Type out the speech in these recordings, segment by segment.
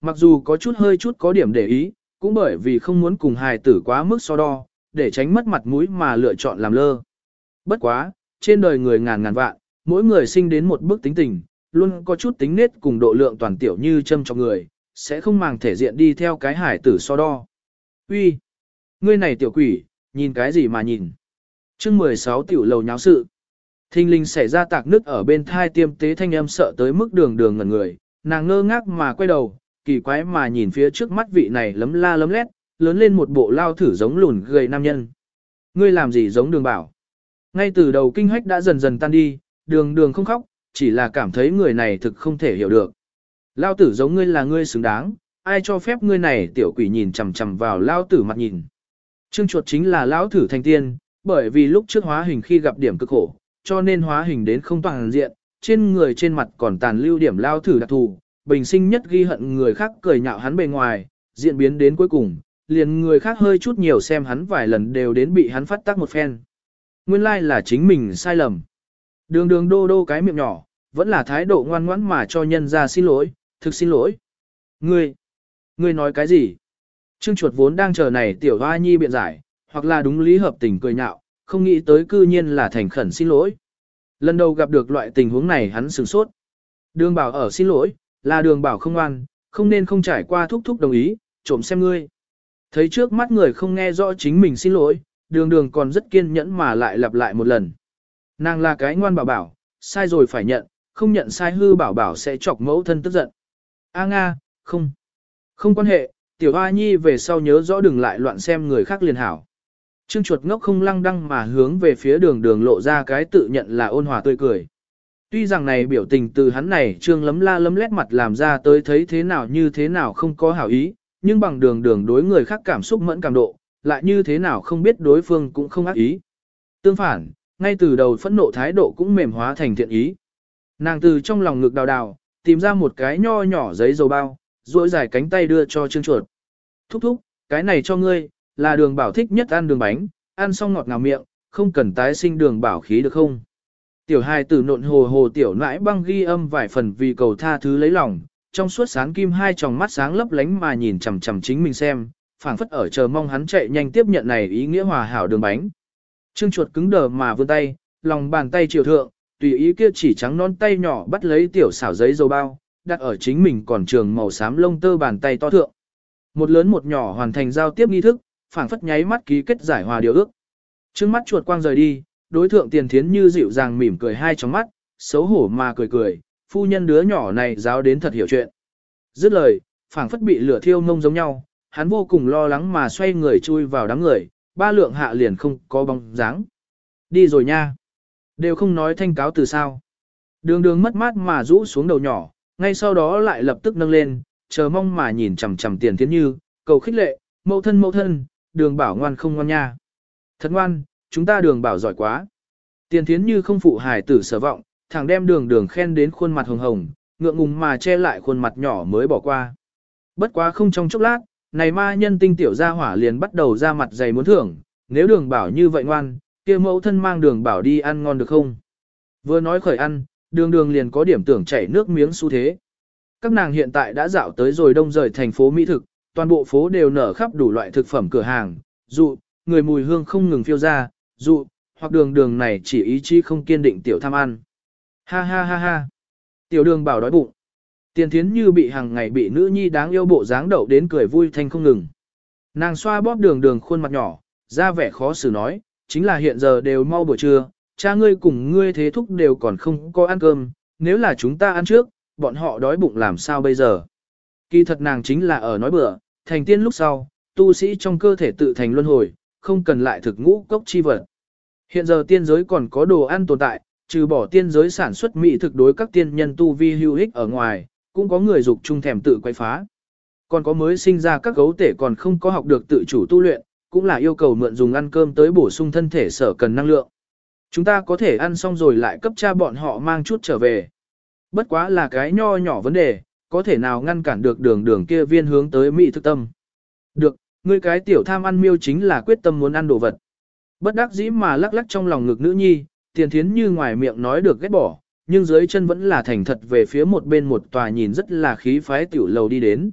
mặc dù có chút hơi chút có điểm để ý, cũng bởi vì không muốn cùng hài tử quá mức so đo, để tránh mất mặt mũi mà lựa chọn làm lơ. Bất quá, trên đời người ngàn ngàn vạn, mỗi người sinh đến một bước tính tình, luôn có chút tính nết cùng độ lượng toàn tiểu như châm cho người, sẽ không màng thể diện đi theo cái hải tử so đo. Uy, ngươi này tiểu quỷ, nhìn cái gì mà nhìn? chương 16 tiểu lầu nháo sự. Thinh linh xảy ra tạc nước ở bên thai tiêm tế thanh âm sợ tới mức đường đường ngẩn người, nàng ngơ ngác mà quay đầu, kỳ quái mà nhìn phía trước mắt vị này lấm la lấm lét, lớn lên một bộ lao thử giống lùn gầy nam nhân. Ngươi làm gì giống đường bảo? Ngay từ đầu kinh hách đã dần dần tan đi, đường đường không khóc, chỉ là cảm thấy người này thực không thể hiểu được. Lao tử giống ngươi là ngươi xứng đáng, ai cho phép ngươi này tiểu quỷ nhìn chằm chằm vào lao tử mặt nhìn. Trương chuột chính là lão thử thành tiên, bởi vì lúc trước hóa hình khi gặp điểm cực khổ, cho nên hóa hình đến không toàn diện, trên người trên mặt còn tàn lưu điểm lao thử đặc thù, bình sinh nhất ghi hận người khác cười nhạo hắn bề ngoài, diễn biến đến cuối cùng, liền người khác hơi chút nhiều xem hắn vài lần đều đến bị hắn phát tác một phen. Nguyên lai like là chính mình sai lầm. Đường đường đô đô cái miệng nhỏ, vẫn là thái độ ngoan ngoãn mà cho nhân ra xin lỗi, thực xin lỗi. Ngươi, ngươi nói cái gì? Trương chuột vốn đang chờ này tiểu hoa nhi biện giải, hoặc là đúng lý hợp tình cười nhạo, không nghĩ tới cư nhiên là thành khẩn xin lỗi. Lần đầu gặp được loại tình huống này hắn sửng sốt. Đường bảo ở xin lỗi, là đường bảo không ngoan, không nên không trải qua thúc thúc đồng ý, trộm xem ngươi. Thấy trước mắt người không nghe rõ chính mình xin lỗi, đường đường còn rất kiên nhẫn mà lại lặp lại một lần. Nàng là cái ngoan bảo bảo, sai rồi phải nhận, không nhận sai hư bảo bảo sẽ chọc mẫu thân tức giận. A Nga, không. Không quan hệ, tiểu A Nhi về sau nhớ rõ đừng lại loạn xem người khác liền hảo. Trương chuột ngốc không lăng đăng mà hướng về phía đường đường lộ ra cái tự nhận là ôn hòa tươi cười. Tuy rằng này biểu tình từ hắn này trương lấm la lấm lét mặt làm ra tới thấy thế nào như thế nào không có hảo ý, nhưng bằng đường đường đối người khác cảm xúc mẫn cảm độ, lại như thế nào không biết đối phương cũng không ác ý. Tương phản, ngay từ đầu phẫn nộ thái độ cũng mềm hóa thành thiện ý. Nàng từ trong lòng ngực đào đào, tìm ra một cái nho nhỏ giấy dầu bao, duỗi dài cánh tay đưa cho trương chuột. Thúc thúc, cái này cho ngươi, là đường bảo thích nhất ăn đường bánh, ăn xong ngọt ngào miệng, không cần tái sinh đường bảo khí được không? Tiểu hai tử nộn hồ hồ tiểu nãi băng ghi âm vài phần vì cầu tha thứ lấy lòng, trong suốt sáng kim hai tròng mắt sáng lấp lánh mà nhìn chằm chằm chính mình xem, phảng phất ở chờ mong hắn chạy nhanh tiếp nhận này ý nghĩa hòa hảo đường bánh. Trương chuột cứng đờ mà vươn tay, lòng bàn tay chiều thượng, tùy ý kia chỉ trắng non tay nhỏ bắt lấy tiểu xảo giấy dầu bao, đặt ở chính mình còn trường màu xám lông tơ bàn tay to thượng. Một lớn một nhỏ hoàn thành giao tiếp nghi thức, phảng phất nháy mắt ký kết giải hòa điều ước. Trước mắt chuột quang rời đi, đối thượng tiền thiến như dịu dàng mỉm cười hai trong mắt, xấu hổ mà cười cười, phu nhân đứa nhỏ này giáo đến thật hiểu chuyện. Dứt lời, phảng phất bị lửa thiêu ngông giống nhau, hắn vô cùng lo lắng mà xoay người chui vào đám người, ba lượng hạ liền không có bóng dáng. Đi rồi nha. Đều không nói thanh cáo từ sao. Đường đường mất mát mà rũ xuống đầu nhỏ, ngay sau đó lại lập tức nâng lên, chờ mong mà nhìn chằm chằm tiền thiến như, cầu khích lệ, mẫu thân mẫu thân, đường bảo ngoan không ngoan nha. Thật ngoan, chúng ta đường bảo giỏi quá. Tiền thiến như không phụ hài tử sở vọng, thẳng đem đường đường khen đến khuôn mặt hồng hồng, ngượng ngùng mà che lại khuôn mặt nhỏ mới bỏ qua. Bất quá không trong chốc lát, này ma nhân tinh tiểu gia hỏa liền bắt đầu ra mặt dày muốn thưởng, nếu đường bảo như vậy ngoan, kia mẫu thân mang đường bảo đi ăn ngon được không? Vừa nói khởi ăn, đường đường liền có điểm tưởng chảy nước miếng xu thế. Các nàng hiện tại đã dạo tới rồi đông rời thành phố Mỹ thực, toàn bộ phố đều nở khắp đủ loại thực phẩm cửa hàng, dụ, người mùi hương không ngừng phiêu ra, dụ, hoặc đường đường này chỉ ý chí không kiên định tiểu tham ăn. Ha ha ha ha. Tiểu đường bảo đói bụng. Tiền thiến như bị hàng ngày bị nữ nhi đáng yêu bộ dáng đậu đến cười vui thanh không ngừng. Nàng xoa bóp đường đường khuôn mặt nhỏ, ra vẻ khó xử nói, chính là hiện giờ đều mau buổi trưa, cha ngươi cùng ngươi thế thúc đều còn không có ăn cơm, nếu là chúng ta ăn trước, bọn họ đói bụng làm sao bây giờ. Kỳ thật nàng chính là ở nói bữa, thành tiên lúc sau, tu sĩ trong cơ thể tự thành luân hồi, không cần lại thực ngũ cốc chi vật. Hiện giờ tiên giới còn có đồ ăn tồn tại, trừ bỏ tiên giới sản xuất mỹ thực đối các tiên nhân tu vi hữu ích ở ngoài, cũng có người dục trung thèm tự quay phá. Còn có mới sinh ra các gấu tể còn không có học được tự chủ tu luyện, cũng là yêu cầu mượn dùng ăn cơm tới bổ sung thân thể sở cần năng lượng. Chúng ta có thể ăn xong rồi lại cấp cha bọn họ mang chút trở về. Bất quá là cái nho nhỏ vấn đề, có thể nào ngăn cản được đường đường kia viên hướng tới mỹ thực tâm. Được, ngươi cái tiểu tham ăn miêu chính là quyết tâm muốn ăn đồ vật. Bất đắc dĩ mà lắc lắc trong lòng ngực nữ nhi, tiền thiến như ngoài miệng nói được ghét bỏ, nhưng dưới chân vẫn là thành thật về phía một bên một tòa nhìn rất là khí phái tiểu lầu đi đến.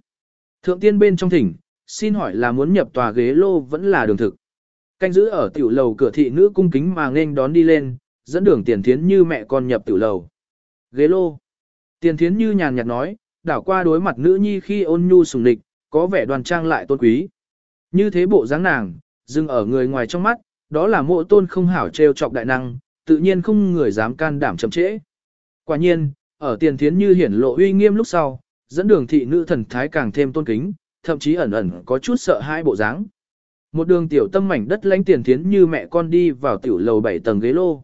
Thượng tiên bên trong thỉnh, xin hỏi là muốn nhập tòa ghế lô vẫn là đường thực. Canh giữ ở tiểu lầu cửa thị nữ cung kính mà nghênh đón đi lên, dẫn đường tiền thiến như mẹ con nhập tiểu lầu. Ghế lô. Tiền thiến như nhàn nhạt nói, đảo qua đối mặt nữ nhi khi ôn nhu sùng địch, có vẻ đoàn trang lại tôn quý. Như thế bộ dáng nàng, dừng ở người ngoài trong mắt, đó là mộ tôn không hảo trêu chọc đại năng, tự nhiên không người dám can đảm chậm trễ. Quả nhiên, ở tiền thiến như hiển lộ uy nghiêm lúc sau, dẫn đường thị nữ thần thái càng thêm tôn kính, thậm chí ẩn ẩn có chút sợ hai bộ dáng. Một đường tiểu tâm mảnh đất lãnh tiền thiến như mẹ con đi vào tiểu lầu 7 tầng ghế lô.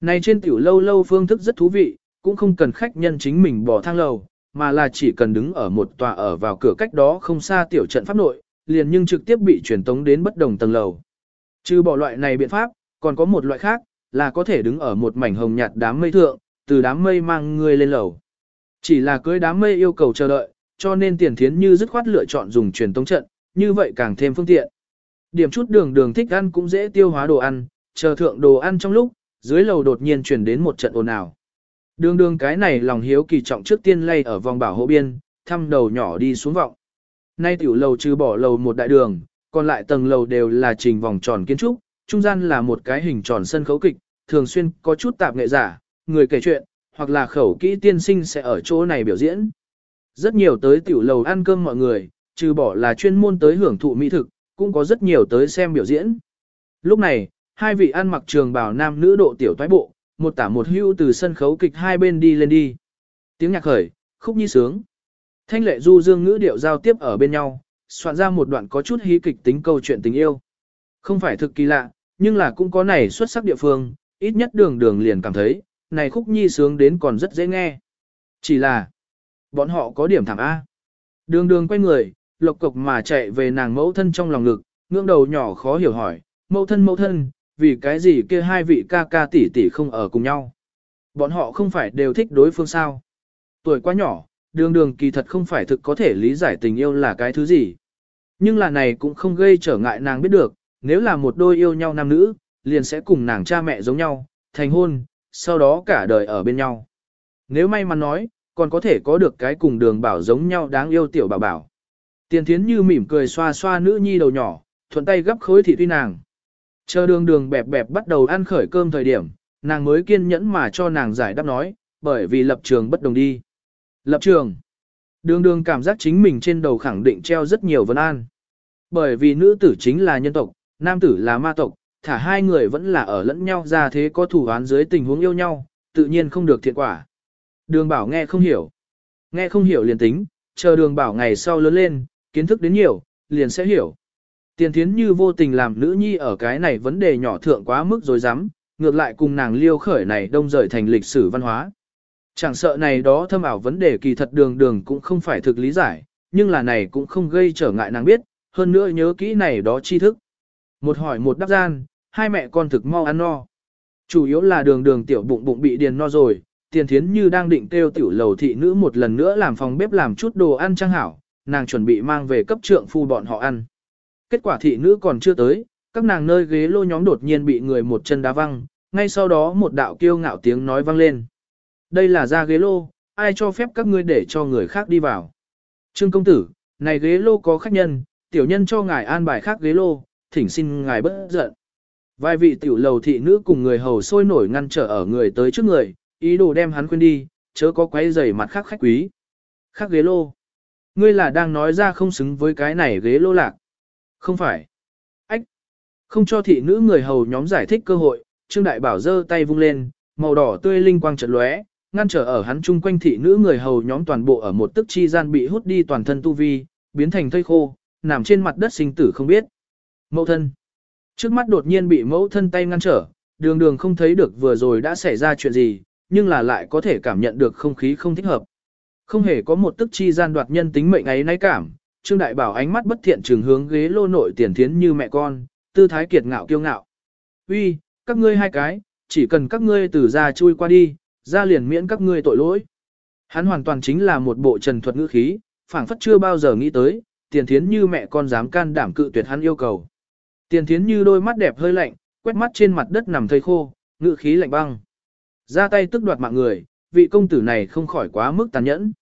Này trên tiểu lâu lâu phương thức rất thú vị, cũng không cần khách nhân chính mình bỏ thang lầu, mà là chỉ cần đứng ở một tòa ở vào cửa cách đó không xa tiểu trận pháp nội, liền nhưng trực tiếp bị truyền tống đến bất đồng tầng lầu. Trừ bỏ loại này biện pháp, còn có một loại khác, là có thể đứng ở một mảnh hồng nhạt đám mây thượng, từ đám mây mang người lên lầu. Chỉ là cưới đám mây yêu cầu chờ đợi, cho nên tiền thiến như dứt khoát lựa chọn dùng truyền tống trận, như vậy càng thêm phương tiện. Điểm chút đường đường thích ăn cũng dễ tiêu hóa đồ ăn, chờ thượng đồ ăn trong lúc, dưới lầu đột nhiên truyền đến một trận ồn ào. Đường đường cái này lòng hiếu kỳ trọng trước tiên lay ở vòng bảo hộ biên, thăm đầu nhỏ đi xuống vọng. Nay tiểu lầu trừ bỏ lầu một đại đường, còn lại tầng lầu đều là trình vòng tròn kiến trúc, trung gian là một cái hình tròn sân khấu kịch, thường xuyên có chút tạp nghệ giả, người kể chuyện, hoặc là khẩu kỹ tiên sinh sẽ ở chỗ này biểu diễn. Rất nhiều tới tiểu lầu ăn cơm mọi người, trừ bỏ là chuyên môn tới hưởng thụ mỹ thực, cũng có rất nhiều tới xem biểu diễn. Lúc này, hai vị ăn mặc trường bào nam nữ độ tiểu toái bộ, một tả một hưu từ sân khấu kịch hai bên đi lên đi. Tiếng nhạc khởi, khúc nhi sướng. Thanh lệ du dương ngữ điệu giao tiếp ở bên nhau, soạn ra một đoạn có chút hí kịch tính câu chuyện tình yêu. Không phải thực kỳ lạ, nhưng là cũng có này xuất sắc địa phương, ít nhất đường đường liền cảm thấy, này khúc nhi sướng đến còn rất dễ nghe. Chỉ là, bọn họ có điểm thảm A. Đường đường quay người, lộc cộc mà chạy về nàng mẫu thân trong lòng ngực, ngưỡng đầu nhỏ khó hiểu hỏi, mẫu thân mẫu thân, vì cái gì kia hai vị ca ca tỷ tỷ không ở cùng nhau. Bọn họ không phải đều thích đối phương sao. Tuổi quá nhỏ, đường đường kỳ thật không phải thực có thể lý giải tình yêu là cái thứ gì. Nhưng là này cũng không gây trở ngại nàng biết được, nếu là một đôi yêu nhau nam nữ, liền sẽ cùng nàng cha mẹ giống nhau, thành hôn, sau đó cả đời ở bên nhau. Nếu may mắn nói, còn có thể có được cái cùng đường bảo giống nhau đáng yêu tiểu bảo bảo. Tiền thiến như mỉm cười xoa xoa nữ nhi đầu nhỏ, thuận tay gấp khối thịt tuy nàng. Chờ đường đường bẹp bẹp bắt đầu ăn khởi cơm thời điểm, nàng mới kiên nhẫn mà cho nàng giải đáp nói, bởi vì lập trường bất đồng đi. Lập trường. Đường đường cảm giác chính mình trên đầu khẳng định treo rất nhiều vấn an. Bởi vì nữ tử chính là nhân tộc, nam tử là ma tộc, thả hai người vẫn là ở lẫn nhau ra thế có thủ án dưới tình huống yêu nhau, tự nhiên không được thiện quả. Đường bảo nghe không hiểu. Nghe không hiểu liền tính, chờ đường bảo ngày sau lớn lên, kiến thức đến nhiều, liền sẽ hiểu. Tiền thiến như vô tình làm nữ nhi ở cái này vấn đề nhỏ thượng quá mức rồi dám, ngược lại cùng nàng liêu khởi này đông rời thành lịch sử văn hóa. Chẳng sợ này đó thâm ảo vấn đề kỳ thật đường đường cũng không phải thực lý giải, nhưng là này cũng không gây trở ngại nàng biết, hơn nữa nhớ kỹ này đó tri thức. Một hỏi một đáp gian, hai mẹ con thực mau ăn no. Chủ yếu là đường đường tiểu bụng bụng bị điền no rồi, tiền thiến như đang định kêu tiểu lầu thị nữ một lần nữa làm phòng bếp làm chút đồ ăn trang hảo, nàng chuẩn bị mang về cấp trượng phu bọn họ ăn. Kết quả thị nữ còn chưa tới, các nàng nơi ghế lô nhóm đột nhiên bị người một chân đá văng, ngay sau đó một đạo kiêu ngạo tiếng nói vang lên. Đây là ra ghế lô, ai cho phép các ngươi để cho người khác đi vào. Trương công tử, này ghế lô có khách nhân, tiểu nhân cho ngài an bài khác ghế lô, thỉnh xin ngài bất giận. Vài vị tiểu lầu thị nữ cùng người hầu sôi nổi ngăn trở ở người tới trước người, ý đồ đem hắn quên đi, chớ có quấy rầy mặt khác khách quý. Khác ghế lô. Ngươi là đang nói ra không xứng với cái này ghế lô lạc. Không phải. Ách. Không cho thị nữ người hầu nhóm giải thích cơ hội, Trương Đại Bảo giơ tay vung lên, màu đỏ tươi linh quang chợt lóe, ngăn trở ở hắn chung quanh thị nữ người hầu nhóm toàn bộ ở một tức chi gian bị hút đi toàn thân tu vi, biến thành thây khô, nằm trên mặt đất sinh tử không biết. Mẫu thân. Trước mắt đột nhiên bị mẫu thân tay ngăn trở, đường đường không thấy được vừa rồi đã xảy ra chuyện gì, nhưng là lại có thể cảm nhận được không khí không thích hợp. Không hề có một tức chi gian đoạt nhân tính mệnh ấy náy cảm, Trương Đại Bảo ánh mắt bất thiện trường hướng ghế lô nội tiền thiến như mẹ con, tư thái kiệt ngạo kiêu ngạo. Uy, các ngươi hai cái, chỉ cần các ngươi từ ra chui qua đi, ra liền miễn các ngươi tội lỗi. Hắn hoàn toàn chính là một bộ trần thuật ngữ khí, phảng phất chưa bao giờ nghĩ tới, tiền thiến như mẹ con dám can đảm cự tuyệt hắn yêu cầu. Tiền thiến như đôi mắt đẹp hơi lạnh, quét mắt trên mặt đất nằm thây khô, ngự khí lạnh băng. Ra tay tức đoạt mạng người, vị công tử này không khỏi quá mức tàn nhẫn.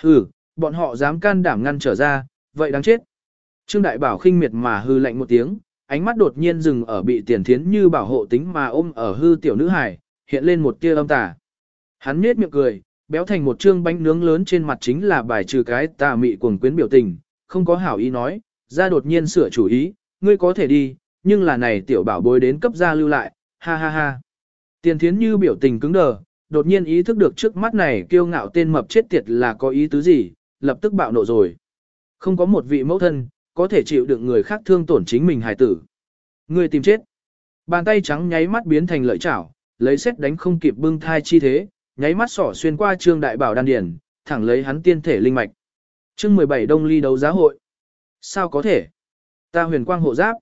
Hừ, bọn họ dám can đảm ngăn trở ra, vậy đáng chết. Trương Đại Bảo khinh miệt mà hư lạnh một tiếng, ánh mắt đột nhiên dừng ở bị tiền thiến như bảo hộ tính mà ôm ở hư tiểu nữ hải, hiện lên một tia âm tà. Hắn nhếch miệng cười, béo thành một trương bánh nướng lớn trên mặt chính là bài trừ cái tà mị cuồng quyến biểu tình, không có hảo ý nói, ra đột nhiên sửa chủ ý, ngươi có thể đi, nhưng là này tiểu bảo bối đến cấp gia lưu lại, ha ha ha. Tiền thiến như biểu tình cứng đờ, đột nhiên ý thức được trước mắt này kiêu ngạo tên mập chết tiệt là có ý tứ gì, lập tức bạo nộ rồi. Không có một vị mẫu thân, có thể chịu đựng người khác thương tổn chính mình hài tử. ngươi tìm chết. Bàn tay trắng nháy mắt biến thành lợi chảo, lấy xét đánh không kịp bưng thai chi thế, nháy mắt sỏ xuyên qua trương đại bảo đan điển, thẳng lấy hắn tiên thể linh mạch. Chương 17 Đông Ly đấu giá hội. Sao có thể? Ta huyền quang hộ giáp.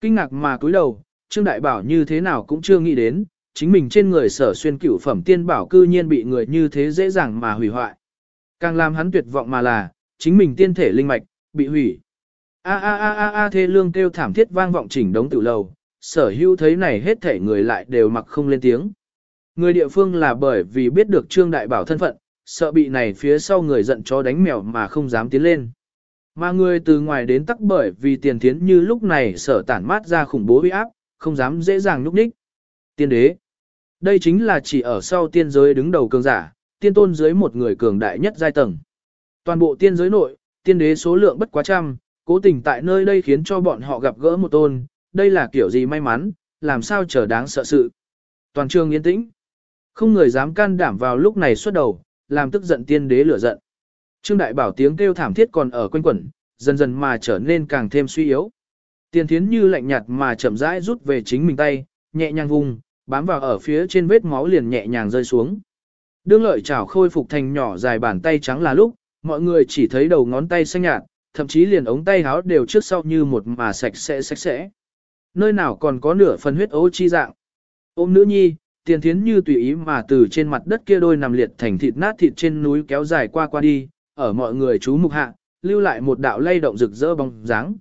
Kinh ngạc mà cúi đầu, Trương Đại Bảo như thế nào cũng chưa nghĩ đến, chính mình trên người sở xuyên cửu phẩm tiên bảo cư nhiên bị người như thế dễ dàng mà hủy hoại. Càng làm hắn tuyệt vọng mà là, chính mình tiên thể linh mạch, bị hủy. A a a a a thê lương kêu thảm thiết vang vọng chỉnh đống tự lầu, sở hữu thấy này hết thể người lại đều mặc không lên tiếng. Người địa phương là bởi vì biết được Trương Đại Bảo thân phận, sợ bị này phía sau người giận chó đánh mèo mà không dám tiến lên. Mà người từ ngoài đến tắc bởi vì tiền thiến như lúc này sở tản mát ra khủng bố uy áp, không dám dễ dàng nhúc nhích. Tiên đế. Đây chính là chỉ ở sau tiên giới đứng đầu cường giả, tiên tôn dưới một người cường đại nhất giai tầng. Toàn bộ tiên giới nội, tiên đế số lượng bất quá trăm, cố tình tại nơi đây khiến cho bọn họ gặp gỡ một tôn, đây là kiểu gì may mắn, làm sao trở đáng sợ sự. Toàn trường yên tĩnh. Không người dám can đảm vào lúc này xuất đầu, làm tức giận tiên đế lửa giận. Trương Đại Bảo tiếng kêu thảm thiết còn ở quanh quẩn, dần dần mà trở nên càng thêm suy yếu. Tiên thiến như lạnh nhạt mà chậm rãi rút về chính mình tay, nhẹ nhàng vùng, bám vào ở phía trên vết máu liền nhẹ nhàng rơi xuống. Đương lợi chảo khôi phục thành nhỏ dài bàn tay trắng là lúc, mọi người chỉ thấy đầu ngón tay xanh nhạt, thậm chí liền ống tay háo đều trước sau như một mà sạch sẽ sạch sẽ. Nơi nào còn có nửa phần huyết ố chi dạng. Ôm nữ nhi, tiền thiến như tùy ý mà từ trên mặt đất kia đôi nằm liệt thành thịt nát thịt trên núi kéo dài qua qua đi, ở mọi người chú mục hạ, lưu lại một đạo lay động rực rỡ bóng dáng.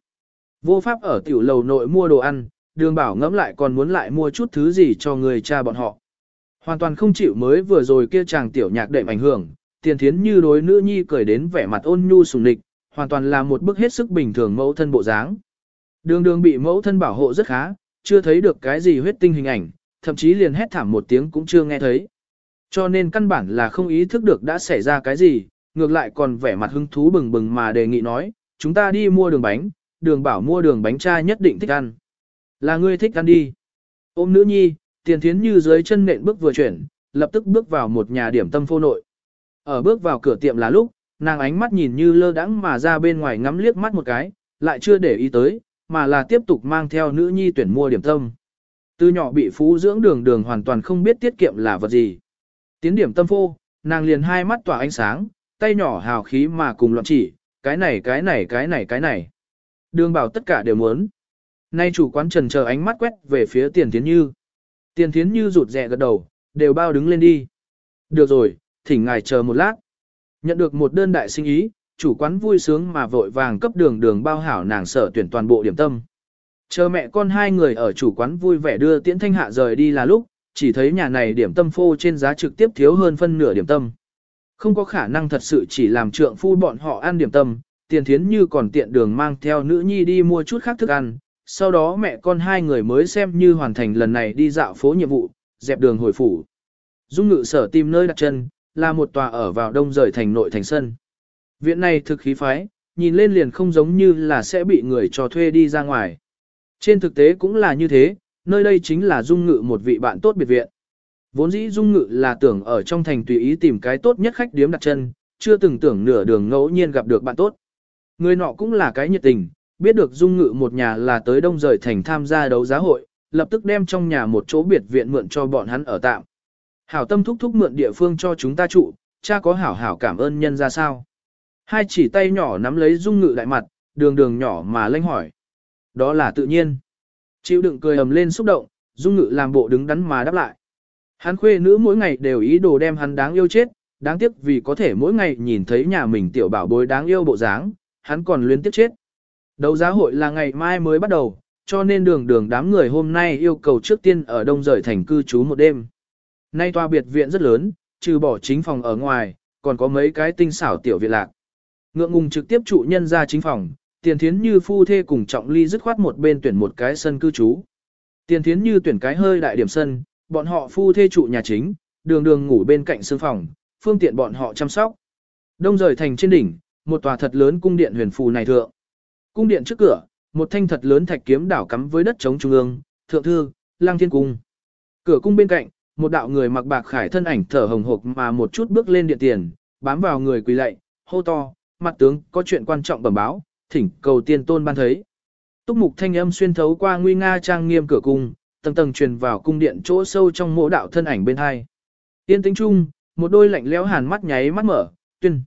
Vô pháp ở tiểu lầu nội mua đồ ăn, đường bảo ngẫm lại còn muốn lại mua chút thứ gì cho người cha bọn họ. Hoàn toàn không chịu mới vừa rồi kia chàng tiểu nhạc đệm ảnh hưởng, tiền thiến như đối nữ nhi cười đến vẻ mặt ôn nhu sùng nịch, hoàn toàn là một bức hết sức bình thường mẫu thân bộ dáng. Đường đường bị mẫu thân bảo hộ rất khá, chưa thấy được cái gì huyết tinh hình ảnh, thậm chí liền hét thảm một tiếng cũng chưa nghe thấy. Cho nên căn bản là không ý thức được đã xảy ra cái gì, ngược lại còn vẻ mặt hứng thú bừng bừng mà đề nghị nói, chúng ta đi mua đường bánh, đường bảo mua đường bánh trai nhất định thích ăn. Là ngươi thích ăn đi. Ôm nữ nhi, tiền thiến như dưới chân nện bước vừa chuyển, lập tức bước vào một nhà điểm tâm phô nội. Ở bước vào cửa tiệm là lúc, nàng ánh mắt nhìn như lơ đãng mà ra bên ngoài ngắm liếc mắt một cái, lại chưa để ý tới, mà là tiếp tục mang theo nữ nhi tuyển mua điểm tâm. Từ nhỏ bị phú dưỡng đường đường hoàn toàn không biết tiết kiệm là vật gì. Tiến điểm tâm phô, nàng liền hai mắt tỏa ánh sáng, tay nhỏ hào khí mà cùng loạn chỉ, cái này cái này cái này cái này. Đường bảo tất cả đều muốn. Nay chủ quán trần chờ ánh mắt quét về phía tiền thiến như. Tiền thiến như rụt rẹ gật đầu, đều bao đứng lên đi. Được rồi, thỉnh ngài chờ một lát. Nhận được một đơn đại sinh ý, chủ quán vui sướng mà vội vàng cấp đường đường bao hảo nàng sở tuyển toàn bộ điểm tâm. Chờ mẹ con hai người ở chủ quán vui vẻ đưa tiễn thanh hạ rời đi là lúc, chỉ thấy nhà này điểm tâm phô trên giá trực tiếp thiếu hơn phân nửa điểm tâm. Không có khả năng thật sự chỉ làm trượng phu bọn họ ăn điểm tâm, tiền thiến như còn tiện đường mang theo nữ nhi đi mua chút khác thức ăn, sau đó mẹ con hai người mới xem như hoàn thành lần này đi dạo phố nhiệm vụ, dẹp đường hồi phủ. Dung ngự sở tìm nơi đặt chân, là một tòa ở vào đông rời thành nội thành sân. Viện này thực khí phái, nhìn lên liền không giống như là sẽ bị người cho thuê đi ra ngoài. Trên thực tế cũng là như thế, nơi đây chính là dung ngự một vị bạn tốt biệt viện. Vốn dĩ dung ngự là tưởng ở trong thành tùy ý tìm cái tốt nhất khách điếm đặt chân, chưa từng tưởng nửa đường ngẫu nhiên gặp được bạn tốt. Người nọ cũng là cái nhiệt tình, biết được dung ngự một nhà là tới đông rời thành tham gia đấu giá hội, lập tức đem trong nhà một chỗ biệt viện mượn cho bọn hắn ở tạm. Hảo tâm thúc thúc mượn địa phương cho chúng ta trụ, cha có hảo hảo cảm ơn nhân ra sao. Hai chỉ tay nhỏ nắm lấy dung ngự đại mặt, đường đường nhỏ mà lanh hỏi. Đó là tự nhiên. Chịu đựng cười ầm lên xúc động, dung ngự làm bộ đứng đắn mà đáp lại. Hắn khuê nữ mỗi ngày đều ý đồ đem hắn đáng yêu chết, đáng tiếc vì có thể mỗi ngày nhìn thấy nhà mình tiểu bảo bối đáng yêu bộ dáng, hắn còn luyến tiếc chết. Đấu giá hội là ngày mai mới bắt đầu, cho nên đường đường đám người hôm nay yêu cầu trước tiên ở đông rời thành cư trú một đêm. Nay tòa biệt viện rất lớn, trừ bỏ chính phòng ở ngoài, còn có mấy cái tinh xảo tiểu viện lạc. Ngượng ngùng trực tiếp trụ nhân ra chính phòng, tiền thiến như phu thê cùng trọng ly dứt khoát một bên tuyển một cái sân cư trú. Tiền thiến như tuyển cái hơi đại điểm sân, bọn họ phu thê trụ nhà chính, đường đường ngủ bên cạnh sương phòng, phương tiện bọn họ chăm sóc. Đông rời thành trên đỉnh, một tòa thật lớn cung điện huyền phù này thượng. Cung điện trước cửa, một thanh thật lớn thạch kiếm đảo cắm với đất trống trung ương, thượng thư, lang thiên cung. Cửa cung bên cạnh, một đạo người mặc bạc khải thân ảnh thở hồng hộc mà một chút bước lên điện tiền, bám vào người quỳ lạy, hô to, mặt tướng có chuyện quan trọng bẩm báo, thỉnh cầu tiên tôn ban thấy. Túc mục thanh âm xuyên thấu qua nguy nga trang nghiêm cửa cung, tầng tầng truyền vào cung điện chỗ sâu trong mộ đạo thân ảnh bên hai. Tiên tính chung, một đôi lạnh lẽo hàn mắt nháy mắt mở, tuyên.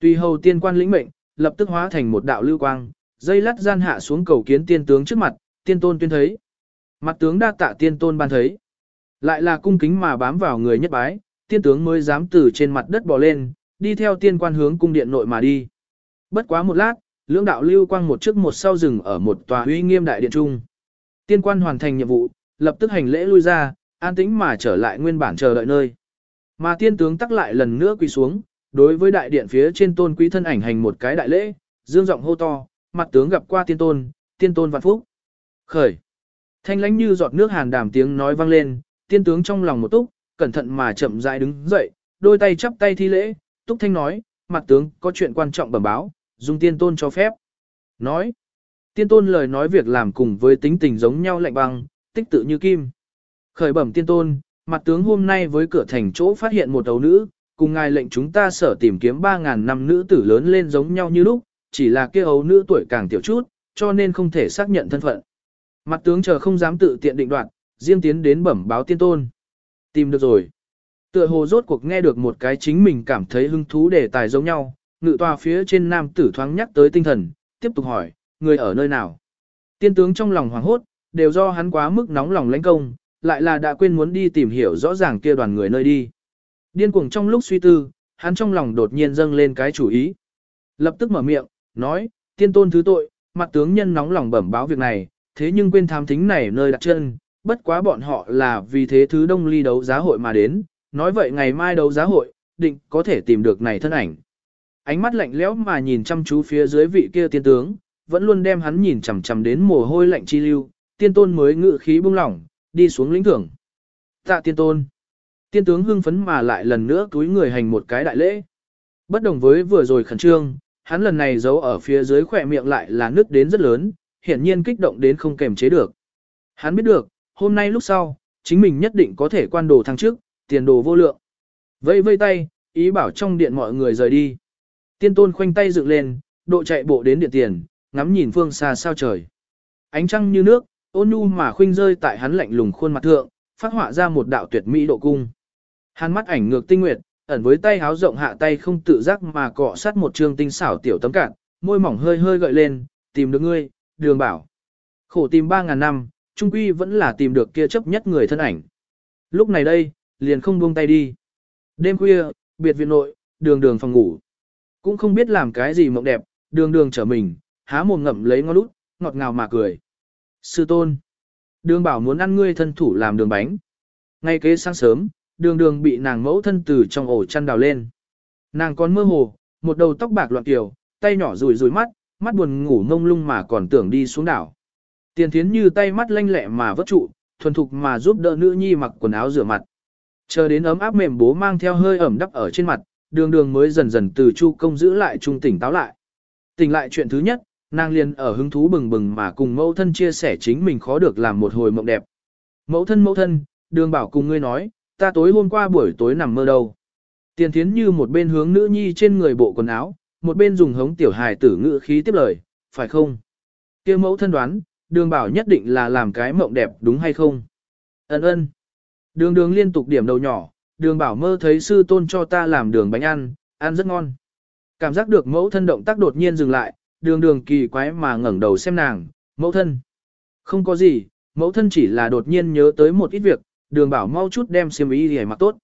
Tùy hầu tiên quan lĩnh mệnh, lập tức hóa thành một đạo lưu quang, dây lắt gian hạ xuống cầu kiến tiên tướng trước mặt, tiên tôn tuyên thấy. Mặt tướng đa tạ tiên tôn ban thấy. Lại là cung kính mà bám vào người nhất bái, tiên tướng mới dám từ trên mặt đất bò lên, đi theo tiên quan hướng cung điện nội mà đi. Bất quá một lát, lưỡng đạo lưu quang một trước một sau rừng ở một tòa uy nghiêm đại điện trung. Tiên quan hoàn thành nhiệm vụ, lập tức hành lễ lui ra, an tĩnh mà trở lại nguyên bản chờ đợi nơi. Mà tiên tướng tắc lại lần nữa quỳ xuống, đối với đại điện phía trên tôn quý thân ảnh hành một cái đại lễ, dương giọng hô to, mặt tướng gặp qua tiên tôn, tiên tôn vạn phúc. Khởi. Thanh lãnh như giọt nước hàn đàm tiếng nói vang lên, tiên tướng trong lòng một túc, cẩn thận mà chậm rãi đứng dậy, đôi tay chắp tay thi lễ, túc thanh nói, mặt tướng có chuyện quan trọng bẩm báo, dùng tiên tôn cho phép. Nói. Tiên tôn lời nói việc làm cùng với tính tình giống nhau lạnh băng, tích tự như kim. Khởi bẩm tiên tôn, mặt tướng hôm nay với cửa thành chỗ phát hiện một đầu nữ, cùng ngài lệnh chúng ta sở tìm kiếm 3.000 năm nữ tử lớn lên giống nhau như lúc, chỉ là kia ấu nữ tuổi càng tiểu chút, cho nên không thể xác nhận thân phận. Mặt tướng chờ không dám tự tiện định đoạt, riêng tiến đến bẩm báo tiên tôn. Tìm được rồi. Tựa hồ rốt cuộc nghe được một cái chính mình cảm thấy hứng thú để tài giống nhau, ngự tòa phía trên nam tử thoáng nhắc tới tinh thần, tiếp tục hỏi, người ở nơi nào? Tiên tướng trong lòng hoảng hốt, đều do hắn quá mức nóng lòng lãnh công, lại là đã quên muốn đi tìm hiểu rõ ràng kia đoàn người nơi đi. Điên cuồng trong lúc suy tư, hắn trong lòng đột nhiên dâng lên cái chủ ý. Lập tức mở miệng, nói, tiên tôn thứ tội, mặt tướng nhân nóng lòng bẩm báo việc này, thế nhưng quên tham thính này nơi đặt chân, bất quá bọn họ là vì thế thứ đông ly đấu giá hội mà đến, nói vậy ngày mai đấu giá hội, định có thể tìm được này thân ảnh. Ánh mắt lạnh lẽo mà nhìn chăm chú phía dưới vị kia tiên tướng, vẫn luôn đem hắn nhìn chằm chằm đến mồ hôi lạnh chi lưu, tiên tôn mới ngự khí bung lỏng, đi xuống lĩnh thưởng. Tạ tiên tôn. Tiên tướng hưng phấn mà lại lần nữa túi người hành một cái đại lễ. Bất đồng với vừa rồi khẩn trương, hắn lần này giấu ở phía dưới khỏe miệng lại là nước đến rất lớn, hiển nhiên kích động đến không kềm chế được. Hắn biết được, hôm nay lúc sau, chính mình nhất định có thể quan đồ thăng trước, tiền đồ vô lượng. Vây vây tay, ý bảo trong điện mọi người rời đi. Tiên tôn khoanh tay dựng lên, độ chạy bộ đến điện tiền, ngắm nhìn phương xa sao trời. Ánh trăng như nước, ôn nhu mà khuynh rơi tại hắn lạnh lùng khuôn mặt thượng, phát họa ra một đạo tuyệt mỹ độ cung. Hắn mắt ảnh ngược tinh nguyệt, ẩn với tay háo rộng hạ tay không tự giác mà cọ sát một trương tinh xảo tiểu tấm cạn, môi mỏng hơi hơi gợi lên, tìm được ngươi, đường bảo. Khổ tìm ba ngàn năm, trung quy vẫn là tìm được kia chấp nhất người thân ảnh. Lúc này đây, liền không buông tay đi. Đêm khuya, biệt viện nội, đường đường phòng ngủ. Cũng không biết làm cái gì mộng đẹp, đường đường trở mình, há mồm ngậm lấy ngon lút, ngọt ngào mà cười. Sư tôn. Đường bảo muốn ăn ngươi thân thủ làm đường bánh. Ngay kế sáng sớm, đường đường bị nàng mẫu thân từ trong ổ chăn đào lên. Nàng còn mơ hồ, một đầu tóc bạc loạn tiểu, tay nhỏ rùi rùi mắt, mắt buồn ngủ ngông lung mà còn tưởng đi xuống đảo. Tiền thiến như tay mắt lanh lẹ mà vớt trụ, thuần thục mà giúp đỡ nữ nhi mặc quần áo rửa mặt. Chờ đến ấm áp mềm bố mang theo hơi ẩm đắp ở trên mặt, đường đường mới dần dần từ chu công giữ lại trung tỉnh táo lại. Tỉnh lại chuyện thứ nhất, nàng liền ở hứng thú bừng bừng mà cùng mẫu thân chia sẻ chính mình khó được làm một hồi mộng đẹp. Mẫu thân mẫu thân, đường bảo cùng ngươi nói, ta tối hôm qua buổi tối nằm mơ đâu. Tiền thiến như một bên hướng nữ nhi trên người bộ quần áo, một bên dùng hống tiểu hài tử ngữ khí tiếp lời, phải không? kia mẫu thân đoán, đường bảo nhất định là làm cái mộng đẹp đúng hay không? Ấn ơn. Đường đường liên tục điểm đầu nhỏ, đường bảo mơ thấy sư tôn cho ta làm đường bánh ăn, ăn rất ngon. Cảm giác được mẫu thân động tác đột nhiên dừng lại, đường đường kỳ quái mà ngẩng đầu xem nàng, mẫu thân. Không có gì, mẫu thân chỉ là đột nhiên nhớ tới một ít việc, đường bảo mau chút đem xiêm y để mặc tốt.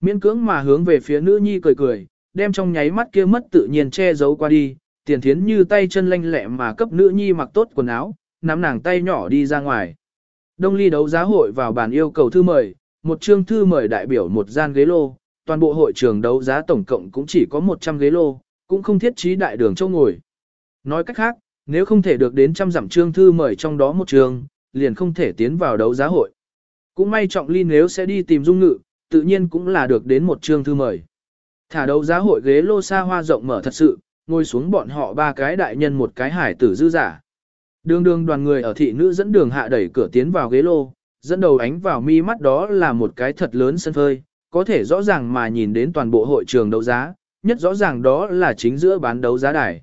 Miễn cưỡng mà hướng về phía nữ nhi cười cười, đem trong nháy mắt kia mất tự nhiên che giấu qua đi, tiền thiến như tay chân lanh lẹ mà cấp nữ nhi mặc tốt quần áo, nắm nàng tay nhỏ đi ra ngoài. Đông ly đấu giá hội vào bàn yêu cầu thư mời, một chương thư mời đại biểu một gian ghế lô, toàn bộ hội trường đấu giá tổng cộng cũng chỉ có 100 ghế lô, cũng không thiết trí đại đường châu ngồi. Nói cách khác, nếu không thể được đến trăm dặm trương thư mời trong đó một trường, liền không thể tiến vào đấu giá hội. Cũng may trọng ly nếu sẽ đi tìm dung ngự, tự nhiên cũng là được đến một trương thư mời. Thả đấu giá hội ghế lô xa hoa rộng mở thật sự, ngồi xuống bọn họ ba cái đại nhân một cái hải tử dư giả. Đường đường đoàn người ở thị nữ dẫn đường hạ đẩy cửa tiến vào ghế lô, dẫn đầu ánh vào mi mắt đó là một cái thật lớn sân phơi, có thể rõ ràng mà nhìn đến toàn bộ hội trường đấu giá, nhất rõ ràng đó là chính giữa bán đấu giá đài.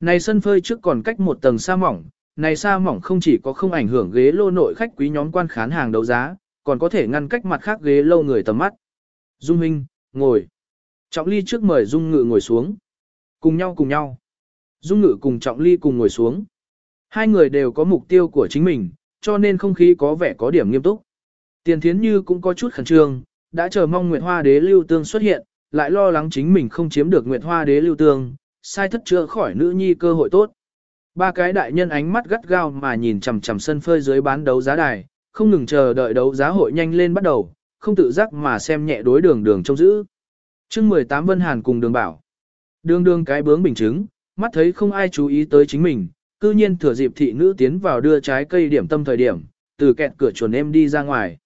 Này sân phơi trước còn cách một tầng sa mỏng, này sa mỏng không chỉ có không ảnh hưởng ghế lô nội khách quý nhóm quan khán hàng đấu giá, còn có thể ngăn cách mặt khác ghế lâu người tầm mắt. Dung Hinh, ngồi. Trọng Ly trước mời Dung Ngự ngồi xuống. Cùng nhau cùng nhau. Dung Ngự cùng Trọng Ly cùng ngồi xuống. Hai người đều có mục tiêu của chính mình, cho nên không khí có vẻ có điểm nghiêm túc. Tiền Thiến Như cũng có chút khẩn trương, đã chờ mong Nguyệt Hoa Đế Lưu Tương xuất hiện, lại lo lắng chính mình không chiếm được Nguyệt Hoa Đế Lưu Tương, sai thất chữa khỏi nữ nhi cơ hội tốt. Ba cái đại nhân ánh mắt gắt gao mà nhìn chằm chằm sân phơi dưới bán đấu giá đài, không ngừng chờ đợi đấu giá hội nhanh lên bắt đầu, không tự giác mà xem nhẹ đối đường đường trông giữ. chương 18 Vân Hàn cùng đường bảo. Đường đường cái bướng bình chứng, mắt thấy không ai chú ý tới chính mình, cư nhiên thừa dịp thị nữ tiến vào đưa trái cây điểm tâm thời điểm, từ kẹt cửa chuồn em đi ra ngoài.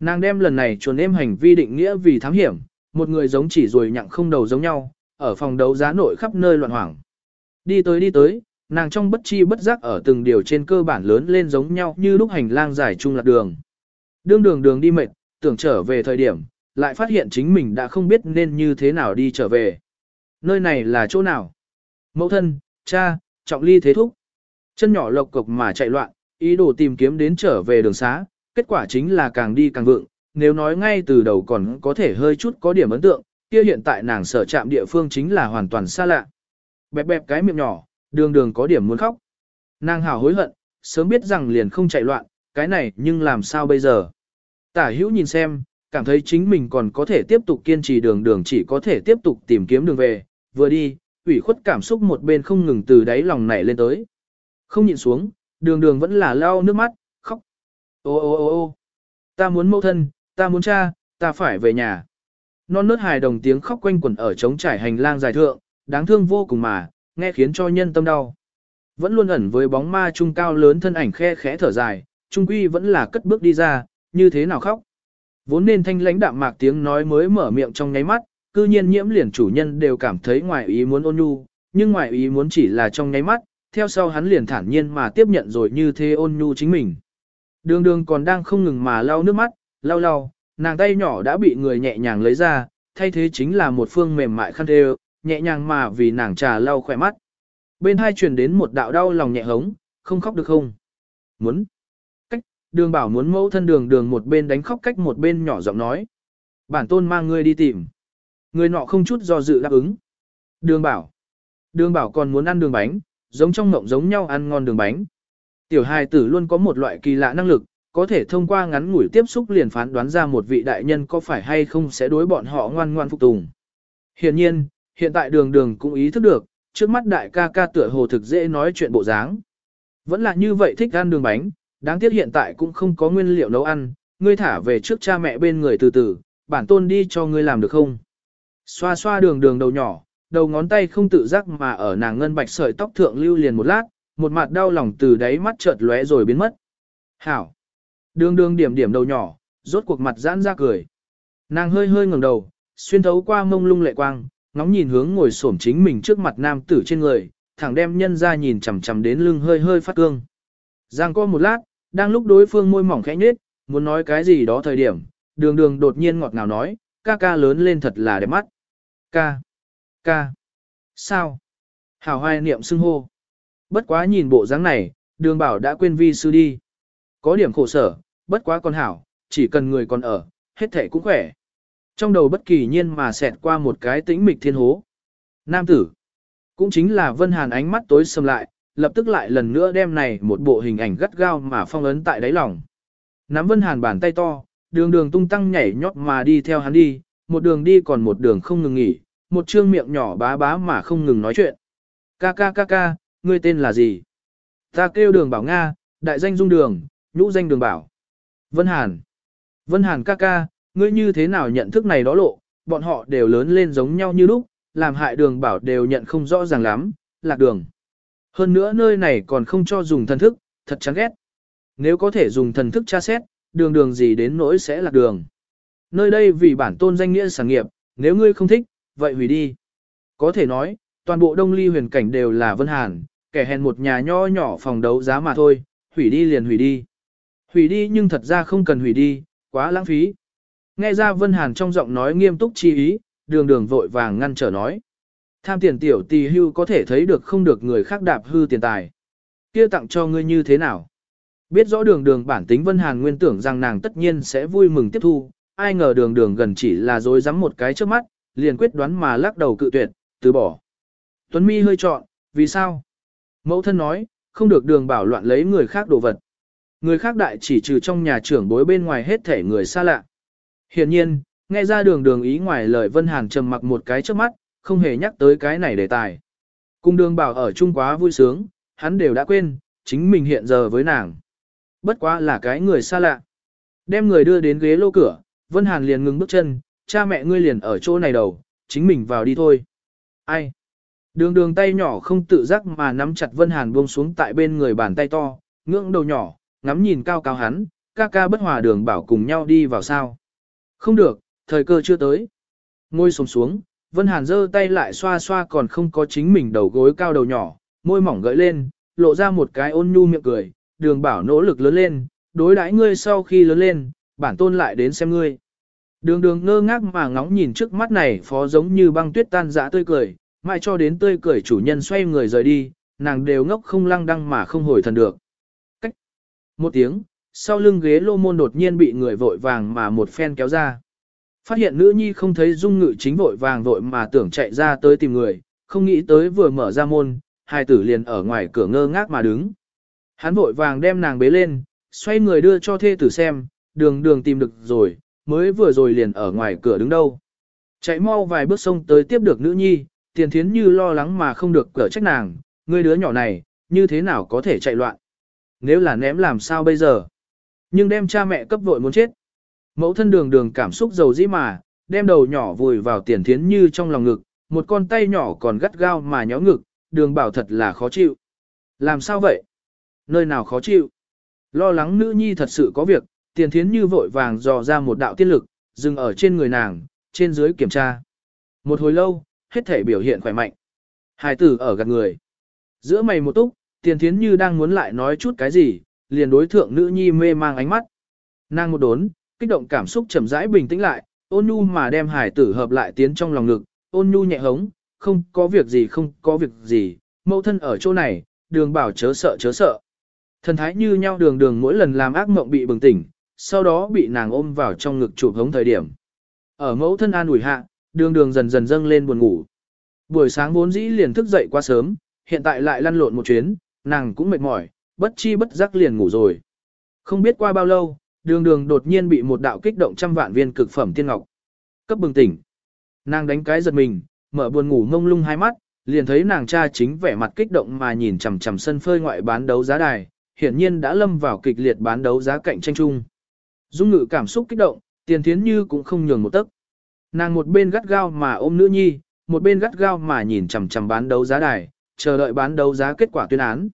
Nàng đem lần này chuồn em hành vi định nghĩa vì thám hiểm, một người giống chỉ rồi nhặng không đầu giống nhau, ở phòng đấu giá nội khắp nơi loạn hoảng. Đi tới đi tới, nàng trong bất chi bất giác ở từng điều trên cơ bản lớn lên giống nhau như lúc hành lang dài chung lạc đường. Đương đường đường đi mệt, tưởng trở về thời điểm, lại phát hiện chính mình đã không biết nên như thế nào đi trở về. Nơi này là chỗ nào? Mẫu thân, cha, trọng ly thế thúc. Chân nhỏ lộc cục mà chạy loạn, ý đồ tìm kiếm đến trở về đường xá, kết quả chính là càng đi càng vượng, nếu nói ngay từ đầu còn có thể hơi chút có điểm ấn tượng, kia hiện tại nàng sở chạm địa phương chính là hoàn toàn xa lạ. Bẹp bẹp cái miệng nhỏ, đường đường có điểm muốn khóc. Nàng hào hối hận, sớm biết rằng liền không chạy loạn, cái này nhưng làm sao bây giờ. Tả hữu nhìn xem, cảm thấy chính mình còn có thể tiếp tục kiên trì đường đường chỉ có thể tiếp tục tìm kiếm đường về, vừa đi, ủy khuất cảm xúc một bên không ngừng từ đáy lòng nảy lên tới. Không nhịn xuống, đường đường vẫn là lau nước mắt, khóc. Ô ô ô ô ta muốn mẫu thân, ta muốn cha, ta phải về nhà. Non nớt hài đồng tiếng khóc quanh quẩn ở trống trải hành lang dài thượng, đáng thương vô cùng mà, nghe khiến cho nhân tâm đau. Vẫn luôn ẩn với bóng ma trung cao lớn thân ảnh khe khẽ thở dài, trung quy vẫn là cất bước đi ra, như thế nào khóc. Vốn nên thanh lãnh đạm mạc tiếng nói mới mở miệng trong nháy mắt, cư nhiên nhiễm liền chủ nhân đều cảm thấy ngoài ý muốn ôn nhu, nhưng ngoài ý muốn chỉ là trong nháy mắt, theo sau hắn liền thản nhiên mà tiếp nhận rồi như thế ôn nhu chính mình. Đường đường còn đang không ngừng mà lau nước mắt, lau lau, nàng tay nhỏ đã bị người nhẹ nhàng lấy ra, thay thế chính là một phương mềm mại khăn thê nhẹ nhàng mà vì nàng trà lau khỏe mắt. Bên hai truyền đến một đạo đau lòng nhẹ hống, không khóc được không? Muốn. Cách, đường bảo muốn mẫu thân đường đường một bên đánh khóc cách một bên nhỏ giọng nói. Bản tôn mang ngươi đi tìm. Người nọ không chút do dự đáp ứng. Đường bảo. Đường bảo còn muốn ăn đường bánh, giống trong mộng giống nhau ăn ngon đường bánh. Tiểu hài tử luôn có một loại kỳ lạ năng lực, có thể thông qua ngắn ngủi tiếp xúc liền phán đoán ra một vị đại nhân có phải hay không sẽ đối bọn họ ngoan ngoan phục tùng. hiện nhiên, hiện tại đường đường cũng ý thức được, trước mắt đại ca ca tựa hồ thực dễ nói chuyện bộ dáng. Vẫn là như vậy thích ăn đường bánh, đáng tiếc hiện tại cũng không có nguyên liệu nấu ăn, ngươi thả về trước cha mẹ bên người từ từ, bản tôn đi cho ngươi làm được không? Xoa xoa đường đường đầu nhỏ, đầu ngón tay không tự giác mà ở nàng ngân bạch sợi tóc thượng lưu liền một lát, một mặt đau lòng từ đáy mắt chợt lóe rồi biến mất. Hảo! Đường đường điểm điểm đầu nhỏ, rốt cuộc mặt giãn ra cười. Nàng hơi hơi ngẩng đầu, xuyên thấu qua mông lung lệ quang, ngóng nhìn hướng ngồi xổm chính mình trước mặt nam tử trên người, thẳng đem nhân ra nhìn chằm chằm đến lưng hơi hơi phát cương. Giang co một lát, đang lúc đối phương môi mỏng khẽ nhếch, muốn nói cái gì đó thời điểm, đường đường đột nhiên ngọt ngào nói, ca ca lớn lên thật là đẹp mắt. Ca. Ca. Sao? Hảo hoài niệm xưng hô. Bất quá nhìn bộ dáng này, đường bảo đã quên vi sư đi. Có điểm khổ sở, bất quá con hảo, chỉ cần người còn ở, hết thể cũng khỏe. Trong đầu bất kỳ nhiên mà xẹt qua một cái tĩnh mịch thiên hố. Nam tử. Cũng chính là Vân Hàn ánh mắt tối sầm lại, lập tức lại lần nữa đem này một bộ hình ảnh gắt gao mà phong ấn tại đáy lòng. Nắm Vân Hàn bàn tay to, đường đường tung tăng nhảy nhót mà đi theo hắn đi, một đường đi còn một đường không ngừng nghỉ, một trương miệng nhỏ bá bá mà không ngừng nói chuyện. Ca ca ca ca, ngươi tên là gì? Ta kêu đường bảo Nga, đại danh dung đường, nhũ danh đường bảo. Vân Hàn. Vân Hàn ca ca, ngươi như thế nào nhận thức này đó lộ, bọn họ đều lớn lên giống nhau như lúc, làm hại đường bảo đều nhận không rõ ràng lắm, lạc đường. Hơn nữa nơi này còn không cho dùng thần thức, thật chán ghét. Nếu có thể dùng thần thức tra xét, đường đường gì đến nỗi sẽ lạc đường. Nơi đây vì bản tôn danh nghĩa sản nghiệp, nếu ngươi không thích, vậy hủy đi. Có thể nói, toàn bộ đông ly huyền cảnh đều là Vân Hàn, kẻ hèn một nhà nho nhỏ phòng đấu giá mà thôi, hủy đi liền hủy đi. Hủy đi nhưng thật ra không cần hủy đi, quá lãng phí. Nghe ra Vân Hàn trong giọng nói nghiêm túc chi ý, đường đường vội vàng ngăn trở nói. Tham tiền tiểu tì hưu có thể thấy được không được người khác đạp hư tiền tài. kia tặng cho ngươi như thế nào? Biết rõ đường đường bản tính Vân Hàn nguyên tưởng rằng nàng tất nhiên sẽ vui mừng tiếp thu, ai ngờ đường đường gần chỉ là dối rắm một cái trước mắt, liền quyết đoán mà lắc đầu cự tuyệt, từ bỏ. Tuấn Mi hơi chọn, vì sao? Mẫu thân nói, không được đường bảo loạn lấy người khác đồ vật. Người khác đại chỉ trừ trong nhà trưởng bối bên ngoài hết thể người xa lạ. Hiển nhiên, nghe ra đường đường ý ngoài lời Vân Hàn trầm mặc một cái trước mắt, không hề nhắc tới cái này đề tài. cùng đường bảo ở chung quá vui sướng, hắn đều đã quên, chính mình hiện giờ với nàng. Bất quá là cái người xa lạ. Đem người đưa đến ghế lô cửa, Vân Hàn liền ngừng bước chân, cha mẹ ngươi liền ở chỗ này đầu, chính mình vào đi thôi. Ai? Đường đường tay nhỏ không tự giác mà nắm chặt Vân Hàn buông xuống tại bên người bàn tay to, ngưỡng đầu nhỏ, ngắm nhìn cao cao hắn, ca ca bất hòa đường bảo cùng nhau đi vào sao. Không được, thời cơ chưa tới. Ngôi sống xuống, Vân Hàn giơ tay lại xoa xoa còn không có chính mình đầu gối cao đầu nhỏ, môi mỏng gợi lên, lộ ra một cái ôn nhu miệng cười, đường bảo nỗ lực lớn lên, đối đãi ngươi sau khi lớn lên, bản tôn lại đến xem ngươi. Đường đường ngơ ngác mà ngóng nhìn trước mắt này phó giống như băng tuyết tan dã tươi cười, mãi cho đến tươi cười chủ nhân xoay người rời đi, nàng đều ngốc không lăng đăng mà không hồi thần được. Cách một tiếng, sau lưng ghế lô môn đột nhiên bị người vội vàng mà một phen kéo ra. Phát hiện nữ nhi không thấy dung ngự chính vội vàng vội mà tưởng chạy ra tới tìm người, không nghĩ tới vừa mở ra môn, hai tử liền ở ngoài cửa ngơ ngác mà đứng. Hắn vội vàng đem nàng bế lên, xoay người đưa cho thê tử xem, đường đường tìm được rồi, mới vừa rồi liền ở ngoài cửa đứng đâu. Chạy mau vài bước sông tới tiếp được nữ nhi, tiền thiến như lo lắng mà không được cửa trách nàng, người đứa nhỏ này, như thế nào có thể chạy loạn. Nếu là ném làm sao bây giờ? Nhưng đem cha mẹ cấp vội muốn chết. Mẫu thân đường đường cảm xúc dầu dĩ mà, đem đầu nhỏ vùi vào tiền thiến như trong lòng ngực, một con tay nhỏ còn gắt gao mà nhó ngực, đường bảo thật là khó chịu. Làm sao vậy? Nơi nào khó chịu? Lo lắng nữ nhi thật sự có việc, tiền thiến như vội vàng dò ra một đạo tiên lực, dừng ở trên người nàng, trên dưới kiểm tra. Một hồi lâu, hết thể biểu hiện khỏe mạnh. Hải tử ở gần người. Giữa mày một túc, tiền thiến như đang muốn lại nói chút cái gì, liền đối thượng nữ nhi mê mang ánh mắt. Nàng một đốn, kích động cảm xúc chậm rãi bình tĩnh lại, ôn nhu mà đem hải tử hợp lại tiến trong lòng ngực, ôn nhu nhẹ hống, không có việc gì không có việc gì, mẫu thân ở chỗ này, đường bảo chớ sợ chớ sợ. Thần thái như nhau đường đường mỗi lần làm ác mộng bị bừng tỉnh, sau đó bị nàng ôm vào trong ngực chụp hống thời điểm. Ở mẫu thân an ủi hạ, đường đường dần dần dâng lên buồn ngủ. Buổi sáng vốn dĩ liền thức dậy quá sớm, hiện tại lại lăn lộn một chuyến, nàng cũng mệt mỏi, bất chi bất giác liền ngủ rồi. Không biết qua bao lâu, đường đường đột nhiên bị một đạo kích động trăm vạn viên cực phẩm tiên ngọc. Cấp bừng tỉnh. Nàng đánh cái giật mình, mở buồn ngủ ngông lung hai mắt, liền thấy nàng cha chính vẻ mặt kích động mà nhìn chằm chằm sân phơi ngoại bán đấu giá đài, hiển nhiên đã lâm vào kịch liệt bán đấu giá cạnh tranh chung. Dung ngự cảm xúc kích động, tiền thiến như cũng không nhường một tấc. Nàng một bên gắt gao mà ôm nữ nhi, một bên gắt gao mà nhìn chằm chằm bán đấu giá đài, chờ đợi bán đấu giá kết quả tuyên án.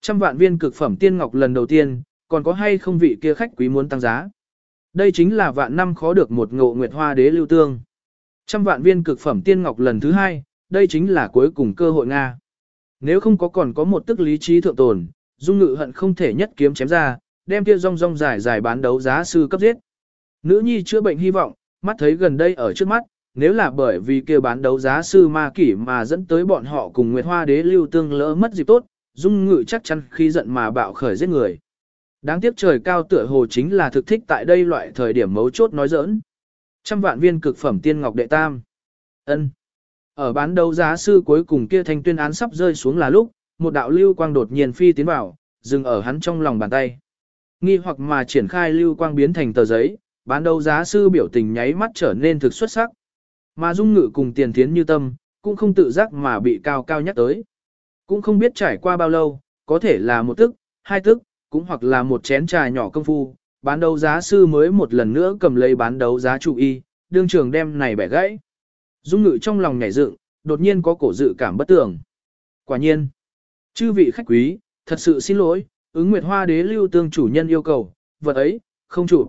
Trăm vạn viên cực phẩm tiên ngọc lần đầu tiên, còn có hay không vị kia khách quý muốn tăng giá. Đây chính là vạn năm khó được một ngộ nguyệt hoa đế lưu tương. Trăm vạn viên cực phẩm tiên ngọc lần thứ hai, đây chính là cuối cùng cơ hội Nga. Nếu không có còn có một tức lý trí thượng tồn, dung ngự hận không thể nhất kiếm chém ra, đem kia rong rong dài dài bán đấu giá sư cấp giết. Nữ nhi chữa bệnh hy vọng, mắt thấy gần đây ở trước mắt, nếu là bởi vì kia bán đấu giá sư ma kỷ mà dẫn tới bọn họ cùng Nguyệt Hoa Đế lưu tương lỡ mất dịp tốt, dung ngự chắc chắn khi giận mà bạo khởi giết người. Đáng tiếc trời cao tựa hồ chính là thực thích tại đây loại thời điểm mấu chốt nói giỡn. Trăm vạn viên cực phẩm tiên ngọc đệ tam. ân Ở bán đấu giá sư cuối cùng kia thanh tuyên án sắp rơi xuống là lúc, một đạo lưu quang đột nhiên phi tiến vào, dừng ở hắn trong lòng bàn tay. Nghi hoặc mà triển khai lưu quang biến thành tờ giấy, bán đấu giá sư biểu tình nháy mắt trở nên thực xuất sắc. Mà dung ngự cùng tiền thiến như tâm, cũng không tự giác mà bị cao cao nhắc tới. Cũng không biết trải qua bao lâu, có thể là một tức, hai tức, cũng hoặc là một chén trà nhỏ công phu, bán đấu giá sư mới một lần nữa cầm lấy bán đấu giá chủ y, đương trường đem này bẻ gãy. Dung ngự trong lòng nhảy dựng, đột nhiên có cổ dự cảm bất tường. Quả nhiên, chư vị khách quý, thật sự xin lỗi, ứng nguyệt hoa đế lưu tương chủ nhân yêu cầu, vật ấy, không chủ.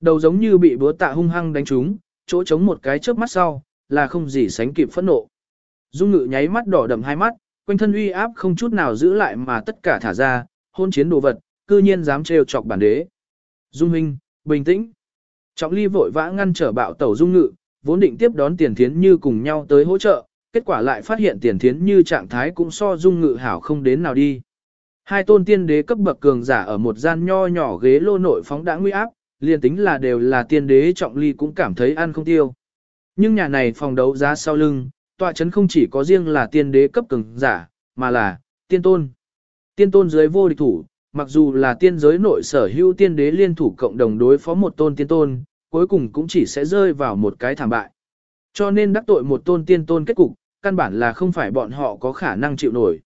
Đầu giống như bị búa tạ hung hăng đánh trúng, chỗ trống một cái chớp mắt sau, là không gì sánh kịp phẫn nộ. Dung ngự nháy mắt đỏ đậm hai mắt, quanh thân uy áp không chút nào giữ lại mà tất cả thả ra, hôn chiến đồ vật, cư nhiên dám trêu chọc bản đế. Dung huynh, bình tĩnh. Trọng ly vội vã ngăn trở bạo tẩu dung ngự, vốn định tiếp đón tiền thiến như cùng nhau tới hỗ trợ, kết quả lại phát hiện tiền thiến như trạng thái cũng so dung ngự hảo không đến nào đi. Hai tôn tiên đế cấp bậc cường giả ở một gian nho nhỏ ghế lô nội phóng đã nguy áp, liền tính là đều là tiên đế trọng ly cũng cảm thấy ăn không tiêu. Nhưng nhà này phòng đấu giá sau lưng, tọa chấn không chỉ có riêng là tiên đế cấp cường giả, mà là tiên tôn. Tiên tôn dưới vô địch thủ, mặc dù là tiên giới nội sở hữu tiên đế liên thủ cộng đồng đối phó một tôn tiên tôn, cuối cùng cũng chỉ sẽ rơi vào một cái thảm bại. Cho nên đắc tội một tôn tiên tôn kết cục, căn bản là không phải bọn họ có khả năng chịu nổi.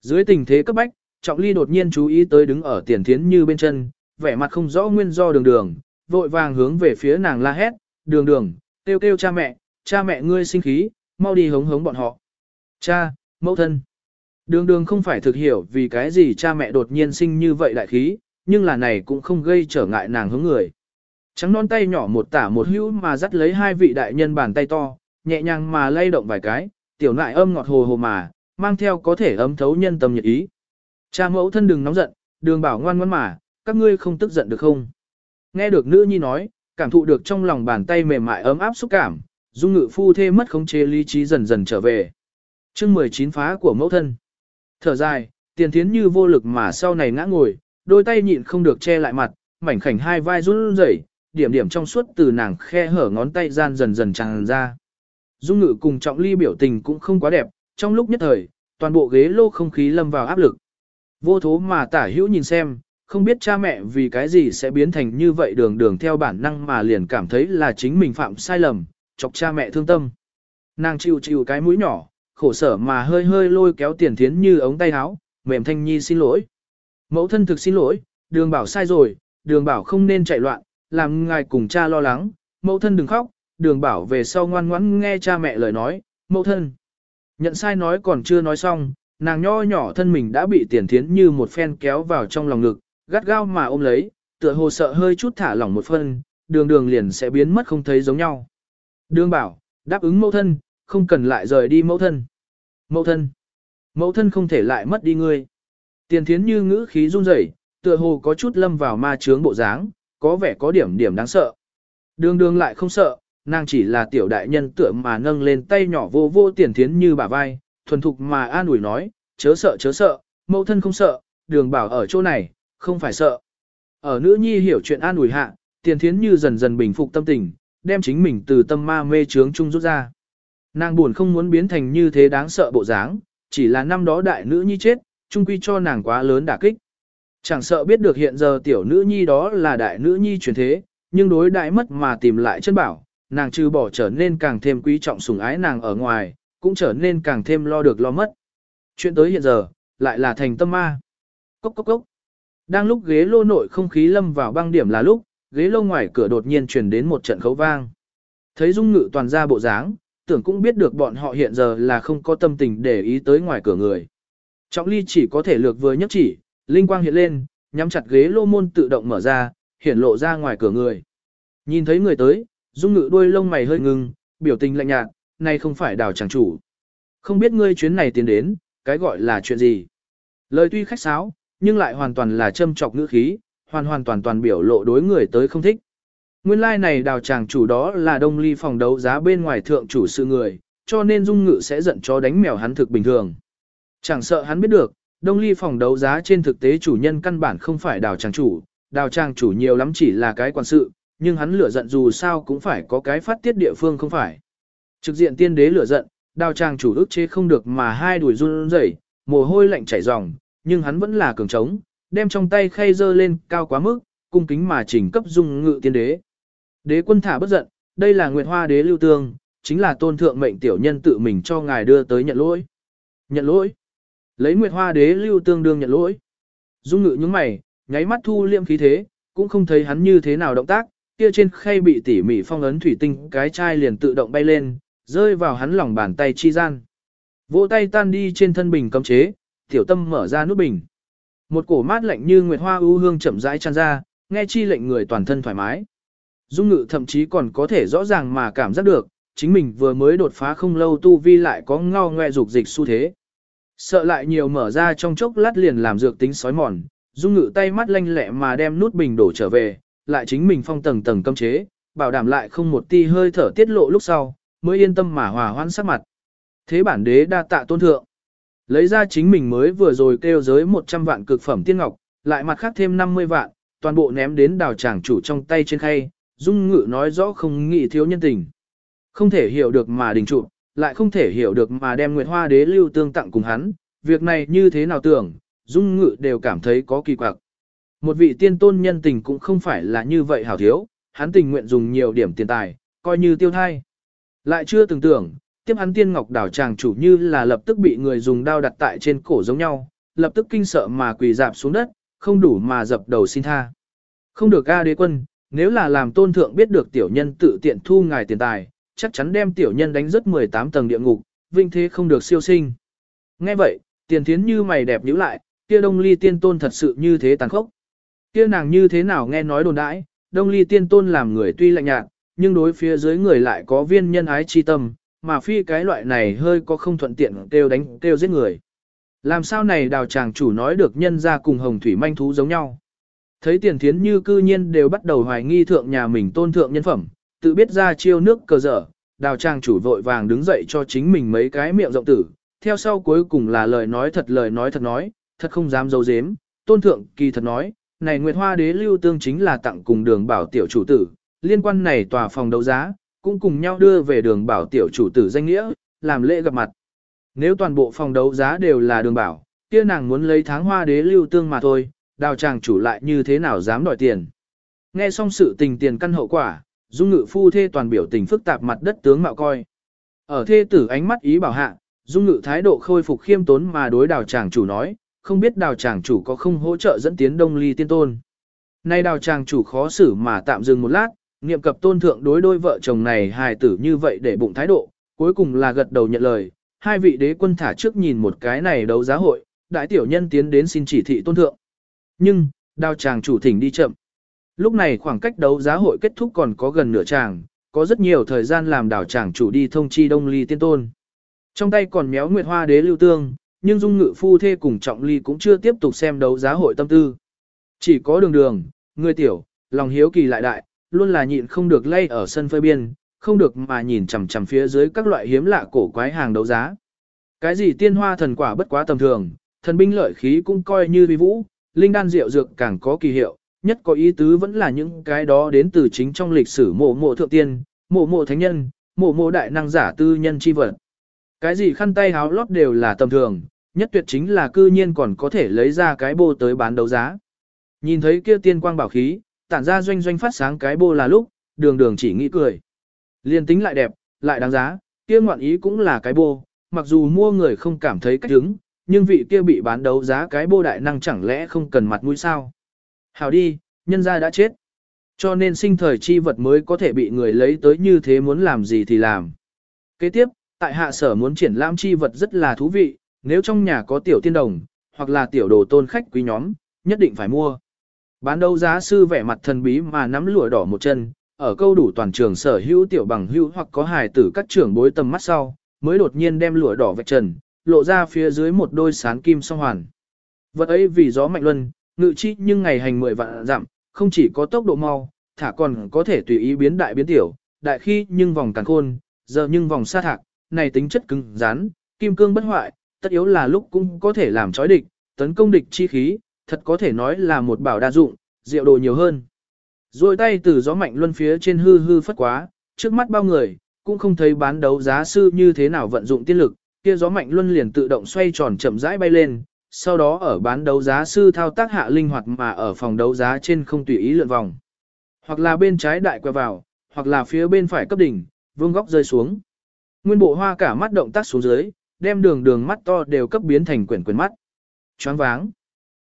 Dưới tình thế cấp bách, Trọng Ly đột nhiên chú ý tới đứng ở tiền thiến như bên chân, vẻ mặt không rõ nguyên do đường đường, vội vàng hướng về phía nàng la hét, đường đường, kêu kêu cha mẹ, cha mẹ ngươi sinh khí, mau đi hống hống bọn họ. Cha, mẫu thân. Đường đường không phải thực hiểu vì cái gì cha mẹ đột nhiên sinh như vậy đại khí, nhưng là này cũng không gây trở ngại nàng hướng người. Trắng non tay nhỏ một tả một hữu mà dắt lấy hai vị đại nhân bàn tay to, nhẹ nhàng mà lay động vài cái, tiểu nại âm ngọt hồ hồ mà, mang theo có thể ấm thấu nhân tâm nhiệt ý. Cha mẫu thân đừng nóng giận, đường bảo ngoan ngoãn mà, các ngươi không tức giận được không? Nghe được nữ nhi nói, cảm thụ được trong lòng bàn tay mềm mại ấm áp xúc cảm, dung ngự phu thê mất khống chế lý trí dần dần trở về. chương 19 phá của mẫu thân. Thở dài, tiền thiến như vô lực mà sau này ngã ngồi, đôi tay nhịn không được che lại mặt, mảnh khảnh hai vai run rẩy, điểm điểm trong suốt từ nàng khe hở ngón tay gian dần dần tràn ra. Dung ngự cùng trọng ly biểu tình cũng không quá đẹp, trong lúc nhất thời, toàn bộ ghế lô không khí lâm vào áp lực. Vô thố mà tả hữu nhìn xem, không biết cha mẹ vì cái gì sẽ biến thành như vậy đường đường theo bản năng mà liền cảm thấy là chính mình phạm sai lầm, chọc cha mẹ thương tâm. Nàng chịu chịu cái mũi nhỏ, khổ sở mà hơi hơi lôi kéo tiền thiến như ống tay áo, mềm thanh nhi xin lỗi. Mẫu thân thực xin lỗi, đường bảo sai rồi, đường bảo không nên chạy loạn, làm ngài cùng cha lo lắng, mẫu thân đừng khóc, đường bảo về sau ngoan ngoãn nghe cha mẹ lời nói, mẫu thân. Nhận sai nói còn chưa nói xong, nàng nho nhỏ thân mình đã bị tiền thiến như một phen kéo vào trong lòng ngực, gắt gao mà ôm lấy, tựa hồ sợ hơi chút thả lỏng một phân, đường đường liền sẽ biến mất không thấy giống nhau. Đường bảo, đáp ứng mẫu thân, không cần lại rời đi mẫu thân. Mẫu thân, mẫu thân không thể lại mất đi ngươi. Tiền thiến như ngữ khí run rẩy, tựa hồ có chút lâm vào ma trướng bộ dáng, có vẻ có điểm điểm đáng sợ. Đường đường lại không sợ, nàng chỉ là tiểu đại nhân tựa mà nâng lên tay nhỏ vô vô tiền thiến như bả vai, thuần thục mà an ủi nói, chớ sợ chớ sợ, mẫu thân không sợ, đường bảo ở chỗ này, không phải sợ. Ở nữ nhi hiểu chuyện an ủi hạ, tiền thiến như dần dần bình phục tâm tình, đem chính mình từ tâm ma mê trướng chung rút ra. Nàng buồn không muốn biến thành như thế đáng sợ bộ dáng, chỉ là năm đó đại nữ nhi chết, chung quy cho nàng quá lớn đả kích. Chẳng sợ biết được hiện giờ tiểu nữ nhi đó là đại nữ nhi truyền thế, nhưng đối đại mất mà tìm lại chân bảo, nàng trừ bỏ trở nên càng thêm quý trọng sủng ái nàng ở ngoài, cũng trở nên càng thêm lo được lo mất. Chuyện tới hiện giờ, lại là thành tâm ma. Cốc cốc cốc. Đang lúc ghế lô nội không khí lâm vào băng điểm là lúc, ghế lô ngoài cửa đột nhiên truyền đến một trận khấu vang. Thấy dung ngự toàn ra bộ dáng, tưởng cũng biết được bọn họ hiện giờ là không có tâm tình để ý tới ngoài cửa người. Trọng ly chỉ có thể lược vừa nhất chỉ, linh quang hiện lên, nhắm chặt ghế lô môn tự động mở ra, hiển lộ ra ngoài cửa người. Nhìn thấy người tới, dung ngự đuôi lông mày hơi ngưng, biểu tình lạnh nhạt, nay không phải đào chàng chủ. Không biết ngươi chuyến này tiến đến, cái gọi là chuyện gì. Lời tuy khách sáo, nhưng lại hoàn toàn là châm trọc ngữ khí, hoàn hoàn toàn toàn biểu lộ đối người tới không thích. Nguyên lai like này đào chàng chủ đó là đông ly phòng đấu giá bên ngoài thượng chủ sự người, cho nên dung ngự sẽ giận cho đánh mèo hắn thực bình thường. Chẳng sợ hắn biết được, đông ly phòng đấu giá trên thực tế chủ nhân căn bản không phải đào chàng chủ, đào chàng chủ nhiều lắm chỉ là cái quan sự, nhưng hắn lửa giận dù sao cũng phải có cái phát tiết địa phương không phải. Trực diện tiên đế lửa giận, đào trang chủ ức chế không được mà hai đuổi run rẩy, mồ hôi lạnh chảy ròng, nhưng hắn vẫn là cường trống, đem trong tay khay dơ lên cao quá mức, cung kính mà chỉnh cấp dung ngự tiên đế. Đế quân thả bất giận, đây là Nguyệt Hoa đế lưu tương, chính là tôn thượng mệnh tiểu nhân tự mình cho ngài đưa tới nhận lỗi. Nhận lỗi. Lấy Nguyệt Hoa đế lưu tương đương nhận lỗi. Dung ngự những mày, nháy mắt thu liêm khí thế, cũng không thấy hắn như thế nào động tác, kia trên khay bị tỉ mỉ phong ấn thủy tinh cái chai liền tự động bay lên, rơi vào hắn lòng bàn tay chi gian. Vỗ tay tan đi trên thân bình cấm chế, tiểu tâm mở ra nút bình. Một cổ mát lạnh như nguyệt hoa ưu hương chậm rãi tràn ra, nghe chi lệnh người toàn thân thoải mái. Dung ngự thậm chí còn có thể rõ ràng mà cảm giác được, chính mình vừa mới đột phá không lâu tu vi lại có ngao ngoe dục dịch xu thế. Sợ lại nhiều mở ra trong chốc lát liền làm dược tính sói mòn, dung ngự tay mắt lanh lẹ mà đem nút bình đổ trở về, lại chính mình phong tầng tầng cấm chế, bảo đảm lại không một ti hơi thở tiết lộ lúc sau, mới yên tâm mà hòa hoãn sắc mặt. Thế bản đế đa tạ tôn thượng. Lấy ra chính mình mới vừa rồi kêu giới 100 vạn cực phẩm tiên ngọc, lại mặt khác thêm 50 vạn, toàn bộ ném đến đào tràng chủ trong tay trên khay, dung ngự nói rõ không nghĩ thiếu nhân tình. Không thể hiểu được mà đình trụ, lại không thể hiểu được mà đem Nguyệt Hoa đế lưu tương tặng cùng hắn, việc này như thế nào tưởng, dung ngự đều cảm thấy có kỳ quặc. Một vị tiên tôn nhân tình cũng không phải là như vậy hảo thiếu, hắn tình nguyện dùng nhiều điểm tiền tài, coi như tiêu thai. Lại chưa từng tưởng, tiếp hắn tiên ngọc đảo chàng chủ như là lập tức bị người dùng đao đặt tại trên cổ giống nhau, lập tức kinh sợ mà quỳ dạp xuống đất, không đủ mà dập đầu xin tha. Không được ca đế quân, nếu là làm tôn thượng biết được tiểu nhân tự tiện thu ngài tiền tài, chắc chắn đem tiểu nhân đánh rất 18 tầng địa ngục, vinh thế không được siêu sinh. Nghe vậy, tiền thiến như mày đẹp nhíu lại, kia đông ly tiên tôn thật sự như thế tàn khốc. Kia nàng như thế nào nghe nói đồn đãi, đông ly tiên tôn làm người tuy lạnh nhạt, nhưng đối phía dưới người lại có viên nhân ái chi tâm, mà phi cái loại này hơi có không thuận tiện kêu đánh kêu giết người. Làm sao này đào chàng chủ nói được nhân ra cùng hồng thủy manh thú giống nhau. Thấy tiền thiến như cư nhiên đều bắt đầu hoài nghi thượng nhà mình tôn thượng nhân phẩm, tự biết ra chiêu nước cờ dở, đào chàng chủ vội vàng đứng dậy cho chính mình mấy cái miệng rộng tử, theo sau cuối cùng là lời nói thật lời nói thật nói, thật không dám giấu dếm. tôn thượng kỳ thật nói, này Nguyệt Hoa Đế lưu tương chính là tặng cùng đường bảo tiểu chủ tử, liên quan này tòa phòng đấu giá, cũng cùng nhau đưa về đường bảo tiểu chủ tử danh nghĩa, làm lễ gặp mặt. Nếu toàn bộ phòng đấu giá đều là đường bảo, kia nàng muốn lấy tháng hoa đế lưu tương mà thôi, đào chàng chủ lại như thế nào dám đòi tiền. Nghe xong sự tình tiền căn hậu quả, dung ngự phu thê toàn biểu tình phức tạp mặt đất tướng mạo coi. Ở thê tử ánh mắt ý bảo hạ, dung ngự thái độ khôi phục khiêm tốn mà đối đào chàng chủ nói, không biết đào chàng chủ có không hỗ trợ dẫn tiến đông ly tiên tôn. Nay đào chàng chủ khó xử mà tạm dừng một lát, niệm cập tôn thượng đối đôi vợ chồng này hài tử như vậy để bụng thái độ, cuối cùng là gật đầu nhận lời, hai vị đế quân thả trước nhìn một cái này đấu giá hội, đại tiểu nhân tiến đến xin chỉ thị tôn thượng. Nhưng, đào chàng chủ thỉnh đi chậm. Lúc này khoảng cách đấu giá hội kết thúc còn có gần nửa chàng, có rất nhiều thời gian làm đào chàng chủ đi thông chi đông ly tiên tôn. Trong tay còn méo nguyệt hoa đế lưu tương, nhưng dung ngự phu thê cùng trọng ly cũng chưa tiếp tục xem đấu giá hội tâm tư. Chỉ có đường đường, người tiểu, lòng hiếu kỳ lại đại, luôn là nhịn không được lay ở sân phơi biên, không được mà nhìn chằm chằm phía dưới các loại hiếm lạ cổ quái hàng đấu giá. Cái gì tiên hoa thần quả bất quá tầm thường, thần binh lợi khí cũng coi như vi vũ, linh đan rượu dược càng có kỳ hiệu, nhất có ý tứ vẫn là những cái đó đến từ chính trong lịch sử mộ mộ thượng tiên, mộ mộ thánh nhân, mộ mộ đại năng giả tư nhân chi vật. Cái gì khăn tay háo lót đều là tầm thường, nhất tuyệt chính là cư nhiên còn có thể lấy ra cái bô tới bán đấu giá. Nhìn thấy kia tiên quang bảo khí, tản ra doanh doanh phát sáng cái bô là lúc, đường đường chỉ nghĩ cười. Liên tính lại đẹp, lại đáng giá, kia ngoạn ý cũng là cái bô, mặc dù mua người không cảm thấy cách hứng, nhưng vị kia bị bán đấu giá cái bô đại năng chẳng lẽ không cần mặt mũi sao. Hào đi, nhân gia đã chết. Cho nên sinh thời chi vật mới có thể bị người lấy tới như thế muốn làm gì thì làm. Kế tiếp, tại hạ sở muốn triển lãm chi vật rất là thú vị, nếu trong nhà có tiểu tiên đồng, hoặc là tiểu đồ tôn khách quý nhóm, nhất định phải mua. Bán đấu giá sư vẻ mặt thần bí mà nắm lụa đỏ một chân, ở câu đủ toàn trường sở hữu tiểu bằng hữu hoặc có hài tử các trưởng bối tầm mắt sau, mới đột nhiên đem lụa đỏ vạch trần, lộ ra phía dưới một đôi sán kim song hoàn. Vật ấy vì gió mạnh luân, ngự chi nhưng ngày hành mười vạn dặm, không chỉ có tốc độ mau, thả còn có thể tùy ý biến đại biến tiểu, đại khi nhưng vòng càng khôn, giờ nhưng vòng xa thạc, này tính chất cứng, rắn, kim cương bất hoại, tất yếu là lúc cũng có thể làm chói địch, tấn công địch chi khí, thật có thể nói là một bảo đa dụng, rượu đồ nhiều hơn. Rồi tay từ gió mạnh luân phía trên hư hư phất quá, trước mắt bao người, cũng không thấy bán đấu giá sư như thế nào vận dụng tiên lực, kia gió mạnh luân liền tự động xoay tròn chậm rãi bay lên, sau đó ở bán đấu giá sư thao tác hạ linh hoạt mà ở phòng đấu giá trên không tùy ý lượn vòng. Hoặc là bên trái đại quẹo vào, hoặc là phía bên phải cấp đỉnh, vương góc rơi xuống. Nguyên bộ hoa cả mắt động tác xuống dưới, đem đường đường mắt to đều cấp biến thành quyển quyển mắt. Choáng váng.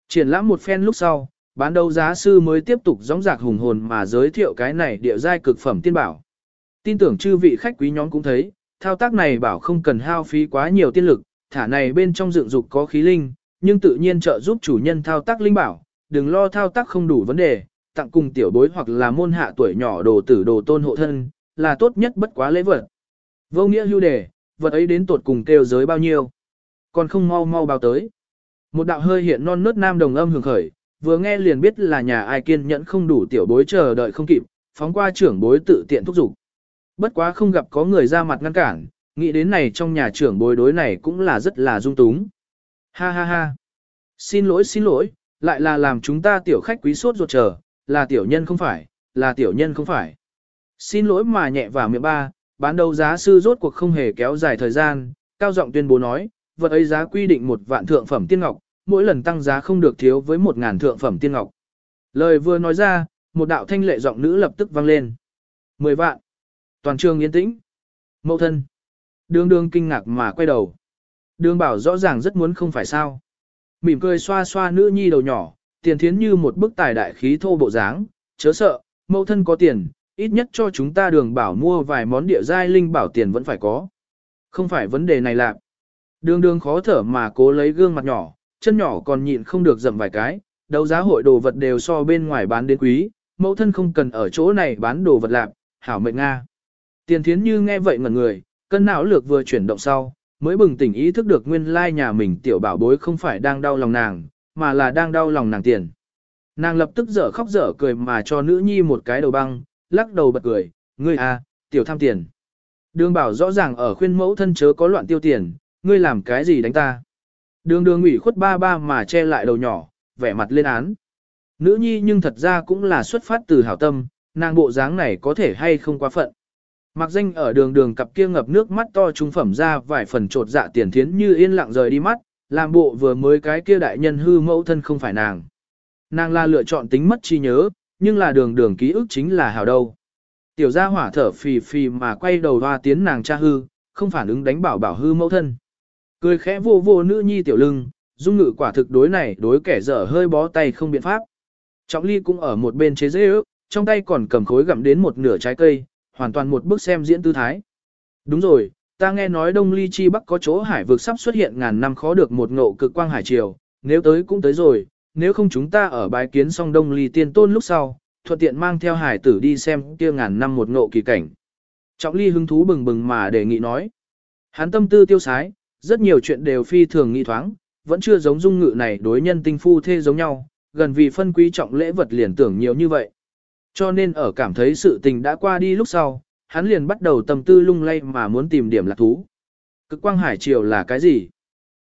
Triển lãm một phen lúc sau, bán đấu giá sư mới tiếp tục gióng giạc hùng hồn mà giới thiệu cái này địa giai cực phẩm tiên bảo. Tin tưởng chư vị khách quý nhóm cũng thấy, thao tác này bảo không cần hao phí quá nhiều tiên lực, thả này bên trong dựng dục có khí linh, nhưng tự nhiên trợ giúp chủ nhân thao tác linh bảo, đừng lo thao tác không đủ vấn đề, tặng cùng tiểu bối hoặc là môn hạ tuổi nhỏ đồ tử đồ tôn hộ thân, là tốt nhất bất quá lễ vật. Vô nghĩa hưu đề, vật ấy đến tột cùng kêu giới bao nhiêu. Còn không mau mau báo tới. Một đạo hơi hiện non nớt nam đồng âm hưởng khởi, vừa nghe liền biết là nhà ai kiên nhẫn không đủ tiểu bối chờ đợi không kịp, phóng qua trưởng bối tự tiện thúc giục. Bất quá không gặp có người ra mặt ngăn cản, nghĩ đến này trong nhà trưởng bối đối này cũng là rất là dung túng. Ha ha ha. Xin lỗi xin lỗi, lại là làm chúng ta tiểu khách quý suốt ruột chờ, là tiểu nhân không phải, là tiểu nhân không phải. Xin lỗi mà nhẹ vào miệng ba, bán đấu giá sư rốt cuộc không hề kéo dài thời gian, cao giọng tuyên bố nói, vật ấy giá quy định một vạn thượng phẩm tiên ngọc, mỗi lần tăng giá không được thiếu với một ngàn thượng phẩm tiên ngọc. Lời vừa nói ra, một đạo thanh lệ giọng nữ lập tức vang lên. Mười vạn. Toàn trường yên tĩnh. Mậu thân. Đường đường kinh ngạc mà quay đầu. Đường bảo rõ ràng rất muốn không phải sao. Mỉm cười xoa xoa nữ nhi đầu nhỏ, tiền thiến như một bức tài đại khí thô bộ dáng, chớ sợ, mẫu thân có tiền, ít nhất cho chúng ta đường bảo mua vài món địa giai linh bảo tiền vẫn phải có. Không phải vấn đề này lạc. Đường đường khó thở mà cố lấy gương mặt nhỏ, chân nhỏ còn nhịn không được dậm vài cái, đấu giá hội đồ vật đều so bên ngoài bán đến quý, mẫu thân không cần ở chỗ này bán đồ vật lạc, hảo mệnh Nga. Tiền thiến như nghe vậy ngẩn người, cân não lược vừa chuyển động sau, mới bừng tỉnh ý thức được nguyên lai nhà mình tiểu bảo bối không phải đang đau lòng nàng, mà là đang đau lòng nàng tiền. Nàng lập tức dở khóc dở cười mà cho nữ nhi một cái đầu băng, lắc đầu bật cười, ngươi à, tiểu tham tiền. Đường bảo rõ ràng ở khuyên mẫu thân chớ có loạn tiêu tiền, ngươi làm cái gì đánh ta. Đường đường ủy khuất ba ba mà che lại đầu nhỏ, vẻ mặt lên án. Nữ nhi nhưng thật ra cũng là xuất phát từ hảo tâm, nàng bộ dáng này có thể hay không quá phận. Mặc danh ở đường đường cặp kia ngập nước mắt to trung phẩm ra vài phần trột dạ tiền thiến như yên lặng rời đi mắt, làm bộ vừa mới cái kia đại nhân hư mẫu thân không phải nàng. Nàng là lựa chọn tính mất trí nhớ, nhưng là đường đường ký ức chính là hảo đâu. Tiểu gia hỏa thở phì phì mà quay đầu hoa tiến nàng cha hư, không phản ứng đánh bảo bảo hư mẫu thân. Cười khẽ vô vô nữ nhi tiểu lưng, dung ngự quả thực đối này đối kẻ dở hơi bó tay không biện pháp. Trọng ly cũng ở một bên chế dễ ước, trong tay còn cầm khối gặm đến một nửa trái cây, hoàn toàn một bức xem diễn tư thái. Đúng rồi, ta nghe nói Đông Ly Chi Bắc có chỗ hải vực sắp xuất hiện ngàn năm khó được một ngộ cực quang hải triều, nếu tới cũng tới rồi, nếu không chúng ta ở bái kiến song Đông Ly tiên tôn lúc sau, thuận tiện mang theo hải tử đi xem kia ngàn năm một ngộ kỳ cảnh. Trọng Ly hứng thú bừng bừng mà đề nghị nói. Hắn tâm tư tiêu sái, rất nhiều chuyện đều phi thường nghi thoáng, vẫn chưa giống dung ngự này đối nhân tinh phu thê giống nhau, gần vì phân quý trọng lễ vật liền tưởng nhiều như vậy. Cho nên ở cảm thấy sự tình đã qua đi lúc sau, hắn liền bắt đầu tâm tư lung lay mà muốn tìm điểm lạc thú. Cực quang hải triều là cái gì?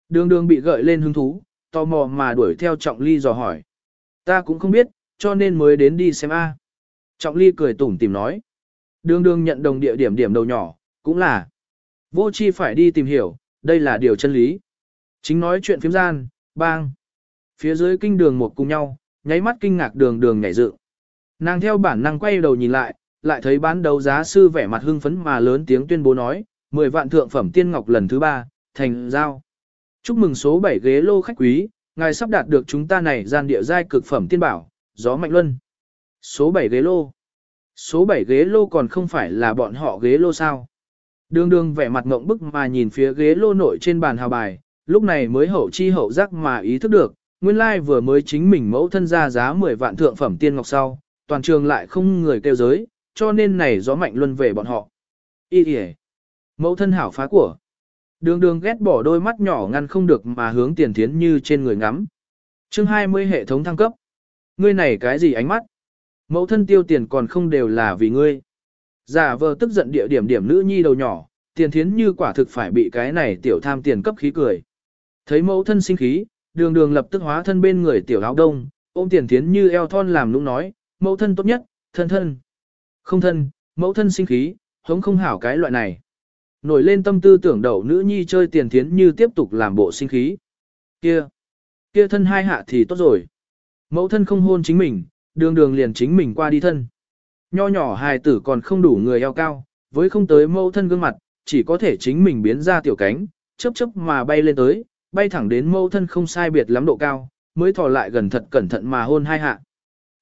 Đường đường bị gợi lên hứng thú, tò mò mà đuổi theo Trọng Ly dò hỏi. Ta cũng không biết, cho nên mới đến đi xem a. Trọng Ly cười tủm tìm nói. Đường đường nhận đồng địa điểm điểm đầu nhỏ, cũng là. Vô chi phải đi tìm hiểu, đây là điều chân lý. Chính nói chuyện phiếm gian, bang. Phía dưới kinh đường một cùng nhau, nháy mắt kinh ngạc đường đường nhảy dựng. Nàng theo bản năng quay đầu nhìn lại, lại thấy bán đấu giá sư vẻ mặt hưng phấn mà lớn tiếng tuyên bố nói, 10 vạn thượng phẩm tiên ngọc lần thứ ba, thành giao. Chúc mừng số 7 ghế lô khách quý, ngài sắp đạt được chúng ta này gian địa giai cực phẩm tiên bảo, gió mạnh luân. Số 7 ghế lô. Số 7 ghế lô còn không phải là bọn họ ghế lô sao. Đường đường vẻ mặt ngộng bức mà nhìn phía ghế lô nội trên bàn hào bài, lúc này mới hậu chi hậu giác mà ý thức được, nguyên lai like vừa mới chính mình mẫu thân ra giá 10 vạn thượng phẩm tiên ngọc sau, toàn trường lại không người kêu giới, cho nên này gió mạnh luân về bọn họ. Ý hề. Mẫu thân hảo phá của. Đường đường ghét bỏ đôi mắt nhỏ ngăn không được mà hướng tiền thiến như trên người ngắm. chương 20 hệ thống thăng cấp. Ngươi này cái gì ánh mắt? Mẫu thân tiêu tiền còn không đều là vì ngươi. Giả vờ tức giận địa điểm điểm nữ nhi đầu nhỏ, tiền thiến như quả thực phải bị cái này tiểu tham tiền cấp khí cười. Thấy mẫu thân sinh khí, đường đường lập tức hóa thân bên người tiểu áo đông, ôm tiền thiến như eo thon làm nũng nói, mẫu thân tốt nhất, thân thân. Không thân, mẫu thân sinh khí, hống không hảo cái loại này. Nổi lên tâm tư tưởng đầu nữ nhi chơi tiền thiến như tiếp tục làm bộ sinh khí. Kia, kia thân hai hạ thì tốt rồi. Mẫu thân không hôn chính mình, đường đường liền chính mình qua đi thân. Nho nhỏ hài tử còn không đủ người eo cao, với không tới mẫu thân gương mặt, chỉ có thể chính mình biến ra tiểu cánh, chớp chớp mà bay lên tới, bay thẳng đến mẫu thân không sai biệt lắm độ cao, mới thò lại gần thật cẩn thận mà hôn hai hạ.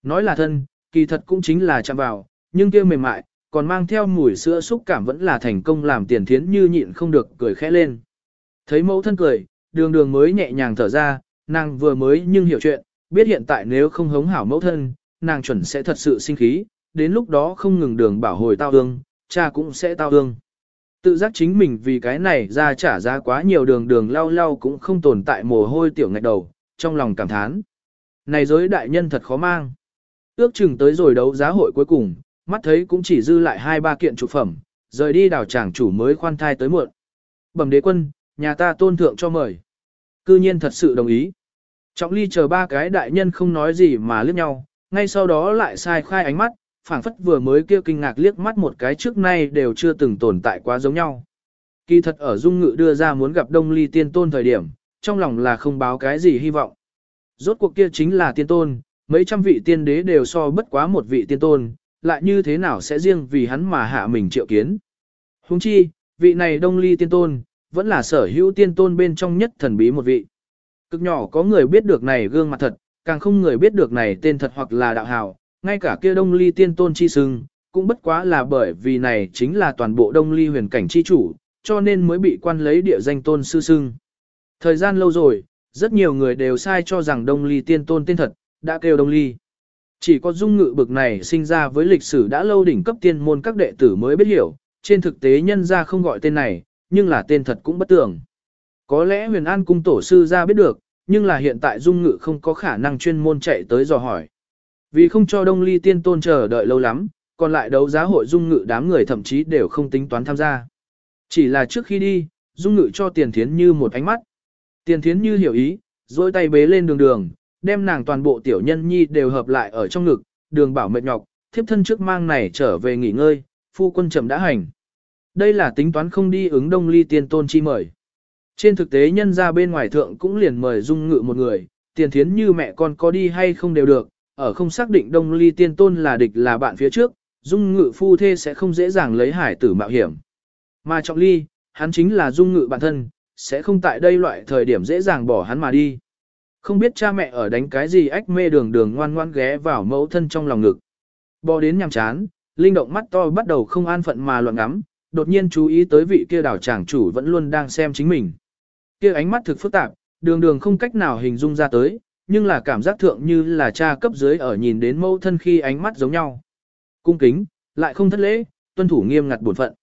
Nói là thân, kỳ thật cũng chính là chạm vào, nhưng kia mềm mại, còn mang theo mùi sữa xúc cảm vẫn là thành công làm tiền thiến như nhịn không được cười khẽ lên. Thấy mẫu thân cười, đường đường mới nhẹ nhàng thở ra, nàng vừa mới nhưng hiểu chuyện, biết hiện tại nếu không hống hảo mẫu thân, nàng chuẩn sẽ thật sự sinh khí, đến lúc đó không ngừng đường bảo hồi tao hương, cha cũng sẽ tao hương. Tự giác chính mình vì cái này ra trả giá quá nhiều đường đường lau lau cũng không tồn tại mồ hôi tiểu ngạch đầu, trong lòng cảm thán. Này giới đại nhân thật khó mang. Ước chừng tới rồi đấu giá hội cuối cùng, mắt thấy cũng chỉ dư lại hai ba kiện trụ phẩm, rời đi đào tràng chủ mới khoan thai tới muộn. Bẩm đế quân, nhà ta tôn thượng cho mời. Cư nhiên thật sự đồng ý. Trọng ly chờ ba cái đại nhân không nói gì mà liếc nhau, ngay sau đó lại sai khai ánh mắt, phảng phất vừa mới kia kinh ngạc liếc mắt một cái trước nay đều chưa từng tồn tại quá giống nhau. Kỳ thật ở dung ngự đưa ra muốn gặp đông ly tiên tôn thời điểm, trong lòng là không báo cái gì hy vọng. Rốt cuộc kia chính là tiên tôn, mấy trăm vị tiên đế đều so bất quá một vị tiên tôn, lại như thế nào sẽ riêng vì hắn mà hạ mình triệu kiến. Huống chi, vị này đông ly tiên tôn, vẫn là sở hữu tiên tôn bên trong nhất thần bí một vị. Cực nhỏ có người biết được này gương mặt thật, càng không người biết được này tên thật hoặc là đạo hào, ngay cả kia đông ly tiên tôn chi sưng, cũng bất quá là bởi vì này chính là toàn bộ đông ly huyền cảnh chi chủ, cho nên mới bị quan lấy địa danh tôn sư sưng. Thời gian lâu rồi, rất nhiều người đều sai cho rằng đông ly tiên tôn tên thật, đã kêu đông ly. Chỉ có dung ngự bực này sinh ra với lịch sử đã lâu đỉnh cấp tiên môn các đệ tử mới biết hiểu, trên thực tế nhân ra không gọi tên này, nhưng là tên thật cũng bất tưởng. Có lẽ huyền an cung tổ sư ra biết được, nhưng là hiện tại dung ngự không có khả năng chuyên môn chạy tới dò hỏi. Vì không cho đông ly tiên tôn chờ đợi lâu lắm, còn lại đấu giá hội dung ngự đám người thậm chí đều không tính toán tham gia. Chỉ là trước khi đi, dung ngự cho tiền thiến như một ánh mắt. Tiền thiến như hiểu ý, dôi tay bế lên đường đường, đem nàng toàn bộ tiểu nhân nhi đều hợp lại ở trong ngực, đường bảo mệt nhọc, thiếp thân trước mang này trở về nghỉ ngơi, phu quân chậm đã hành. Đây là tính toán không đi ứng đông ly tiên tôn chi mời. Trên thực tế nhân ra bên ngoài thượng cũng liền mời dung ngự một người, tiền thiến như mẹ con có đi hay không đều được, ở không xác định đông ly tiên tôn là địch là bạn phía trước, dung ngự phu thê sẽ không dễ dàng lấy hải tử mạo hiểm. Mà trọng ly, hắn chính là dung ngự bản thân, sẽ không tại đây loại thời điểm dễ dàng bỏ hắn mà đi. Không biết cha mẹ ở đánh cái gì ách mê đường đường ngoan ngoan ghé vào mẫu thân trong lòng ngực. Bò đến nhằm chán, linh động mắt to bắt đầu không an phận mà loạn ngắm, đột nhiên chú ý tới vị kia đảo tràng chủ vẫn luôn đang xem chính mình. Kia ánh mắt thực phức tạp, đường đường không cách nào hình dung ra tới, nhưng là cảm giác thượng như là cha cấp dưới ở nhìn đến mẫu thân khi ánh mắt giống nhau. Cung kính, lại không thất lễ, tuân thủ nghiêm ngặt bổn phận.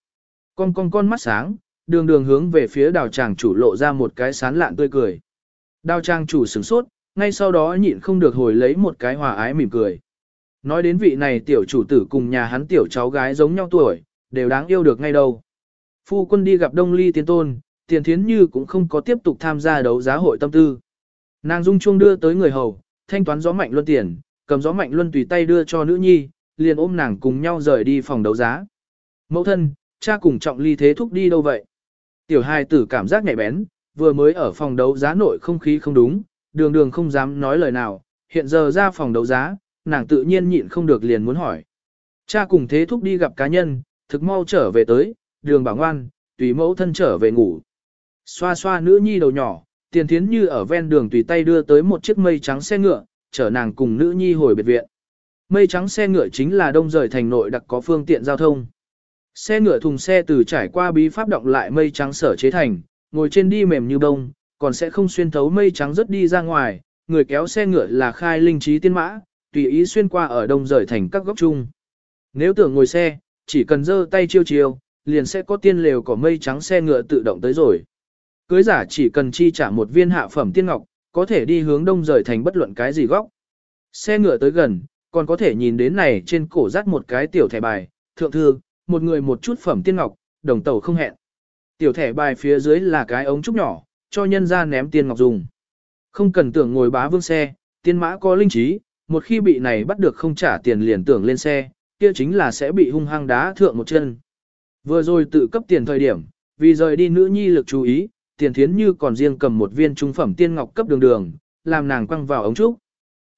Con con con mắt sáng, đường đường hướng về phía đào tràng chủ lộ ra một cái sán lạn tươi cười. Đào tràng chủ sửng sốt, ngay sau đó nhịn không được hồi lấy một cái hòa ái mỉm cười. Nói đến vị này tiểu chủ tử cùng nhà hắn tiểu cháu gái giống nhau tuổi, đều đáng yêu được ngay đâu. Phu quân đi gặp Đông Ly Tiên Tôn, Tiền Thiến Như cũng không có tiếp tục tham gia đấu giá hội tâm tư. Nàng dung chuông đưa tới người hầu, thanh toán gió mạnh luân tiền, cầm gió mạnh luân tùy tay đưa cho nữ nhi, liền ôm nàng cùng nhau rời đi phòng đấu giá. Mẫu thân, cha cùng trọng ly thế thúc đi đâu vậy? Tiểu hài tử cảm giác nhạy bén, vừa mới ở phòng đấu giá nội không khí không đúng, đường đường không dám nói lời nào, hiện giờ ra phòng đấu giá, nàng tự nhiên nhịn không được liền muốn hỏi. Cha cùng thế thúc đi gặp cá nhân, thực mau trở về tới, đường bảo ngoan, tùy mẫu thân trở về ngủ. Xoa xoa nữ nhi đầu nhỏ, tiền thiến như ở ven đường tùy tay đưa tới một chiếc mây trắng xe ngựa, chở nàng cùng nữ nhi hồi biệt viện. Mây trắng xe ngựa chính là đông rời thành nội đặc có phương tiện giao thông. Xe ngựa thùng xe từ trải qua bí pháp động lại mây trắng sở chế thành, ngồi trên đi mềm như bông, còn sẽ không xuyên thấu mây trắng rất đi ra ngoài, người kéo xe ngựa là khai linh trí tiên mã, tùy ý xuyên qua ở đông rời thành các góc chung. Nếu tưởng ngồi xe, chỉ cần giơ tay chiêu chiêu, liền sẽ có tiên lều có mây trắng xe ngựa tự động tới rồi. Cưới giả chỉ cần chi trả một viên hạ phẩm tiên ngọc, có thể đi hướng đông rời thành bất luận cái gì góc. Xe ngựa tới gần, còn có thể nhìn đến này trên cổ rắt một cái tiểu thẻ bài, thượng thư, một người một chút phẩm tiên ngọc, đồng tàu không hẹn. Tiểu thẻ bài phía dưới là cái ống trúc nhỏ, cho nhân ra ném tiên ngọc dùng. Không cần tưởng ngồi bá vương xe, tiên mã có linh trí, một khi bị này bắt được không trả tiền liền tưởng lên xe, kia chính là sẽ bị hung hăng đá thượng một chân. Vừa rồi tự cấp tiền thời điểm, vì rời đi nữ nhi lực chú ý, tiền thiến như còn riêng cầm một viên trung phẩm tiên ngọc cấp đường đường, làm nàng quăng vào ống trúc.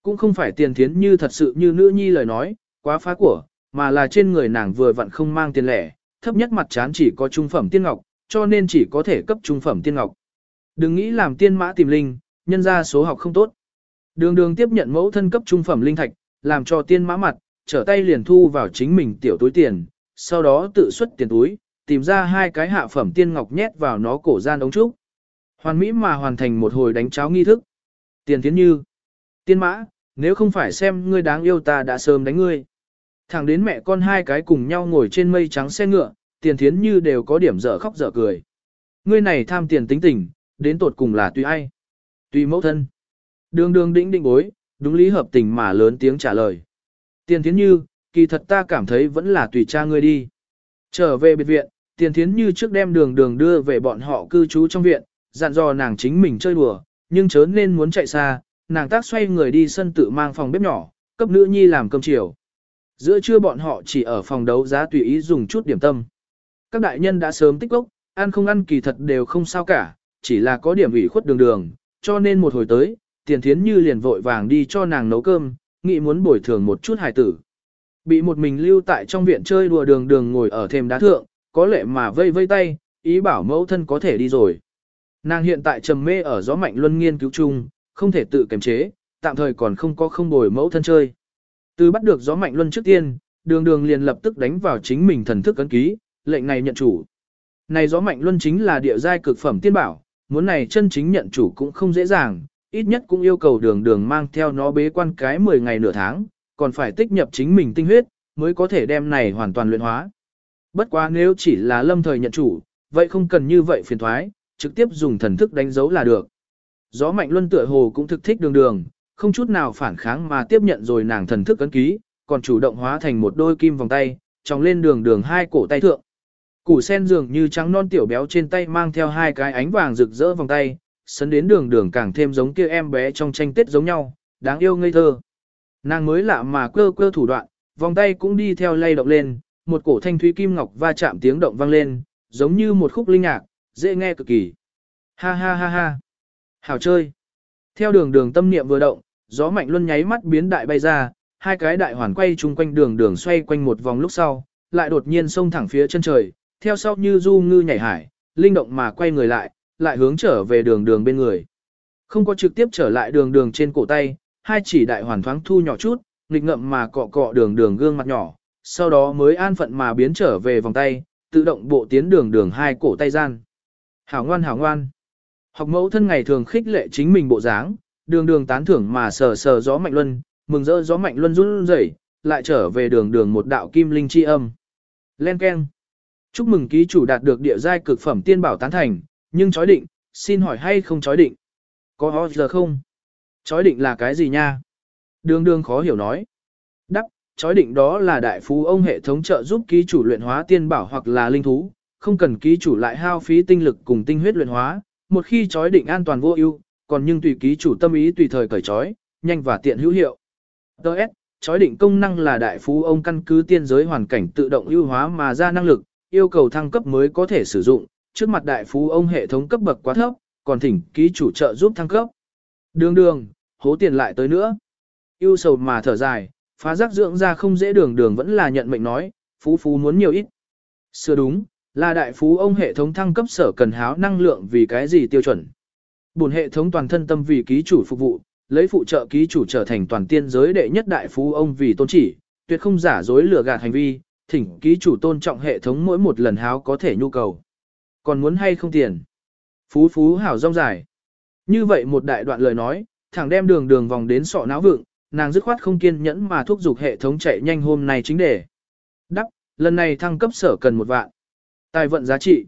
Cũng không phải tiền thiến như thật sự như nữ nhi lời nói, quá phá của, mà là trên người nàng vừa vặn không mang tiền lẻ, thấp nhất mặt chán chỉ có trung phẩm tiên ngọc, cho nên chỉ có thể cấp trung phẩm tiên ngọc. Đừng nghĩ làm tiên mã tìm linh, nhân ra số học không tốt. Đường đường tiếp nhận mẫu thân cấp trung phẩm linh thạch, làm cho tiên mã mặt, trở tay liền thu vào chính mình tiểu túi tiền, sau đó tự xuất tiền túi, tìm ra hai cái hạ phẩm tiên ngọc nhét vào nó cổ gian ống trúc. Hoàn mỹ mà hoàn thành một hồi đánh cháo nghi thức. Tiền thiến như. Tiên mã, nếu không phải xem ngươi đáng yêu ta đã sớm đánh ngươi. Thẳng đến mẹ con hai cái cùng nhau ngồi trên mây trắng xe ngựa, tiền thiến như đều có điểm dở khóc dở cười. Ngươi này tham tiền tính tình, đến tột cùng là tùy ai. Tùy mẫu thân. Đường đường đĩnh định bối, đúng lý hợp tình mà lớn tiếng trả lời. Tiền thiến như, kỳ thật ta cảm thấy vẫn là tùy cha ngươi đi. Trở về biệt viện, tiền thiến như trước đem đường đường đưa về bọn họ cư trú trong viện, dặn dò nàng chính mình chơi đùa, nhưng chớ nên muốn chạy xa, nàng tác xoay người đi sân tự mang phòng bếp nhỏ, cấp nữ nhi làm cơm chiều. Giữa trưa bọn họ chỉ ở phòng đấu giá tùy ý dùng chút điểm tâm. Các đại nhân đã sớm tích lốc, ăn không ăn kỳ thật đều không sao cả, chỉ là có điểm ủy khuất đường đường, cho nên một hồi tới, tiền thiến như liền vội vàng đi cho nàng nấu cơm, nghĩ muốn bồi thường một chút hài tử. Bị một mình lưu tại trong viện chơi đùa đường đường ngồi ở thềm đá thượng, có lệ mà vây vây tay, ý bảo mẫu thân có thể đi rồi. Nàng hiện tại trầm mê ở gió mạnh luân nghiên cứu chung, không thể tự kiềm chế, tạm thời còn không có không bồi mẫu thân chơi. Từ bắt được gió mạnh luân trước tiên, đường đường liền lập tức đánh vào chính mình thần thức ấn ký, lệnh này nhận chủ. Này gió mạnh luân chính là địa giai cực phẩm tiên bảo, muốn này chân chính nhận chủ cũng không dễ dàng, ít nhất cũng yêu cầu đường đường mang theo nó bế quan cái 10 ngày nửa tháng, còn phải tích nhập chính mình tinh huyết, mới có thể đem này hoàn toàn luyện hóa. Bất quá nếu chỉ là lâm thời nhận chủ, vậy không cần như vậy phiền thoái, trực tiếp dùng thần thức đánh dấu là được. Gió mạnh luân tựa hồ cũng thực thích đường đường, không chút nào phản kháng mà tiếp nhận rồi nàng thần thức ấn ký, còn chủ động hóa thành một đôi kim vòng tay, tròng lên đường đường hai cổ tay thượng. Củ sen dường như trắng non tiểu béo trên tay mang theo hai cái ánh vàng rực rỡ vòng tay, sấn đến đường đường càng thêm giống kia em bé trong tranh tết giống nhau, đáng yêu ngây thơ. Nàng mới lạ mà quơ quơ thủ đoạn, vòng tay cũng đi theo lay động lên, một cổ thanh thúy kim ngọc va chạm tiếng động vang lên, giống như một khúc linh nhạc, dễ nghe cực kỳ. Ha ha ha ha. Hảo chơi. Theo đường đường tâm niệm vừa động, gió mạnh luân nháy mắt biến đại bay ra, hai cái đại hoàn quay chung quanh đường đường xoay quanh một vòng lúc sau, lại đột nhiên xông thẳng phía chân trời, theo sau như du ngư nhảy hải, linh động mà quay người lại, lại hướng trở về đường đường bên người. Không có trực tiếp trở lại đường đường trên cổ tay, hai chỉ đại hoàn thoáng thu nhỏ chút, nghịch ngậm mà cọ cọ đường đường gương mặt nhỏ, sau đó mới an phận mà biến trở về vòng tay, tự động bộ tiến đường đường hai cổ tay gian. Hảo ngoan hảo ngoan. Học mẫu thân ngày thường khích lệ chính mình bộ dáng, đường đường tán thưởng mà sờ sờ gió mạnh luân, mừng rỡ gió mạnh luân run rẩy, lại trở về đường đường một đạo kim linh chi âm. Len keng. Chúc mừng ký chủ đạt được địa giai cực phẩm tiên bảo tán thành, nhưng chói định, xin hỏi hay không chói định? Có ho giờ không? Chói định là cái gì nha? Đường đường khó hiểu nói. Chói định đó là đại phú ông hệ thống trợ giúp ký chủ luyện hóa tiên bảo hoặc là linh thú, không cần ký chủ lại hao phí tinh lực cùng tinh huyết luyện hóa, một khi chói định an toàn vô ưu, còn nhưng tùy ký chủ tâm ý tùy thời cởi chói, nhanh và tiện hữu hiệu. DS, chói định công năng là đại phú ông căn cứ tiên giới hoàn cảnh tự động ưu hóa mà ra năng lực, yêu cầu thăng cấp mới có thể sử dụng, trước mặt đại phú ông hệ thống cấp bậc quá thấp, còn thỉnh ký chủ trợ giúp thăng cấp. Đường đường, hố tiền lại tới nữa. Yêu sầu mà thở dài, phá giác dưỡng ra không dễ đường đường vẫn là nhận mệnh nói, phú phú muốn nhiều ít. Sửa đúng, là đại phú ông hệ thống thăng cấp sở cần háo năng lượng vì cái gì tiêu chuẩn. Bổn hệ thống toàn thân tâm vì ký chủ phục vụ, lấy phụ trợ ký chủ trở thành toàn tiên giới đệ nhất đại phú ông vì tôn chỉ, tuyệt không giả dối lừa gạt hành vi, thỉnh ký chủ tôn trọng hệ thống mỗi một lần háo có thể nhu cầu. Còn muốn hay không tiền? Phú phú hảo rong dài. Như vậy một đại đoạn lời nói, thẳng đem đường đường vòng đến sọ não vượng, nàng dứt khoát không kiên nhẫn mà thúc giục hệ thống chạy nhanh hôm nay chính để. Đắc, lần này thăng cấp sở cần một vạn. Tài vận giá trị.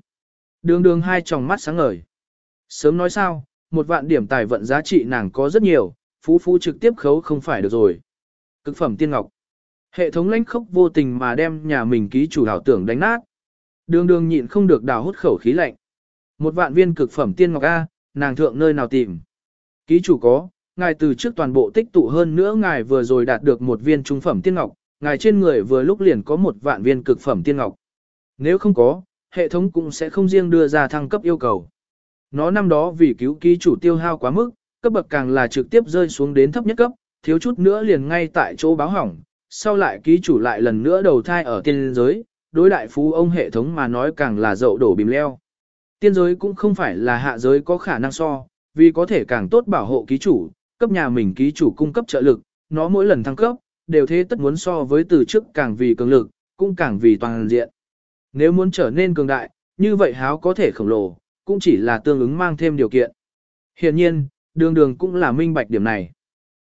Đường đường hai tròng mắt sáng ngời. Sớm nói sao, một vạn điểm tài vận giá trị nàng có rất nhiều, phú phú trực tiếp khấu không phải được rồi. Cực phẩm tiên ngọc. Hệ thống lãnh khốc vô tình mà đem nhà mình ký chủ đảo tưởng đánh nát. Đường đường nhịn không được đào hút khẩu khí lạnh. Một vạn viên cực phẩm tiên ngọc A, nàng thượng nơi nào tìm. Ký chủ có, ngài từ trước toàn bộ tích tụ hơn nữa ngài vừa rồi đạt được một viên trung phẩm tiên ngọc, ngài trên người vừa lúc liền có một vạn viên cực phẩm tiên ngọc. Nếu không có, hệ thống cũng sẽ không riêng đưa ra thăng cấp yêu cầu. Nó năm đó vì cứu ký chủ tiêu hao quá mức, cấp bậc càng là trực tiếp rơi xuống đến thấp nhất cấp, thiếu chút nữa liền ngay tại chỗ báo hỏng, sau lại ký chủ lại lần nữa đầu thai ở tiên giới, đối đại phú ông hệ thống mà nói càng là dậu đổ bìm leo. Tiên giới cũng không phải là hạ giới có khả năng so, vì có thể càng tốt bảo hộ ký chủ, cấp nhà mình ký chủ cung cấp trợ lực, nó mỗi lần thăng cấp, đều thế tất muốn so với từ trước càng vì cường lực, cũng càng vì toàn diện. Nếu muốn trở nên cường đại, như vậy háo có thể khổng lồ, cũng chỉ là tương ứng mang thêm điều kiện. Hiện nhiên, đường đường cũng là minh bạch điểm này.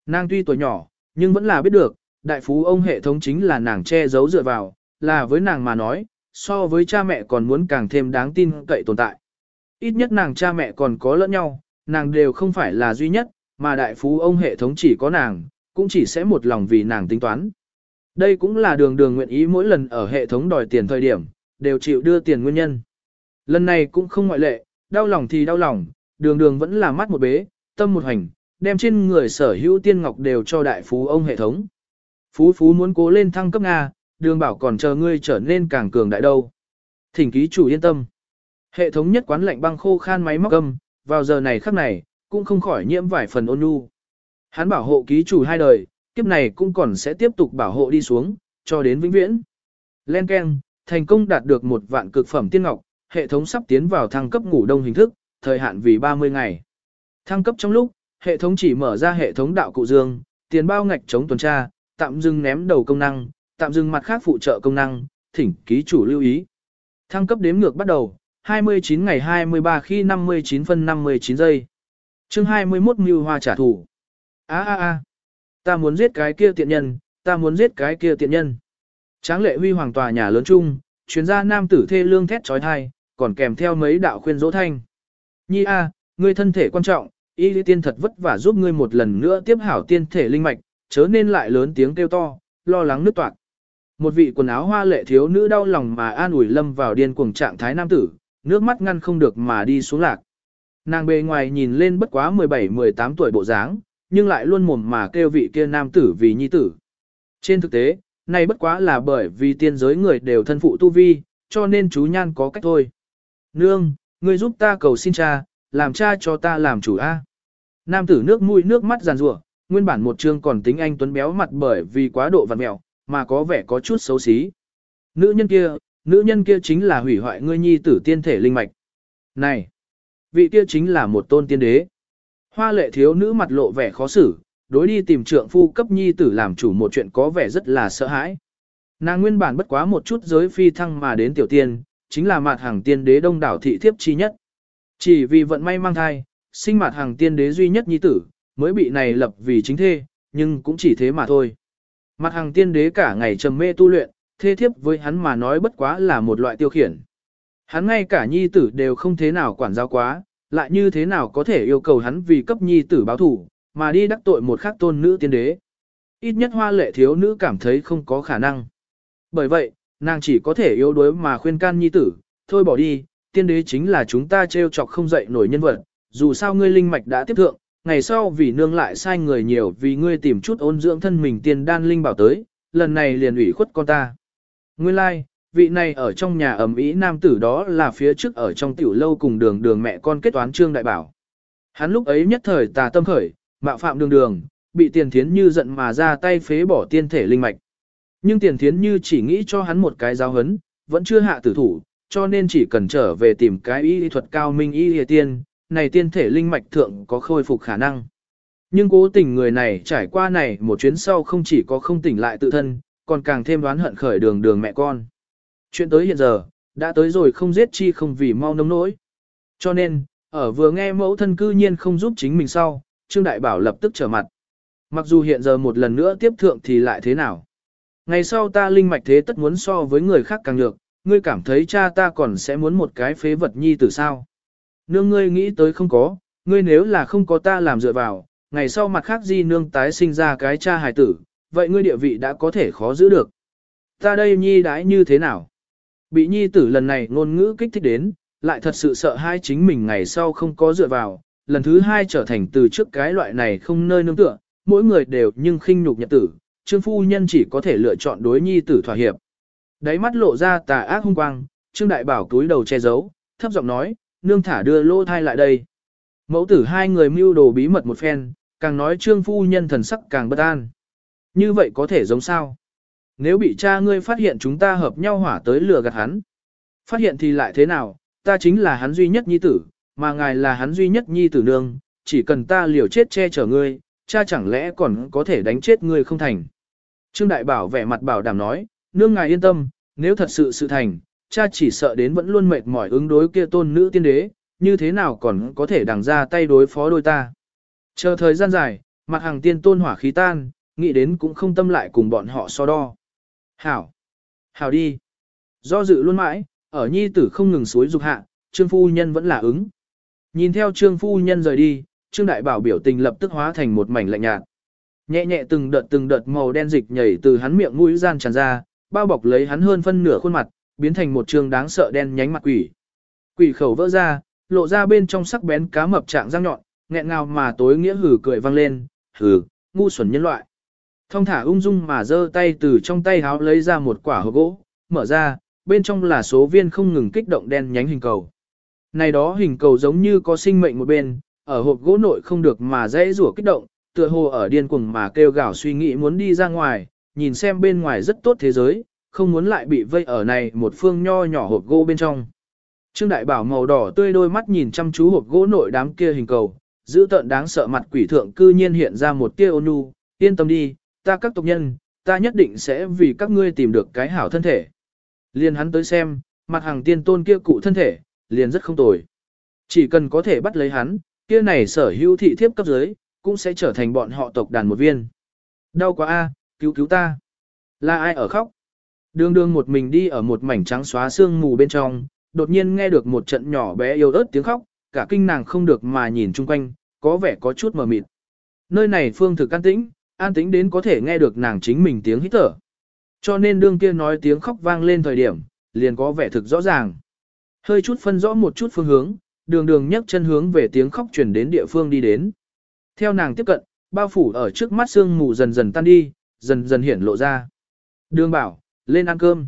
Nàng tuy tuổi nhỏ, nhưng vẫn là biết được, đại phú ông hệ thống chính là nàng che giấu dựa vào, là với nàng mà nói, so với cha mẹ còn muốn càng thêm đáng tin cậy tồn tại. Ít nhất nàng cha mẹ còn có lẫn nhau, nàng đều không phải là duy nhất, mà đại phú ông hệ thống chỉ có nàng, cũng chỉ sẽ một lòng vì nàng tính toán. Đây cũng là đường đường nguyện ý mỗi lần ở hệ thống đòi tiền thời điểm, đều chịu đưa tiền nguyên nhân. Lần này cũng không ngoại lệ, đau lòng thì đau lòng, đường đường vẫn là mắt một bế, tâm một hành, đem trên người sở hữu tiên ngọc đều cho đại phú ông hệ thống. Phú phú muốn cố lên thăng cấp Nga, đường bảo còn chờ ngươi trở nên càng cường đại đâu. Thỉnh ký chủ yên tâm. Hệ thống nhất quán lệnh băng khô khan máy móc âm, vào giờ này khắc này, cũng không khỏi nhiễm vài phần ôn nhu. Hắn bảo hộ ký chủ hai đời, kiếp này cũng còn sẽ tiếp tục bảo hộ đi xuống, cho đến vĩnh viễn. Len Ken, thành công đạt được một vạn cực phẩm tiên ngọc, hệ thống sắp tiến vào thăng cấp ngủ đông hình thức, thời hạn vì 30 ngày. Thăng cấp trong lúc, hệ thống chỉ mở ra hệ thống đạo cụ dương, tiền bao ngạch chống tuần tra, tạm dừng ném đầu công năng, tạm dừng mặt khác phụ trợ công năng, thỉnh ký chủ lưu ý. Thăng cấp đếm ngược bắt đầu, 29 ngày 23 khi 59 phân 59 giây chương 21 mưu hoa trả thù. a a a ta muốn giết cái kia tiện nhân, ta muốn giết cái kia tiện nhân. Tráng lệ huy hoàng tòa nhà lớn chung, chuyên gia nam tử thê lương thét trói thai, còn kèm theo mấy đạo khuyên dỗ thanh. Nhi a, ngươi thân thể quan trọng, y lý tiên thật vất vả giúp ngươi một lần nữa tiếp hảo tiên thể linh mạch, chớ nên lại lớn tiếng kêu to, lo lắng nước toạc. Một vị quần áo hoa lệ thiếu nữ đau lòng mà an ủi lâm vào điên cuồng trạng thái nam tử, nước mắt ngăn không được mà đi xuống lạc. Nàng bề ngoài nhìn lên bất quá 17-18 tuổi bộ dáng, nhưng lại luôn mồm mà kêu vị kia nam tử vì nhi tử. Trên thực tế, này bất quá là bởi vì tiên giới người đều thân phụ tu vi, cho nên chú nhan có cách thôi. Nương, ngươi giúp ta cầu xin cha, làm cha cho ta làm chủ A. Nam tử nước mũi nước mắt giàn rủa nguyên bản một chương còn tính anh tuấn béo mặt bởi vì quá độ vặt mẹo, mà có vẻ có chút xấu xí. Nữ nhân kia, nữ nhân kia chính là hủy hoại ngươi nhi tử tiên thể linh mạch. Này, vị kia chính là một tôn tiên đế. Hoa lệ thiếu nữ mặt lộ vẻ khó xử, đối đi tìm trượng phu cấp nhi tử làm chủ một chuyện có vẻ rất là sợ hãi. Nàng nguyên bản bất quá một chút giới phi thăng mà đến tiểu tiên, chính là mặt hàng tiên đế đông đảo thị thiếp chi nhất. Chỉ vì vận may mang thai, sinh mặt hàng tiên đế duy nhất nhi tử, mới bị này lập vì chính thê, nhưng cũng chỉ thế mà thôi. Mặt hàng tiên đế cả ngày trầm mê tu luyện, thê thiếp với hắn mà nói bất quá là một loại tiêu khiển. Hắn ngay cả nhi tử đều không thế nào quản giáo quá, lại như thế nào có thể yêu cầu hắn vì cấp nhi tử báo thủ, mà đi đắc tội một khắc tôn nữ tiên đế. Ít nhất hoa lệ thiếu nữ cảm thấy không có khả năng. Bởi vậy, nàng chỉ có thể yếu đuối mà khuyên can nhi tử, thôi bỏ đi, tiên đế chính là chúng ta trêu chọc không dậy nổi nhân vật, dù sao ngươi linh mạch đã tiếp thượng, ngày sau vì nương lại sai người nhiều vì ngươi tìm chút ôn dưỡng thân mình tiên đan linh bảo tới, lần này liền ủy khuất con ta. Nguyên lai, like, vị này ở trong nhà ẩm ý nam tử đó là phía trước ở trong tiểu lâu cùng đường đường mẹ con kết toán trương đại bảo. Hắn lúc ấy nhất thời tà tâm khởi, mạo phạm đường đường, bị tiền thiến như giận mà ra tay phế bỏ tiên thể linh mạch. Nhưng tiền thiến như chỉ nghĩ cho hắn một cái giáo hấn, vẫn chưa hạ tử thủ, cho nên chỉ cần trở về tìm cái y thuật cao minh y y tiên, này tiên thể linh mạch thượng có khôi phục khả năng. Nhưng cố tình người này trải qua này một chuyến sau không chỉ có không tỉnh lại tự thân, còn càng thêm đoán hận khởi đường đường mẹ con. Chuyện tới hiện giờ, đã tới rồi không giết chi không vì mau nông nỗi. Cho nên, ở vừa nghe mẫu thân cư nhiên không giúp chính mình sau, Trương Đại Bảo lập tức trở mặt. Mặc dù hiện giờ một lần nữa tiếp thượng thì lại thế nào? Ngày sau ta linh mạch thế tất muốn so với người khác càng được, ngươi cảm thấy cha ta còn sẽ muốn một cái phế vật nhi từ sao? Nương ngươi nghĩ tới không có, ngươi nếu là không có ta làm dựa vào, ngày sau mặt khác di nương tái sinh ra cái cha hài tử, vậy ngươi địa vị đã có thể khó giữ được. Ta đây nhi đãi như thế nào? Bị nhi tử lần này ngôn ngữ kích thích đến, lại thật sự sợ hai chính mình ngày sau không có dựa vào, lần thứ hai trở thành từ trước cái loại này không nơi nương tựa, mỗi người đều nhưng khinh nhục nhật tử, trương phu nhân chỉ có thể lựa chọn đối nhi tử thỏa hiệp. Đáy mắt lộ ra tà ác hung quang, trương đại bảo túi đầu che giấu, thấp giọng nói, nương thả đưa lô thai lại đây. Mẫu tử hai người mưu đồ bí mật một phen, càng nói trương phu nhân thần sắc càng bất an. Như vậy có thể giống sao? Nếu bị cha ngươi phát hiện chúng ta hợp nhau hỏa tới lừa gạt hắn. Phát hiện thì lại thế nào, ta chính là hắn duy nhất nhi tử, mà ngài là hắn duy nhất nhi tử nương, chỉ cần ta liều chết che chở ngươi, cha chẳng lẽ còn có thể đánh chết ngươi không thành. Trương Đại Bảo vẻ mặt bảo đảm nói, nương ngài yên tâm, nếu thật sự sự thành, cha chỉ sợ đến vẫn luôn mệt mỏi ứng đối kia tôn nữ tiên đế, như thế nào còn có thể đằng ra tay đối phó đôi ta. Chờ thời gian dài, mặt hàng tiên tôn hỏa khí tan, nghĩ đến cũng không tâm lại cùng bọn họ so đo. Hảo! Hảo đi! Do dự luôn mãi, ở nhi tử không ngừng suối dục hạ, trương phu nhân vẫn là ứng. Nhìn theo trương phu nhân rời đi, trương đại bảo biểu tình lập tức hóa thành một mảnh lạnh nhạt. Nhẹ nhẹ từng đợt từng đợt màu đen dịch nhảy từ hắn miệng mũi gian tràn ra, bao bọc lấy hắn hơn phân nửa khuôn mặt, biến thành một trường đáng sợ đen nhánh mặt quỷ. Quỷ khẩu vỡ ra, lộ ra bên trong sắc bén cá mập trạng răng nhọn, nghẹn ngào mà tối nghĩa hử cười vang lên, hử, ngu xuẩn nhân loại. Thông thả ung dung mà giơ tay từ trong tay háo lấy ra một quả hộp gỗ, mở ra, bên trong là số viên không ngừng kích động đen nhánh hình cầu. Này đó hình cầu giống như có sinh mệnh một bên, ở hộp gỗ nội không được mà dễ rủa kích động, tựa hồ ở điên cuồng mà kêu gào suy nghĩ muốn đi ra ngoài, nhìn xem bên ngoài rất tốt thế giới, không muốn lại bị vây ở này một phương nho nhỏ hộp gỗ bên trong. Trương Đại Bảo màu đỏ tươi đôi mắt nhìn chăm chú hộp gỗ nội đám kia hình cầu, giữ tợn đáng sợ mặt quỷ thượng cư nhiên hiện ra một tia ôn nhu, yên tâm đi, ta các tộc nhân, ta nhất định sẽ vì các ngươi tìm được cái hảo thân thể. Liền hắn tới xem, mặt hàng tiên tôn kia cụ thân thể, liền rất không tồi. Chỉ cần có thể bắt lấy hắn, kia này sở hữu thị thiếp cấp dưới, cũng sẽ trở thành bọn họ tộc đàn một viên. Đau quá a, cứu cứu ta. Là ai ở khóc? Đường đường một mình đi ở một mảnh trắng xóa xương mù bên trong, đột nhiên nghe được một trận nhỏ bé yếu ớt tiếng khóc, cả kinh nàng không được mà nhìn chung quanh, có vẻ có chút mờ mịt. Nơi này phương thực an tĩnh, an tĩnh đến có thể nghe được nàng chính mình tiếng hít thở. Cho nên đương kia nói tiếng khóc vang lên thời điểm, liền có vẻ thực rõ ràng. Hơi chút phân rõ một chút phương hướng, đường đường nhấc chân hướng về tiếng khóc chuyển đến địa phương đi đến. Theo nàng tiếp cận, bao phủ ở trước mắt sương mù dần dần tan đi, dần dần hiển lộ ra. Đường bảo, lên ăn cơm.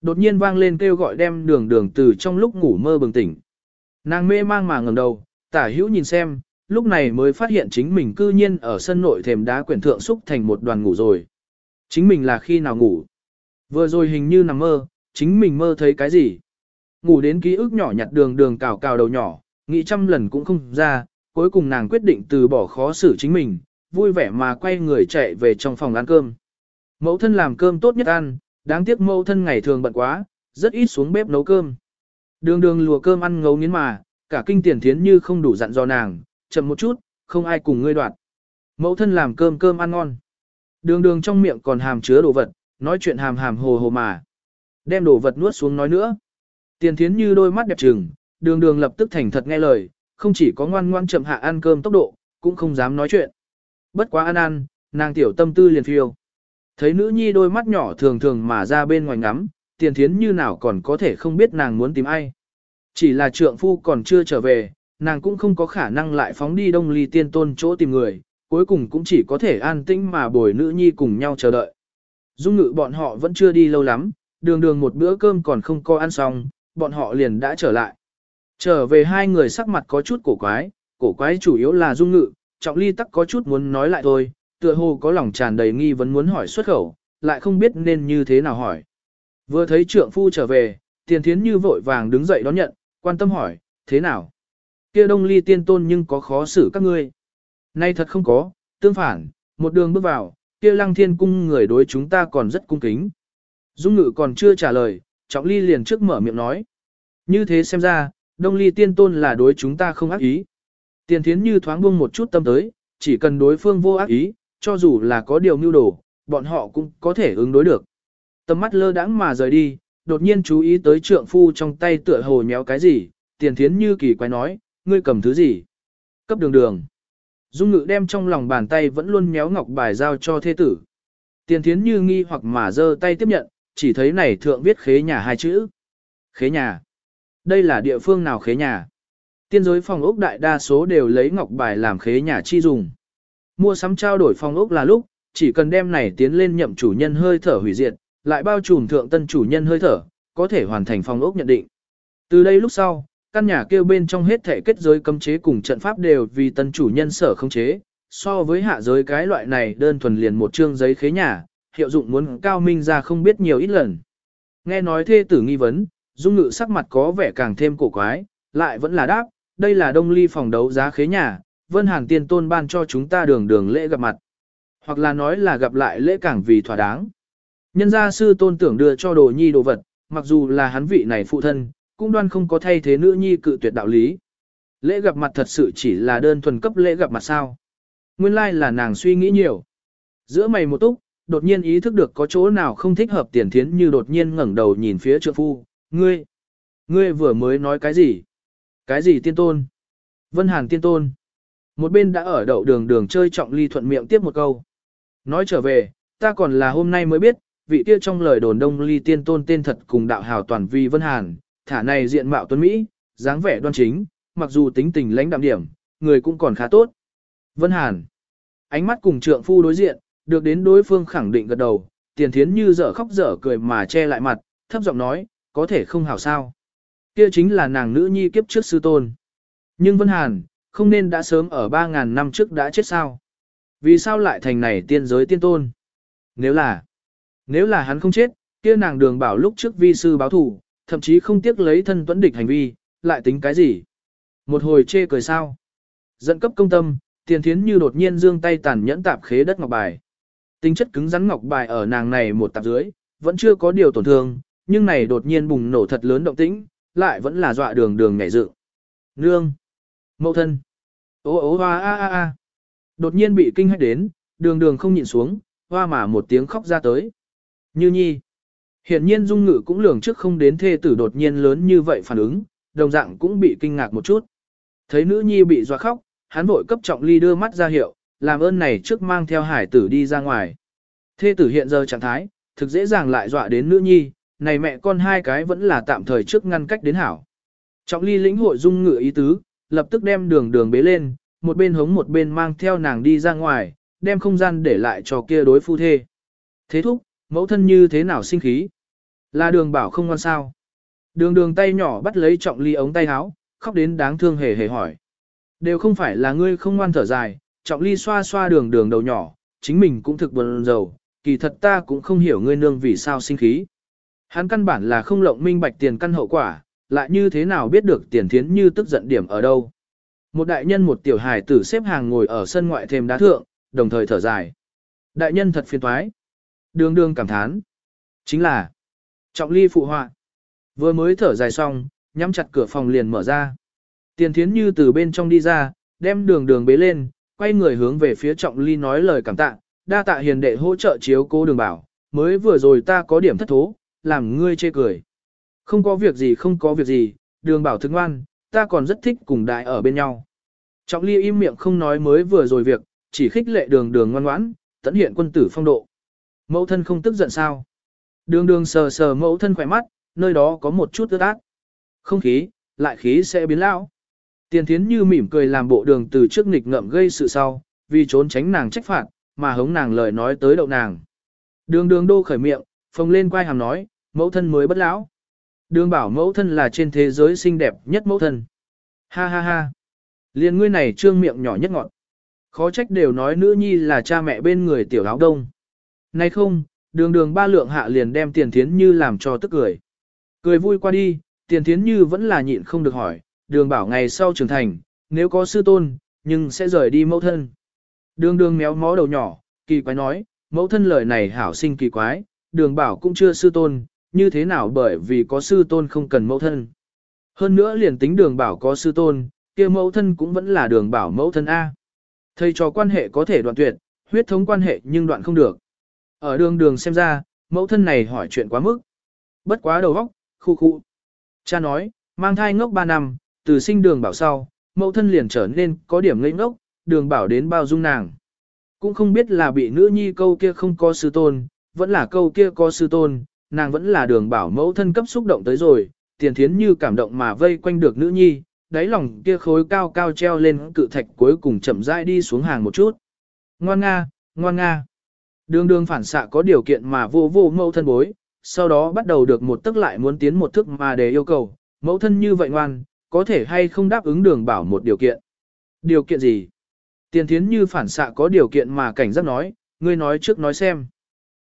Đột nhiên vang lên kêu gọi đem đường đường từ trong lúc ngủ mơ bừng tỉnh. Nàng mê mang mà ngầm đầu, tả hữu nhìn xem, lúc này mới phát hiện chính mình cư nhiên ở sân nội thềm đá quyển thượng xúc thành một đoàn ngủ rồi. Chính mình là khi nào ngủ? Vừa rồi hình như nằm mơ, chính mình mơ thấy cái gì? Ngủ đến ký ức nhỏ nhặt đường đường cào cào đầu nhỏ, nghĩ trăm lần cũng không ra, cuối cùng nàng quyết định từ bỏ khó xử chính mình, vui vẻ mà quay người chạy về trong phòng ăn cơm. Mẫu thân làm cơm tốt nhất ăn, đáng tiếc mẫu thân ngày thường bận quá, rất ít xuống bếp nấu cơm. Đường đường lùa cơm ăn ngấu nghiến mà, cả kinh tiền thiến như không đủ dặn do nàng, chậm một chút, không ai cùng ngươi đoạt. Mẫu thân làm cơm cơm ăn ngon. Đường đường trong miệng còn hàm chứa đồ vật, nói chuyện hàm hàm hồ hồ mà. Đem đồ vật nuốt xuống nói nữa. Tiền thiến như đôi mắt đẹp trừng, đường đường lập tức thành thật nghe lời, không chỉ có ngoan ngoan chậm hạ ăn cơm tốc độ, cũng không dám nói chuyện. Bất quá ăn ăn, nàng tiểu tâm tư liền phiêu. Thấy nữ nhi đôi mắt nhỏ thường thường mà ra bên ngoài ngắm, tiền thiến như nào còn có thể không biết nàng muốn tìm ai. Chỉ là trượng phu còn chưa trở về, nàng cũng không có khả năng lại phóng đi đông ly tiên tôn chỗ tìm người, cuối cùng cũng chỉ có thể an tĩnh mà bồi nữ nhi cùng nhau chờ đợi. Dung ngự bọn họ vẫn chưa đi lâu lắm, đường đường một bữa cơm còn không có ăn xong, bọn họ liền đã trở lại. Trở về hai người sắc mặt có chút cổ quái, cổ quái chủ yếu là dung ngự, trọng ly tắc có chút muốn nói lại thôi, tựa hồ có lòng tràn đầy nghi vấn muốn hỏi xuất khẩu, lại không biết nên như thế nào hỏi. Vừa thấy trượng phu trở về, tiền thiến như vội vàng đứng dậy đón nhận, quan tâm hỏi, thế nào? Kia đông ly tiên tôn nhưng có khó xử các ngươi. Nay thật không có, tương phản, một đường bước vào, kia lăng thiên cung người đối chúng ta còn rất cung kính. Dung ngự còn chưa trả lời, trọng ly liền trước mở miệng nói. Như thế xem ra, đông ly tiên tôn là đối chúng ta không ác ý. Tiền thiến như thoáng buông một chút tâm tới, chỉ cần đối phương vô ác ý, cho dù là có điều mưu đồ, bọn họ cũng có thể ứng đối được. Tầm mắt lơ đãng mà rời đi, đột nhiên chú ý tới trượng phu trong tay tựa hồ nhéo cái gì, tiền thiến như kỳ quái nói, ngươi cầm thứ gì? Cấp đường đường. Dung ngự đem trong lòng bàn tay vẫn luôn méo ngọc bài giao cho thế tử. Tiền thiến như nghi hoặc mà giơ tay tiếp nhận, chỉ thấy này thượng viết khế nhà hai chữ. Khế nhà. Đây là địa phương nào khế nhà? Tiên giới phòng ốc đại đa số đều lấy ngọc bài làm khế nhà chi dùng. Mua sắm trao đổi phòng ốc là lúc, chỉ cần đem này tiến lên nhậm chủ nhân hơi thở hủy diệt, lại bao trùm thượng tân chủ nhân hơi thở, có thể hoàn thành phòng ốc nhận định. Từ đây lúc sau, căn nhà kêu bên trong hết thể kết giới cấm chế cùng trận pháp đều vì tân chủ nhân sở không chế, so với hạ giới cái loại này đơn thuần liền một chương giấy khế nhà, hiệu dụng muốn cao minh ra không biết nhiều ít lần. Nghe nói thê tử nghi vấn, dung ngự sắc mặt có vẻ càng thêm cổ quái, lại vẫn là đáp, đây là đông ly phòng đấu giá khế nhà, vân hàng tiên tôn ban cho chúng ta đường đường lễ gặp mặt. Hoặc là nói là gặp lại lễ càng vì thỏa đáng. Nhân gia sư tôn tưởng đưa cho đồ nhi đồ vật, mặc dù là hắn vị này phụ thân, cũng đoan không có thay thế nữ nhi cự tuyệt đạo lý. lễ gặp mặt thật sự chỉ là đơn thuần cấp lễ gặp mặt sao. Nguyên lai like là nàng suy nghĩ nhiều. Giữa mày một túc, đột nhiên ý thức được có chỗ nào không thích hợp tiền thiến như đột nhiên ngẩng đầu nhìn phía trượng phu, ngươi, ngươi vừa mới nói cái gì? Cái gì tiên tôn? Vân Hàn tiên tôn. Một bên đã ở đậu đường đường chơi trọng ly thuận miệng tiếp một câu. Nói trở về, ta còn là hôm nay mới biết, vị kia trong lời đồn đông ly tiên tôn tên thật cùng đạo hào toàn vi Vân Hàn, thả này diện mạo tuấn Mỹ, dáng vẻ đoan chính, mặc dù tính tình lãnh đạm điểm, người cũng còn khá tốt. Vân Hàn. Ánh mắt cùng trượng phu đối diện, được đến đối phương khẳng định gật đầu, tiền thiến như dở khóc dở cười mà che lại mặt, thấp giọng nói, có thể không hảo sao. Kia chính là nàng nữ nhi kiếp trước sư tôn. Nhưng Vân Hàn, không nên đã sớm ở 3.000 năm trước đã chết sao? Vì sao lại thành này tiên giới tiên tôn? Nếu là, nếu là hắn không chết, kia nàng đường bảo lúc trước vi sư báo thủ, thậm chí không tiếc lấy thân tuẫn địch hành vi, lại tính cái gì? Một hồi chê cười sao? Dẫn cấp công tâm, tiền thiến như đột nhiên dương tay tàn nhẫn tạp khế đất ngọc bài. Tính chất cứng rắn ngọc bài ở nàng này một tạp dưới, vẫn chưa có điều tổn thương, nhưng này đột nhiên bùng nổ thật lớn động tĩnh, lại vẫn là dọa đường đường nhảy dựng. Nương! Mậu thân! Ô ô hoa a a a! Đột nhiên bị kinh hách đến, đường đường không nhịn xuống, hoa mà một tiếng khóc ra tới. Như nhi! Hiện nhiên dung ngự cũng lường trước không đến thê tử đột nhiên lớn như vậy phản ứng, đồng dạng cũng bị kinh ngạc một chút. Thấy nữ nhi bị dọa khóc, hắn vội cấp trọng ly đưa mắt ra hiệu, làm ơn này trước mang theo hải tử đi ra ngoài. Thê tử hiện giờ trạng thái, thực dễ dàng lại dọa đến nữ nhi, này mẹ con hai cái vẫn là tạm thời trước ngăn cách đến hảo. Trọng ly lĩnh hội dung ngựa ý tứ, lập tức đem đường đường bế lên, một bên hống một bên mang theo nàng đi ra ngoài, đem không gian để lại cho kia đối phu thê. Thế thúc, mẫu thân như thế nào sinh khí? Là đường bảo không ngoan sao? Đường đường tay nhỏ bắt lấy trọng ly ống tay áo, khóc đến đáng thương hề hề hỏi. Đều không phải là ngươi không ngoan thở dài, trọng ly xoa xoa đường đường đầu nhỏ, chính mình cũng thực buồn rầu, kỳ thật ta cũng không hiểu ngươi nương vì sao sinh khí. Hắn căn bản là không lộng minh bạch tiền căn hậu quả, lại như thế nào biết được tiền thiến như tức giận điểm ở đâu. Một đại nhân một tiểu hài tử xếp hàng ngồi ở sân ngoại thềm đá thượng, đồng thời thở dài. Đại nhân thật phiền toái. Đường đường cảm thán. Chính là trọng ly phụ họa. Vừa mới thở dài xong, nhắm chặt cửa phòng liền mở ra. Tiền thiến như từ bên trong đi ra, đem đường đường bế lên, quay người hướng về phía trọng ly nói lời cảm tạ, đa tạ hiền đệ hỗ trợ chiếu cố đường bảo, mới vừa rồi ta có điểm thất thố, làm ngươi chê cười. Không có việc gì không có việc gì, đường bảo thức ngoan, ta còn rất thích cùng đại ở bên nhau. Trọng ly im miệng không nói mới vừa rồi việc, chỉ khích lệ đường đường ngoan ngoãn, tận hiện quân tử phong độ. Mẫu thân không tức giận sao. Đường đường sờ sờ mẫu thân khỏe mắt, nơi đó có một chút ướt át. Không khí, lại khí sẽ biến lão. Tiền thiến như mỉm cười làm bộ đường từ trước nghịch ngợm gây sự sau, vì trốn tránh nàng trách phạt, mà hống nàng lời nói tới đậu nàng. Đường đường đô khởi miệng, phồng lên quay hàm nói, mẫu thân mới bất lão. Đường bảo mẫu thân là trên thế giới xinh đẹp nhất mẫu thân. Ha ha ha. Liên ngươi này trương miệng nhỏ nhất ngọn. Khó trách đều nói nữ nhi là cha mẹ bên người tiểu áo đông. Nay không, đường đường ba lượng hạ liền đem tiền thiến như làm cho tức cười. Cười vui qua đi, tiền thiến như vẫn là nhịn không được hỏi, đường bảo ngày sau trưởng thành, nếu có sư tôn, nhưng sẽ rời đi mẫu thân. Đường đường méo mó đầu nhỏ, kỳ quái nói, mẫu thân lời này hảo sinh kỳ quái, đường bảo cũng chưa sư tôn, như thế nào bởi vì có sư tôn không cần mẫu thân. Hơn nữa liền tính đường bảo có sư tôn, kia mẫu thân cũng vẫn là đường bảo mẫu thân A. Thầy trò quan hệ có thể đoạn tuyệt, huyết thống quan hệ nhưng đoạn không được. Ở đường đường xem ra, mẫu thân này hỏi chuyện quá mức. Bất quá đầu óc, khu khu. Cha nói, mang thai ngốc 3 năm, từ sinh đường bảo sau, mẫu thân liền trở nên có điểm ngây ngốc, đường bảo đến bao dung nàng. Cũng không biết là bị nữ nhi câu kia không có sư tôn, vẫn là câu kia có sư tôn, nàng vẫn là đường bảo mẫu thân cấp xúc động tới rồi, tiền thiến như cảm động mà vây quanh được nữ nhi, đáy lòng kia khối cao cao treo lên cự thạch cuối cùng chậm rãi đi xuống hàng một chút. Ngoan nga, ngoan nga. Đường đường phản xạ có điều kiện mà vô vô mẫu thân bối, sau đó bắt đầu được một tức lại muốn tiến một thức mà để yêu cầu, mẫu thân như vậy ngoan, có thể hay không đáp ứng đường bảo một điều kiện. Điều kiện gì? Tiền thiến như phản xạ có điều kiện mà cảnh giác nói, ngươi nói trước nói xem.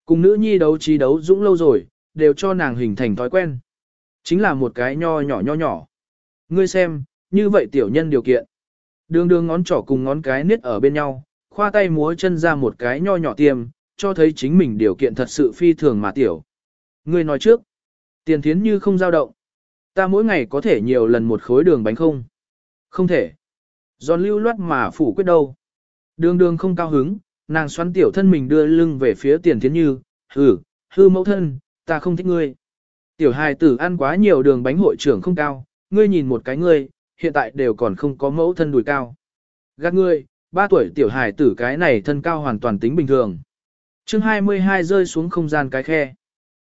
Cùng nữ nhi đấu trí đấu dũng lâu rồi, đều cho nàng hình thành thói quen. Chính là một cái nho nhỏ nho nhỏ. Ngươi xem, như vậy tiểu nhân điều kiện. Đường đường ngón trỏ cùng ngón cái niết ở bên nhau, khoa tay múa chân ra một cái nho nhỏ tiêm, cho thấy chính mình điều kiện thật sự phi thường mà tiểu. Ngươi nói trước, tiền thiến như không dao động. Ta mỗi ngày có thể nhiều lần một khối đường bánh không? Không thể. Giòn lưu loát mà phủ quyết đâu. Đường đường không cao hứng, nàng xoắn tiểu thân mình đưa lưng về phía tiền thiến như, hử, hư mẫu thân, ta không thích ngươi. Tiểu hài tử ăn quá nhiều đường bánh hội trưởng không cao, ngươi nhìn một cái ngươi, hiện tại đều còn không có mẫu thân đùi cao. Gạt ngươi, ba tuổi tiểu hài tử cái này thân cao hoàn toàn tính bình thường chương 22 rơi xuống không gian cái khe.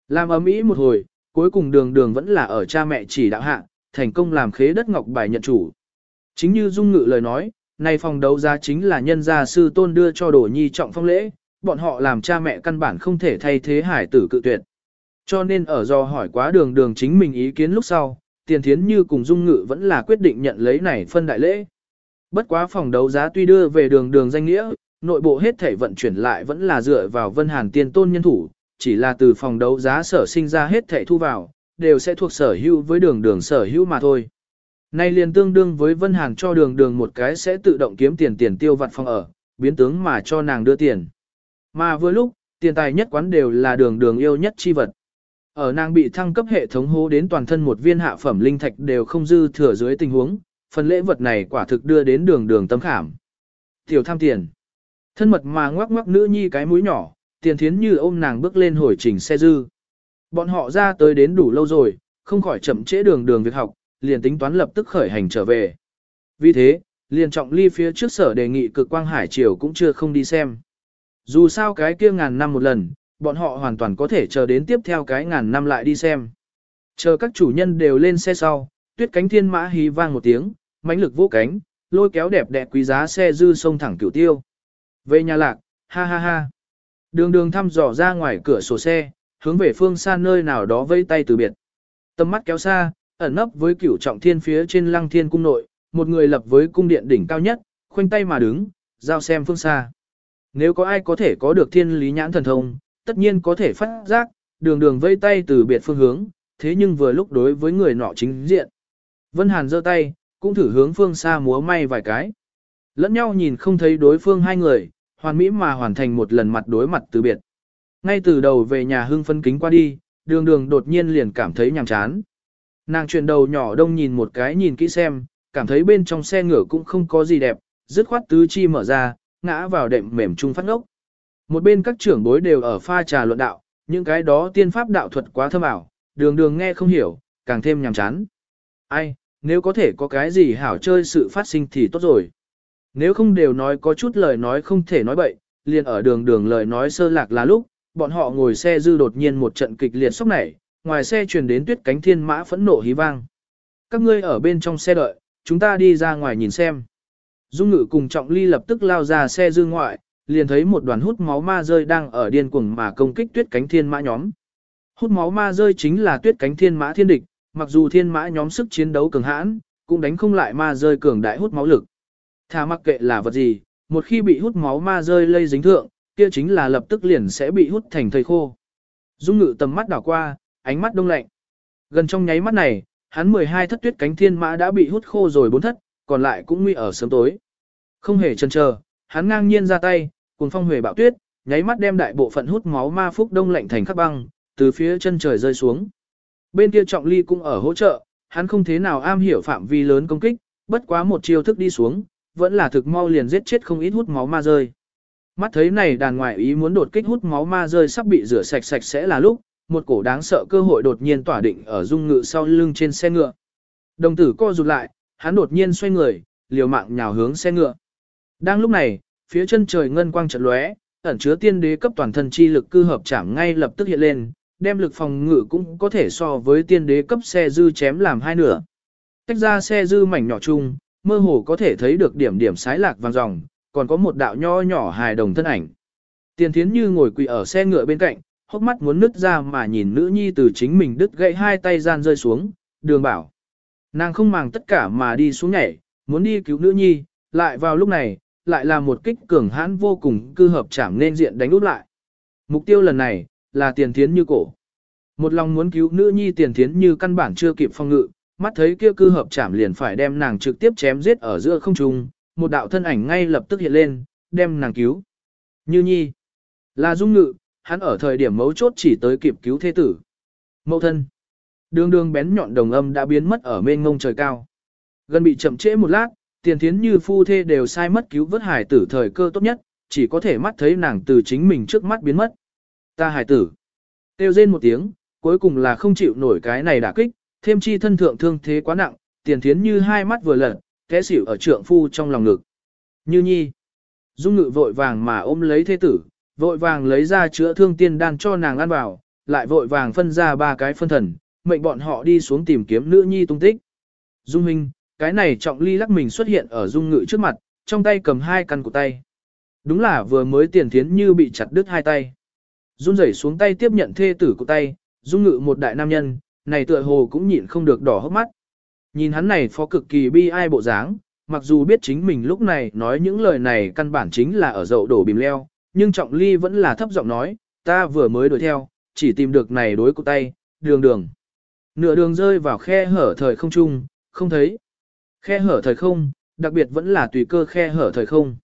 Làm ấm ý một hồi, cuối cùng đường đường vẫn là ở cha mẹ chỉ đạo hạ, thành công làm khế đất ngọc bài nhận chủ. Chính như Dung Ngự lời nói, này phòng đấu giá chính là nhân gia sư tôn đưa cho đồ nhi trọng phong lễ, bọn họ làm cha mẹ căn bản không thể thay thế hải tử cự tuyệt. Cho nên ở do hỏi quá đường đường chính mình ý kiến lúc sau, tiền thiến như cùng dung ngự vẫn là quyết định nhận lấy này phân đại lễ. Bất quá phòng đấu giá tuy đưa về đường đường danh nghĩa, nội bộ hết thể vận chuyển lại vẫn là dựa vào vân hàn tiên tôn nhân thủ, chỉ là từ phòng đấu giá sở sinh ra hết thể thu vào, đều sẽ thuộc sở hữu với đường đường sở hữu mà thôi. Nay liền tương đương với Vân Hàn cho đường đường một cái sẽ tự động kiếm tiền tiền tiêu vặt phòng ở, biến tướng mà cho nàng đưa tiền. Mà vừa lúc, tiền tài nhất quán đều là đường đường yêu nhất chi vật. Ở nàng bị thăng cấp hệ thống hố đến toàn thân một viên hạ phẩm linh thạch đều không dư thừa dưới tình huống, phần lễ vật này quả thực đưa đến đường đường tâm khảm. Tiểu tham tiền. Thân mật mà ngoắc ngoắc nữ nhi cái mũi nhỏ, tiền thiến như ôm nàng bước lên hồi trình xe dư. Bọn họ ra tới đến đủ lâu rồi, không khỏi chậm trễ đường đường việc học, liền tính toán lập tức khởi hành trở về. Vì thế, liền trọng ly phía trước sở đề nghị cực quang hải triều cũng chưa không đi xem. Dù sao cái kia ngàn năm một lần, bọn họ hoàn toàn có thể chờ đến tiếp theo cái ngàn năm lại đi xem. Chờ các chủ nhân đều lên xe sau, tuyết cánh thiên mã hí vang một tiếng, mãnh lực vô cánh, lôi kéo đẹp đẽ quý giá xe dư sông thẳng cửu tiêu. Về nhà lạc, ha ha ha. Đường đường thăm dò ra ngoài cửa sổ xe, hướng về phương xa nơi nào đó vây tay từ biệt. Tầm mắt kéo xa, ẩn nấp với cửu trọng thiên phía trên lăng thiên cung nội, một người lập với cung điện đỉnh cao nhất, khoanh tay mà đứng, giao xem phương xa. Nếu có ai có thể có được thiên lý nhãn thần thông, tất nhiên có thể phát giác, đường đường vây tay từ biệt phương hướng, thế nhưng vừa lúc đối với người nọ chính diện. Vân Hàn giơ tay, cũng thử hướng phương xa múa may vài cái. Lẫn nhau nhìn không thấy đối phương hai người, hoàn mỹ mà hoàn thành một lần mặt đối mặt từ biệt. Ngay từ đầu về nhà hưng phân kính qua đi, đường đường đột nhiên liền cảm thấy nhàm chán. Nàng chuyển đầu nhỏ đông nhìn một cái nhìn kỹ xem, cảm thấy bên trong xe ngựa cũng không có gì đẹp, dứt khoát tứ chi mở ra, ngã vào đệm mềm trung phát ngốc. Một bên các trưởng bối đều ở pha trà luận đạo, những cái đó tiên pháp đạo thuật quá thâm ảo, đường đường nghe không hiểu, càng thêm nhàm chán. Ai, nếu có thể có cái gì hảo chơi sự phát sinh thì tốt rồi. Nếu không đều nói có chút lời nói không thể nói bậy, liền ở đường đường lời nói sơ lạc là lúc, bọn họ ngồi xe dư đột nhiên một trận kịch liệt sốc nảy, ngoài xe truyền đến tuyết cánh thiên mã phẫn nộ hí vang. Các ngươi ở bên trong xe đợi, chúng ta đi ra ngoài nhìn xem. Dung ngự cùng trọng ly lập tức lao ra xe dư ngoại, liền thấy một đoàn hút máu ma rơi đang ở điên cuồng mà công kích tuyết cánh thiên mã nhóm. Hút máu ma rơi chính là tuyết cánh thiên mã thiên địch, mặc dù thiên mã nhóm sức chiến đấu cường hãn, cũng đánh không lại ma rơi cường đại hút máu lực. Thà mặc kệ là vật gì, một khi bị hút máu ma rơi lây dính thượng, kia chính là lập tức liền sẽ bị hút thành thây khô. Dung ngự tầm mắt đảo qua, ánh mắt đông lạnh. Gần trong nháy mắt này, hắn 12 thất tuyết cánh thiên mã đã bị hút khô rồi bốn thất, còn lại cũng nguy ở sớm tối. Không hề chần chờ, hắn ngang nhiên ra tay, cùng phong huệ bạo tuyết, nháy mắt đem đại bộ phận hút máu ma phúc đông lạnh thành khắc băng, từ phía chân trời rơi xuống. Bên kia trọng ly cũng ở hỗ trợ, hắn không thế nào am hiểu phạm vi lớn công kích, bất quá một chiêu thức đi xuống, vẫn là thực mau liền giết chết không ít hút máu ma rơi. Mắt thấy này đàn ngoại ý muốn đột kích hút máu ma rơi sắp bị rửa sạch sạch sẽ là lúc, một cổ đáng sợ cơ hội đột nhiên tỏa định ở dung ngự sau lưng trên xe ngựa. Đồng tử co rụt lại, hắn đột nhiên xoay người, liều mạng nhào hướng xe ngựa. Đang lúc này, phía chân trời ngân quang chợt lóe, ẩn chứa tiên đế cấp toàn thân chi lực cư hợp chạm ngay lập tức hiện lên, đem lực phòng ngự cũng có thể so với tiên đế cấp xe dư chém làm hai nửa. Tách ra xe dư mảnh nhỏ chung, mơ hồ có thể thấy được điểm điểm sái lạc vàng ròng, còn có một đạo nho nhỏ hài đồng thân ảnh. Tiền thiến như ngồi quỳ ở xe ngựa bên cạnh, hốc mắt muốn nứt ra mà nhìn nữ nhi từ chính mình đứt gãy hai tay gian rơi xuống, đường bảo. Nàng không màng tất cả mà đi xuống nhảy, muốn đi cứu nữ nhi, lại vào lúc này, lại là một kích cường hãn vô cùng cư hợp chạm nên diện đánh úp lại. Mục tiêu lần này, là tiền thiến như cổ. Một lòng muốn cứu nữ nhi tiền thiến như căn bản chưa kịp phong ngự, mắt thấy kia cư hợp chạm liền phải đem nàng trực tiếp chém giết ở giữa không trung, một đạo thân ảnh ngay lập tức hiện lên, đem nàng cứu. Như nhi, là dung ngự, hắn ở thời điểm mấu chốt chỉ tới kịp cứu thế tử. Mậu thân. Đường đường bén nhọn đồng âm đã biến mất ở mênh ngông trời cao. Gần bị chậm trễ một lát, tiền thiến như phu thê đều sai mất cứu vớt hải tử thời cơ tốt nhất, chỉ có thể mắt thấy nàng từ chính mình trước mắt biến mất. Ta hải tử. Tiêu rên một tiếng, cuối cùng là không chịu nổi cái này đả kích, thêm chi thân thượng thương thế quá nặng, tiền thiến như hai mắt vừa lật, té xỉu ở trượng phu trong lòng ngực. Như nhi. Dung ngự vội vàng mà ôm lấy thế tử, vội vàng lấy ra chữa thương tiên đan cho nàng ăn vào, lại vội vàng phân ra ba cái phân thần, mệnh bọn họ đi xuống tìm kiếm nữ nhi tung tích. Dung huynh, cái này trọng ly lắc mình xuất hiện ở dung ngự trước mặt, trong tay cầm hai căn của tay. Đúng là vừa mới tiền thiến như bị chặt đứt hai tay. Dung rẩy xuống tay tiếp nhận thê tử của tay, dung ngự một đại nam nhân, này tựa hồ cũng nhịn không được đỏ hốc mắt. Nhìn hắn này phó cực kỳ bi ai bộ dáng, mặc dù biết chính mình lúc này nói những lời này căn bản chính là ở dậu đổ bìm leo, nhưng trọng ly vẫn là thấp giọng nói, ta vừa mới đuổi theo, chỉ tìm được này đối cụ tay, đường đường. Nửa đường rơi vào khe hở thời không chung, không thấy. Khe hở thời không, đặc biệt vẫn là tùy cơ khe hở thời không.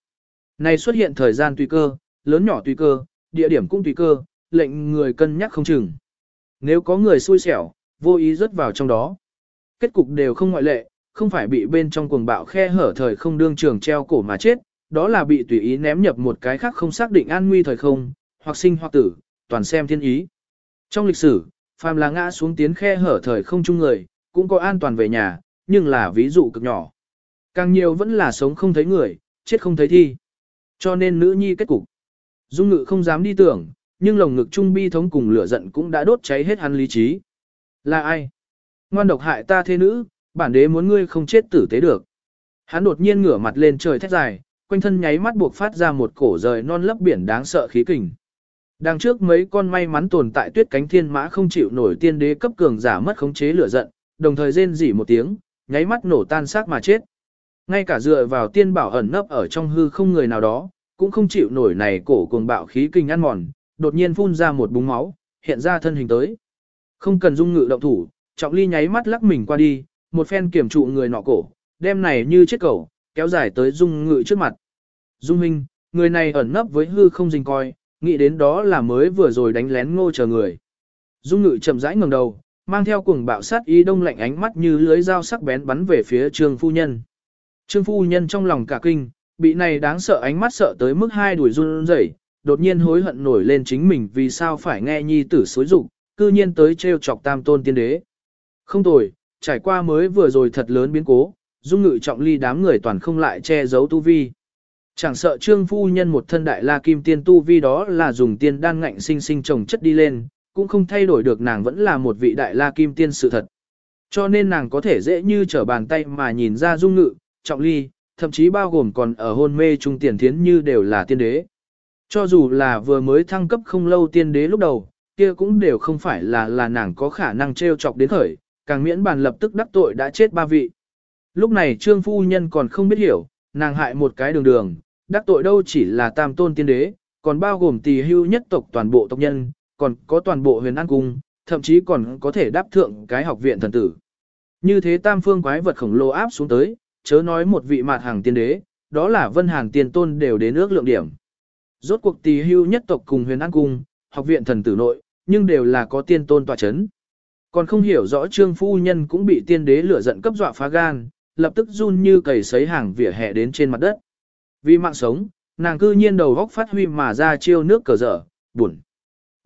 Này xuất hiện thời gian tùy cơ, lớn nhỏ tùy cơ, địa điểm cũng tùy cơ, lệnh người cân nhắc không chừng. Nếu có người xui xẻo, vô ý rớt vào trong đó. Kết cục đều không ngoại lệ, không phải bị bên trong cuồng bạo khe hở thời không đương trường treo cổ mà chết, đó là bị tùy ý ném nhập một cái khác không xác định an nguy thời không, hoặc sinh hoặc tử, toàn xem thiên ý. Trong lịch sử, phàm là ngã xuống tiến khe hở thời không chung người, cũng có an toàn về nhà, nhưng là ví dụ cực nhỏ. Càng nhiều vẫn là sống không thấy người, chết không thấy thi. Cho nên nữ nhi kết cục. Dung ngự không dám đi tưởng, nhưng lồng ngực trung bi thống cùng lửa giận cũng đã đốt cháy hết hắn lý trí. Là ai? Ngoan độc hại ta thế nữ, bản đế muốn ngươi không chết tử tế được. Hắn đột nhiên ngửa mặt lên trời thét dài, quanh thân nháy mắt buộc phát ra một cổ rời non lấp biển đáng sợ khí kình. Đằng trước mấy con may mắn tồn tại tuyết cánh thiên mã không chịu nổi tiên đế cấp cường giả mất khống chế lửa giận, đồng thời rên rỉ một tiếng, nháy mắt nổ tan xác mà chết. Ngay cả dựa vào tiên bảo ẩn nấp ở trong hư không người nào đó, cũng không chịu nổi này cổ cuồng bạo khí kinh ăn mòn, đột nhiên phun ra một búng máu, hiện ra thân hình tới. Không cần dung ngự động thủ, trọng ly nháy mắt lắc mình qua đi, một phen kiểm trụ người nọ cổ, đem này như chết cầu kéo dài tới dung ngự trước mặt. Dung huynh, người này ẩn nấp với hư không dình coi, nghĩ đến đó là mới vừa rồi đánh lén ngô chờ người. Dung ngự chậm rãi ngẩng đầu, mang theo cuồng bạo sát ý đông lạnh ánh mắt như lưới dao sắc bén bắn về phía trương phu nhân. Trương phu nhân trong lòng cả kinh, bị này đáng sợ ánh mắt sợ tới mức hai đuổi run rẩy, đột nhiên hối hận nổi lên chính mình vì sao phải nghe nhi tử xối dục, cư nhiên tới trêu chọc tam tôn tiên đế. Không tồi, trải qua mới vừa rồi thật lớn biến cố, dung ngự trọng ly đám người toàn không lại che giấu tu vi. Chẳng sợ trương phu nhân một thân đại la kim tiên tu vi đó là dùng tiên đan ngạnh sinh sinh trồng chất đi lên, cũng không thay đổi được nàng vẫn là một vị đại la kim tiên sự thật. Cho nên nàng có thể dễ như trở bàn tay mà nhìn ra dung ngự, trọng ly, thậm chí bao gồm còn ở hôn mê trung tiền thiến như đều là tiên đế. Cho dù là vừa mới thăng cấp không lâu tiên đế lúc đầu, kia cũng đều không phải là là nàng có khả năng trêu chọc đến khởi, càng miễn bàn lập tức đắc tội đã chết ba vị. Lúc này trương phu nhân còn không biết hiểu, nàng hại một cái đường đường, đắc tội đâu chỉ là tam tôn tiên đế, còn bao gồm tỳ hưu nhất tộc toàn bộ tộc nhân, còn có toàn bộ huyền an cung, thậm chí còn có thể đáp thượng cái học viện thần tử. Như thế tam phương quái vật khổng lồ áp xuống tới, chớ nói một vị mạt hàng tiên đế, đó là vân hàng tiên tôn đều đến ước lượng điểm. Rốt cuộc tỳ hưu nhất tộc cùng huyền an cung, học viện thần tử nội, nhưng đều là có tiên tôn tòa chấn. Còn không hiểu rõ trương phu nhân cũng bị tiên đế lửa giận cấp dọa phá gan, lập tức run như cầy sấy hàng vỉa hè đến trên mặt đất. Vì mạng sống, nàng cư nhiên đầu góc phát huy mà ra chiêu nước cờ dở, buồn.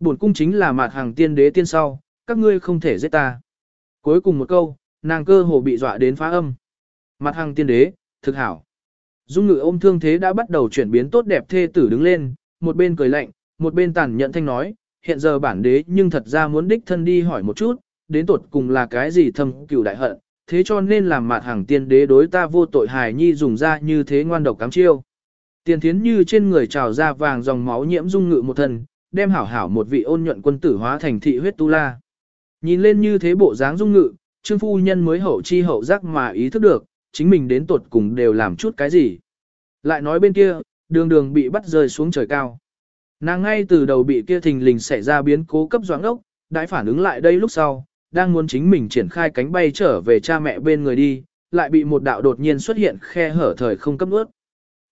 Buồn cung chính là mặt hàng tiên đế tiên sau, các ngươi không thể giết ta. Cuối cùng một câu, nàng cơ hồ bị dọa đến phá âm. Mặt hàng tiên đế, thực hảo. Dung ngự ôm thương thế đã bắt đầu chuyển biến tốt đẹp thê tử đứng lên, một bên cười lạnh, một bên tàn nhận thanh nói, hiện giờ bản đế nhưng thật ra muốn đích thân đi hỏi một chút, đến tột cùng là cái gì thâm cửu đại hận, thế cho nên làm mặt hàng tiên đế đối ta vô tội hài nhi dùng ra như thế ngoan độc cám chiêu. Tiền thiến như trên người trào ra vàng dòng máu nhiễm dung ngự một thân, đem hảo hảo một vị ôn nhuận quân tử hóa thành thị huyết tu la. Nhìn lên như thế bộ dáng dung ngự, trương phu nhân mới hậu chi hậu giác mà ý thức được, chính mình đến tột cùng đều làm chút cái gì. Lại nói bên kia, đường đường bị bắt rơi xuống trời cao. Nàng ngay từ đầu bị kia thình lình xảy ra biến cố cấp doãn ốc, đãi phản ứng lại đây lúc sau, đang muốn chính mình triển khai cánh bay trở về cha mẹ bên người đi, lại bị một đạo đột nhiên xuất hiện khe hở thời không cấp ướt.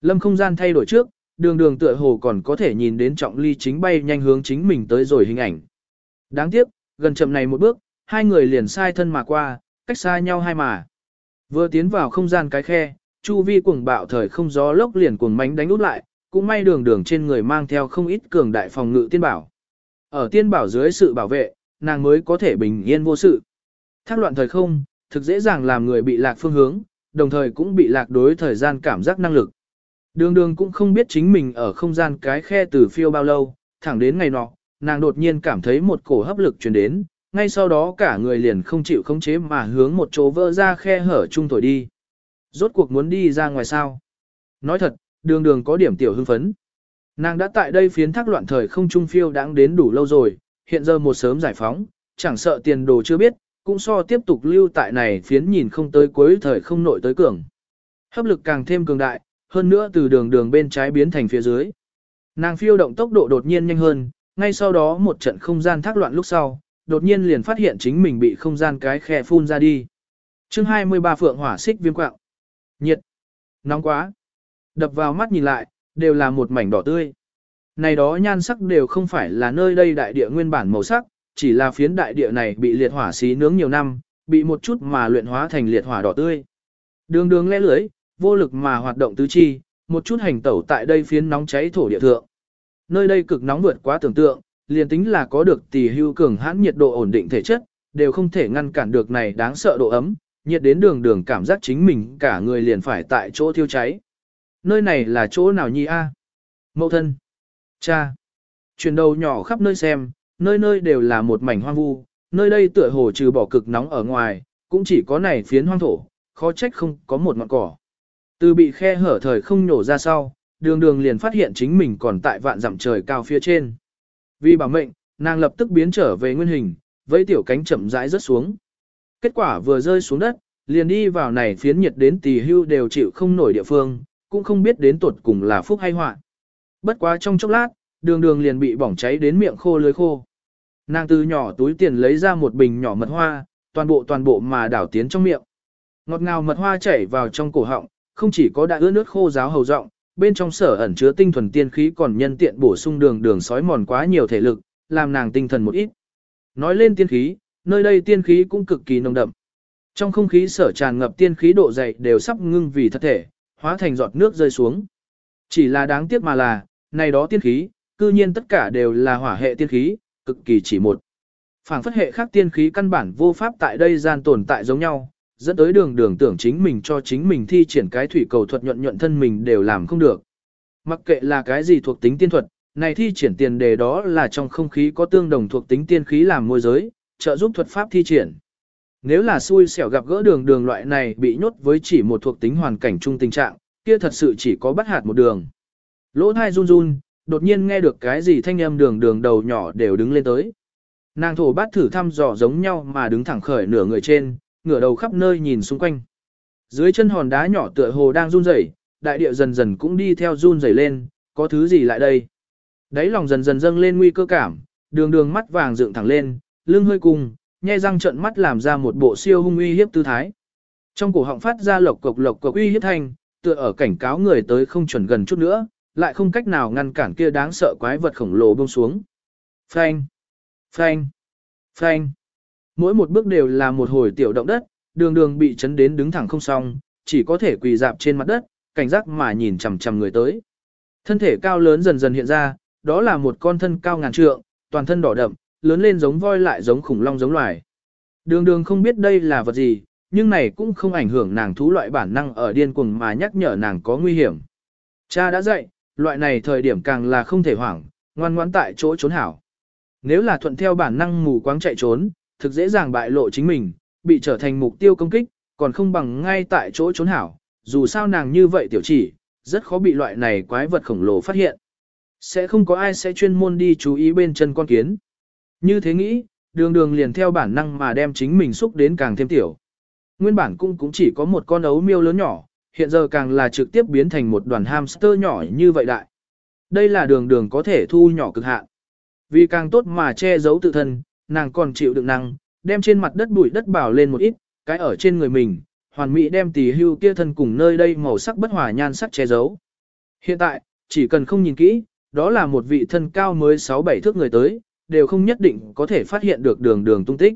Lâm không gian thay đổi trước, đường đường tựa hồ còn có thể nhìn đến trọng ly chính bay nhanh hướng chính mình tới rồi hình ảnh. Đáng tiếc, gần chậm này một bước, hai người liền sai thân mà qua, cách xa nhau hai mà. Vừa tiến vào không gian cái khe, chu vi cuồng bạo thời không gió lốc liền cuồng mánh đánh út lại, cũng may đường đường trên người mang theo không ít cường đại phòng ngự tiên bảo. Ở tiên bảo dưới sự bảo vệ, nàng mới có thể bình yên vô sự. Thác loạn thời không, thực dễ dàng làm người bị lạc phương hướng, đồng thời cũng bị lạc đối thời gian cảm giác năng lực. Đường đường cũng không biết chính mình ở không gian cái khe từ phiêu bao lâu, thẳng đến ngày nọ, nàng đột nhiên cảm thấy một cổ hấp lực truyền đến, ngay sau đó cả người liền không chịu khống chế mà hướng một chỗ vỡ ra khe hở chung thổi đi. Rốt cuộc muốn đi ra ngoài sao? Nói thật, đường đường có điểm tiểu hưng phấn. Nàng đã tại đây phiến thác loạn thời không trung phiêu đáng đến đủ lâu rồi, hiện giờ một sớm giải phóng, chẳng sợ tiền đồ chưa biết, cũng so tiếp tục lưu tại này phiến nhìn không tới cuối thời không nội tới cường. Hấp lực càng thêm cường đại, hơn nữa từ đường đường bên trái biến thành phía dưới. Nàng phiêu động tốc độ đột nhiên nhanh hơn, ngay sau đó một trận không gian thác loạn lúc sau, đột nhiên liền phát hiện chính mình bị không gian cái khe phun ra đi. chương 23 Phượng Hỏa Xích Viêm Quạng. Nhiệt. Nóng quá. Đập vào mắt nhìn lại, đều là một mảnh đỏ tươi. Này đó nhan sắc đều không phải là nơi đây đại địa nguyên bản màu sắc, chỉ là phiến đại địa này bị liệt hỏa xí nướng nhiều năm, bị một chút mà luyện hóa thành liệt hỏa đỏ tươi. Đường đường lẽ lưới, vô lực mà hoạt động tứ chi, một chút hành tẩu tại đây phiến nóng cháy thổ địa thượng. Nơi đây cực nóng vượt quá tưởng tượng, liền tính là có được tỷ hưu cường hãn nhiệt độ ổn định thể chất, đều không thể ngăn cản được này đáng sợ độ ấm, nhiệt đến đường đường cảm giác chính mình cả người liền phải tại chỗ thiêu cháy. Nơi này là chỗ nào nhi a? Mậu thân. Cha. Chuyển đầu nhỏ khắp nơi xem, nơi nơi đều là một mảnh hoang vu, nơi đây tựa hồ trừ bỏ cực nóng ở ngoài, cũng chỉ có này phiến hoang thổ, khó trách không có một ngọn cỏ. Từ bị khe hở thời không nổ ra sau, đường đường liền phát hiện chính mình còn tại vạn dặm trời cao phía trên. Vì bảo mệnh, nàng lập tức biến trở về nguyên hình, với tiểu cánh chậm rãi rớt xuống. Kết quả vừa rơi xuống đất, liền đi vào này phiến nhiệt đến tỳ hưu đều chịu không nổi địa phương, cũng không biết đến tuột cùng là phúc hay họa. Bất quá trong chốc lát, đường đường liền bị bỏng cháy đến miệng khô lưới khô. Nàng từ nhỏ túi tiền lấy ra một bình nhỏ mật hoa, toàn bộ toàn bộ mà đảo tiến trong miệng. Ngọt ngào mật hoa chảy vào trong cổ họng, không chỉ có đã ướt nước khô giáo hầu rộng, bên trong sở ẩn chứa tinh thuần tiên khí còn nhân tiện bổ sung đường đường sói mòn quá nhiều thể lực, làm nàng tinh thần một ít. Nói lên tiên khí, nơi đây tiên khí cũng cực kỳ nồng đậm. Trong không khí sở tràn ngập tiên khí độ dày đều sắp ngưng vì thật thể, hóa thành giọt nước rơi xuống. Chỉ là đáng tiếc mà là, này đó tiên khí, cư nhiên tất cả đều là hỏa hệ tiên khí, cực kỳ chỉ một. Phản phất hệ khác tiên khí căn bản vô pháp tại đây gian tồn tại giống nhau, dẫn tới đường đường tưởng chính mình cho chính mình thi triển cái thủy cầu thuật nhuận nhuận thân mình đều làm không được. Mặc kệ là cái gì thuộc tính tiên thuật, này thi triển tiền đề đó là trong không khí có tương đồng thuộc tính tiên khí làm môi giới, trợ giúp thuật pháp thi triển. Nếu là xui xẻo gặp gỡ đường đường loại này bị nhốt với chỉ một thuộc tính hoàn cảnh chung tình trạng, kia thật sự chỉ có bắt hạt một đường. Lỗ thai run run, đột nhiên nghe được cái gì thanh âm đường đường đầu nhỏ đều đứng lên tới. Nàng thổ bát thử thăm dò giống nhau mà đứng thẳng khởi nửa người trên, ngửa đầu khắp nơi nhìn xung quanh. Dưới chân hòn đá nhỏ tựa hồ đang run rẩy, đại địa dần dần cũng đi theo run rẩy lên, có thứ gì lại đây? Đáy lòng dần dần dâng lên nguy cơ cảm, đường đường mắt vàng dựng thẳng lên, lưng hơi cùng, nhai răng trợn mắt làm ra một bộ siêu hung uy hiếp tư thái. Trong cổ họng phát ra lộc cộc lộc cộc uy hiếp thanh, tựa ở cảnh cáo người tới không chuẩn gần chút nữa, lại không cách nào ngăn cản kia đáng sợ quái vật khổng lồ buông xuống. Phanh, phanh, phanh. Mỗi một bước đều là một hồi tiểu động đất, đường đường bị chấn đến đứng thẳng không xong, chỉ có thể quỳ dạp trên mặt đất, cảnh giác mà nhìn chằm chằm người tới. Thân thể cao lớn dần dần hiện ra, đó là một con thân cao ngàn trượng, toàn thân đỏ đậm, lớn lên giống voi lại giống khủng long giống loài. Đường đường không biết đây là vật gì, nhưng này cũng không ảnh hưởng nàng thú loại bản năng ở điên cuồng mà nhắc nhở nàng có nguy hiểm. Cha đã dạy, loại này thời điểm càng là không thể hoảng, ngoan ngoãn tại chỗ trốn hảo. Nếu là thuận theo bản năng mù quáng chạy trốn, thực dễ dàng bại lộ chính mình, bị trở thành mục tiêu công kích, còn không bằng ngay tại chỗ trốn hảo, dù sao nàng như vậy tiểu chỉ, rất khó bị loại này quái vật khổng lồ phát hiện. Sẽ không có ai sẽ chuyên môn đi chú ý bên chân con kiến. Như thế nghĩ, đường đường liền theo bản năng mà đem chính mình xúc đến càng thêm tiểu. Nguyên bản cũng cũng chỉ có một con ấu miêu lớn nhỏ, hiện giờ càng là trực tiếp biến thành một đoàn hamster nhỏ như vậy đại. Đây là đường đường có thể thu nhỏ cực hạn. Vì càng tốt mà che giấu tự thân, nàng còn chịu đựng năng, đem trên mặt đất bụi đất bảo lên một ít, cái ở trên người mình, hoàn mỹ đem tỷ hưu kia thân cùng nơi đây màu sắc bất hòa nhan sắc che giấu. Hiện tại, chỉ cần không nhìn kỹ, đó là một vị thân cao mới 6-7 thước người tới, đều không nhất định có thể phát hiện được đường đường tung tích.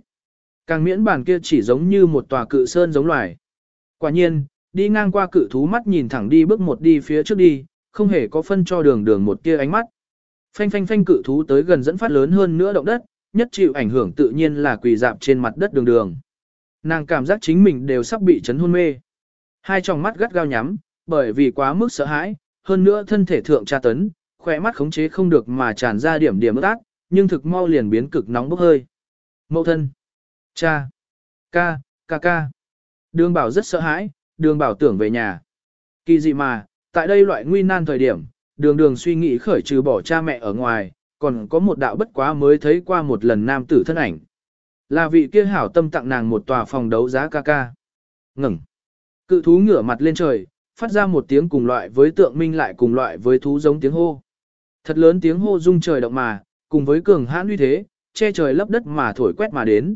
Càng miễn bản kia chỉ giống như một tòa cự sơn giống loài. Quả nhiên, đi ngang qua cự thú mắt nhìn thẳng đi bước một đi phía trước đi, không hề có phân cho đường đường một tia ánh mắt. Phanh phanh phanh cự thú tới gần dẫn phát lớn hơn nữa động đất, nhất chịu ảnh hưởng tự nhiên là quỳ dạp trên mặt đất đường đường. Nàng cảm giác chính mình đều sắp bị chấn hôn mê. Hai tròng mắt gắt gao nhắm, bởi vì quá mức sợ hãi, hơn nữa thân thể thượng tra tấn, khỏe mắt khống chế không được mà tràn ra điểm điểm ướt ác, nhưng thực mau liền biến cực nóng bốc hơi. Mậu thân, cha, ca, ca ca. Đường bảo rất sợ hãi, đường bảo tưởng về nhà. Kỳ dị mà, tại đây loại nguy nan thời điểm, đường đường suy nghĩ khởi trừ bỏ cha mẹ ở ngoài, còn có một đạo bất quá mới thấy qua một lần nam tử thân ảnh. Là vị kia hảo tâm tặng nàng một tòa phòng đấu giá ca ca. Ngừng. Cự thú ngửa mặt lên trời, phát ra một tiếng cùng loại với tượng minh lại cùng loại với thú giống tiếng hô. Thật lớn tiếng hô rung trời động mà, cùng với cường hãn uy thế, che trời lấp đất mà thổi quét mà đến.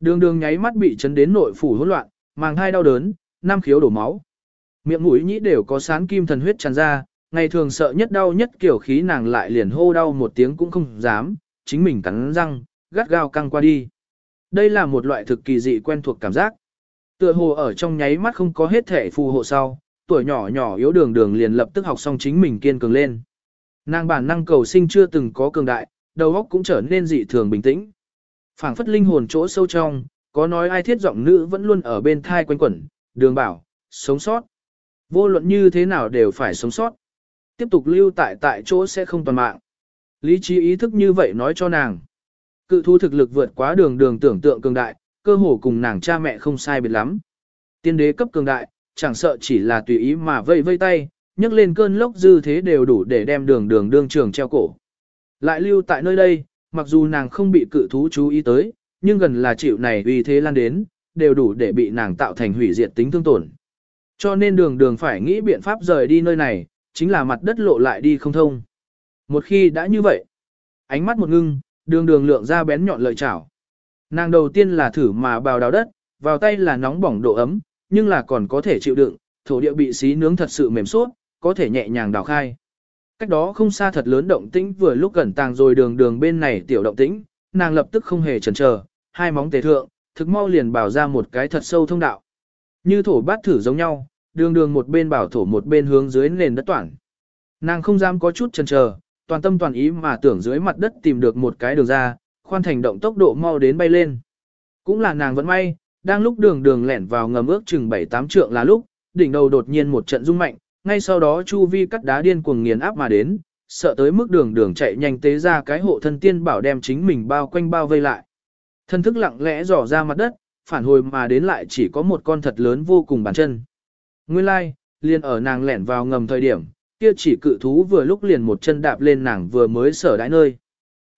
Đường đường nháy mắt bị chấn đến nội phủ hỗn loạn, màng hai đau đớn, năm khiếu đổ máu. Miệng mũi nhĩ đều có sán kim thần huyết tràn ra, ngày thường sợ nhất đau nhất kiểu khí nàng lại liền hô đau một tiếng cũng không dám, chính mình cắn răng, gắt gao căng qua đi. Đây là một loại thực kỳ dị quen thuộc cảm giác. Tựa hồ ở trong nháy mắt không có hết thể phù hộ sau, tuổi nhỏ nhỏ yếu đường đường liền lập tức học xong chính mình kiên cường lên. Nàng bản năng cầu sinh chưa từng có cường đại, đầu óc cũng trở nên dị thường bình tĩnh. phảng phất linh hồn chỗ sâu trong, có nói ai thiết giọng nữ vẫn luôn ở bên thai quanh quẩn, đường bảo, sống sót. Vô luận như thế nào đều phải sống sót. Tiếp tục lưu tại tại chỗ sẽ không toàn mạng. Lý trí ý thức như vậy nói cho nàng. Cự thu thực lực vượt quá đường đường tưởng tượng cường đại, cơ hồ cùng nàng cha mẹ không sai biệt lắm. Tiên đế cấp cường đại, chẳng sợ chỉ là tùy ý mà vây vây tay, nhấc lên cơn lốc dư thế đều đủ để đem đường đường đương trường treo cổ. Lại lưu tại nơi đây, mặc dù nàng không bị cự thú chú ý tới, nhưng gần là chịu này uy thế lan đến, đều đủ để bị nàng tạo thành hủy diệt tính thương tổn. Cho nên đường đường phải nghĩ biện pháp rời đi nơi này, chính là mặt đất lộ lại đi không thông. Một khi đã như vậy, ánh mắt một ngưng, đường đường lượng ra bén nhọn lợi chảo. Nàng đầu tiên là thử mà bào đào đất, vào tay là nóng bỏng độ ấm, nhưng là còn có thể chịu đựng, thổ địa bị xí nướng thật sự mềm suốt, có thể nhẹ nhàng đào khai. Cách đó không xa thật lớn động tĩnh vừa lúc gần tàng rồi đường đường bên này tiểu động tĩnh, nàng lập tức không hề chần chờ, hai móng tề thượng, thực mau liền bảo ra một cái thật sâu thông đạo. Như thổ bát thử giống nhau, đường đường một bên bảo thổ một bên hướng dưới nền đất toàn. Nàng không dám có chút chần chờ, toàn tâm toàn ý mà tưởng dưới mặt đất tìm được một cái đường ra, khoan thành động tốc độ mau đến bay lên. Cũng là nàng vẫn may, đang lúc đường đường lẻn vào ngầm ước chừng 7-8 trượng là lúc, đỉnh đầu đột nhiên một trận rung mạnh, ngay sau đó chu vi cắt đá điên cuồng nghiền áp mà đến, sợ tới mức đường đường chạy nhanh tế ra cái hộ thân tiên bảo đem chính mình bao quanh bao vây lại. Thân thức lặng lẽ dò ra mặt đất, phản hồi mà đến lại chỉ có một con thật lớn vô cùng bàn chân. Nguyên lai, like, liền ở nàng lẻn vào ngầm thời điểm, kia chỉ cự thú vừa lúc liền một chân đạp lên nàng vừa mới sở đãi nơi.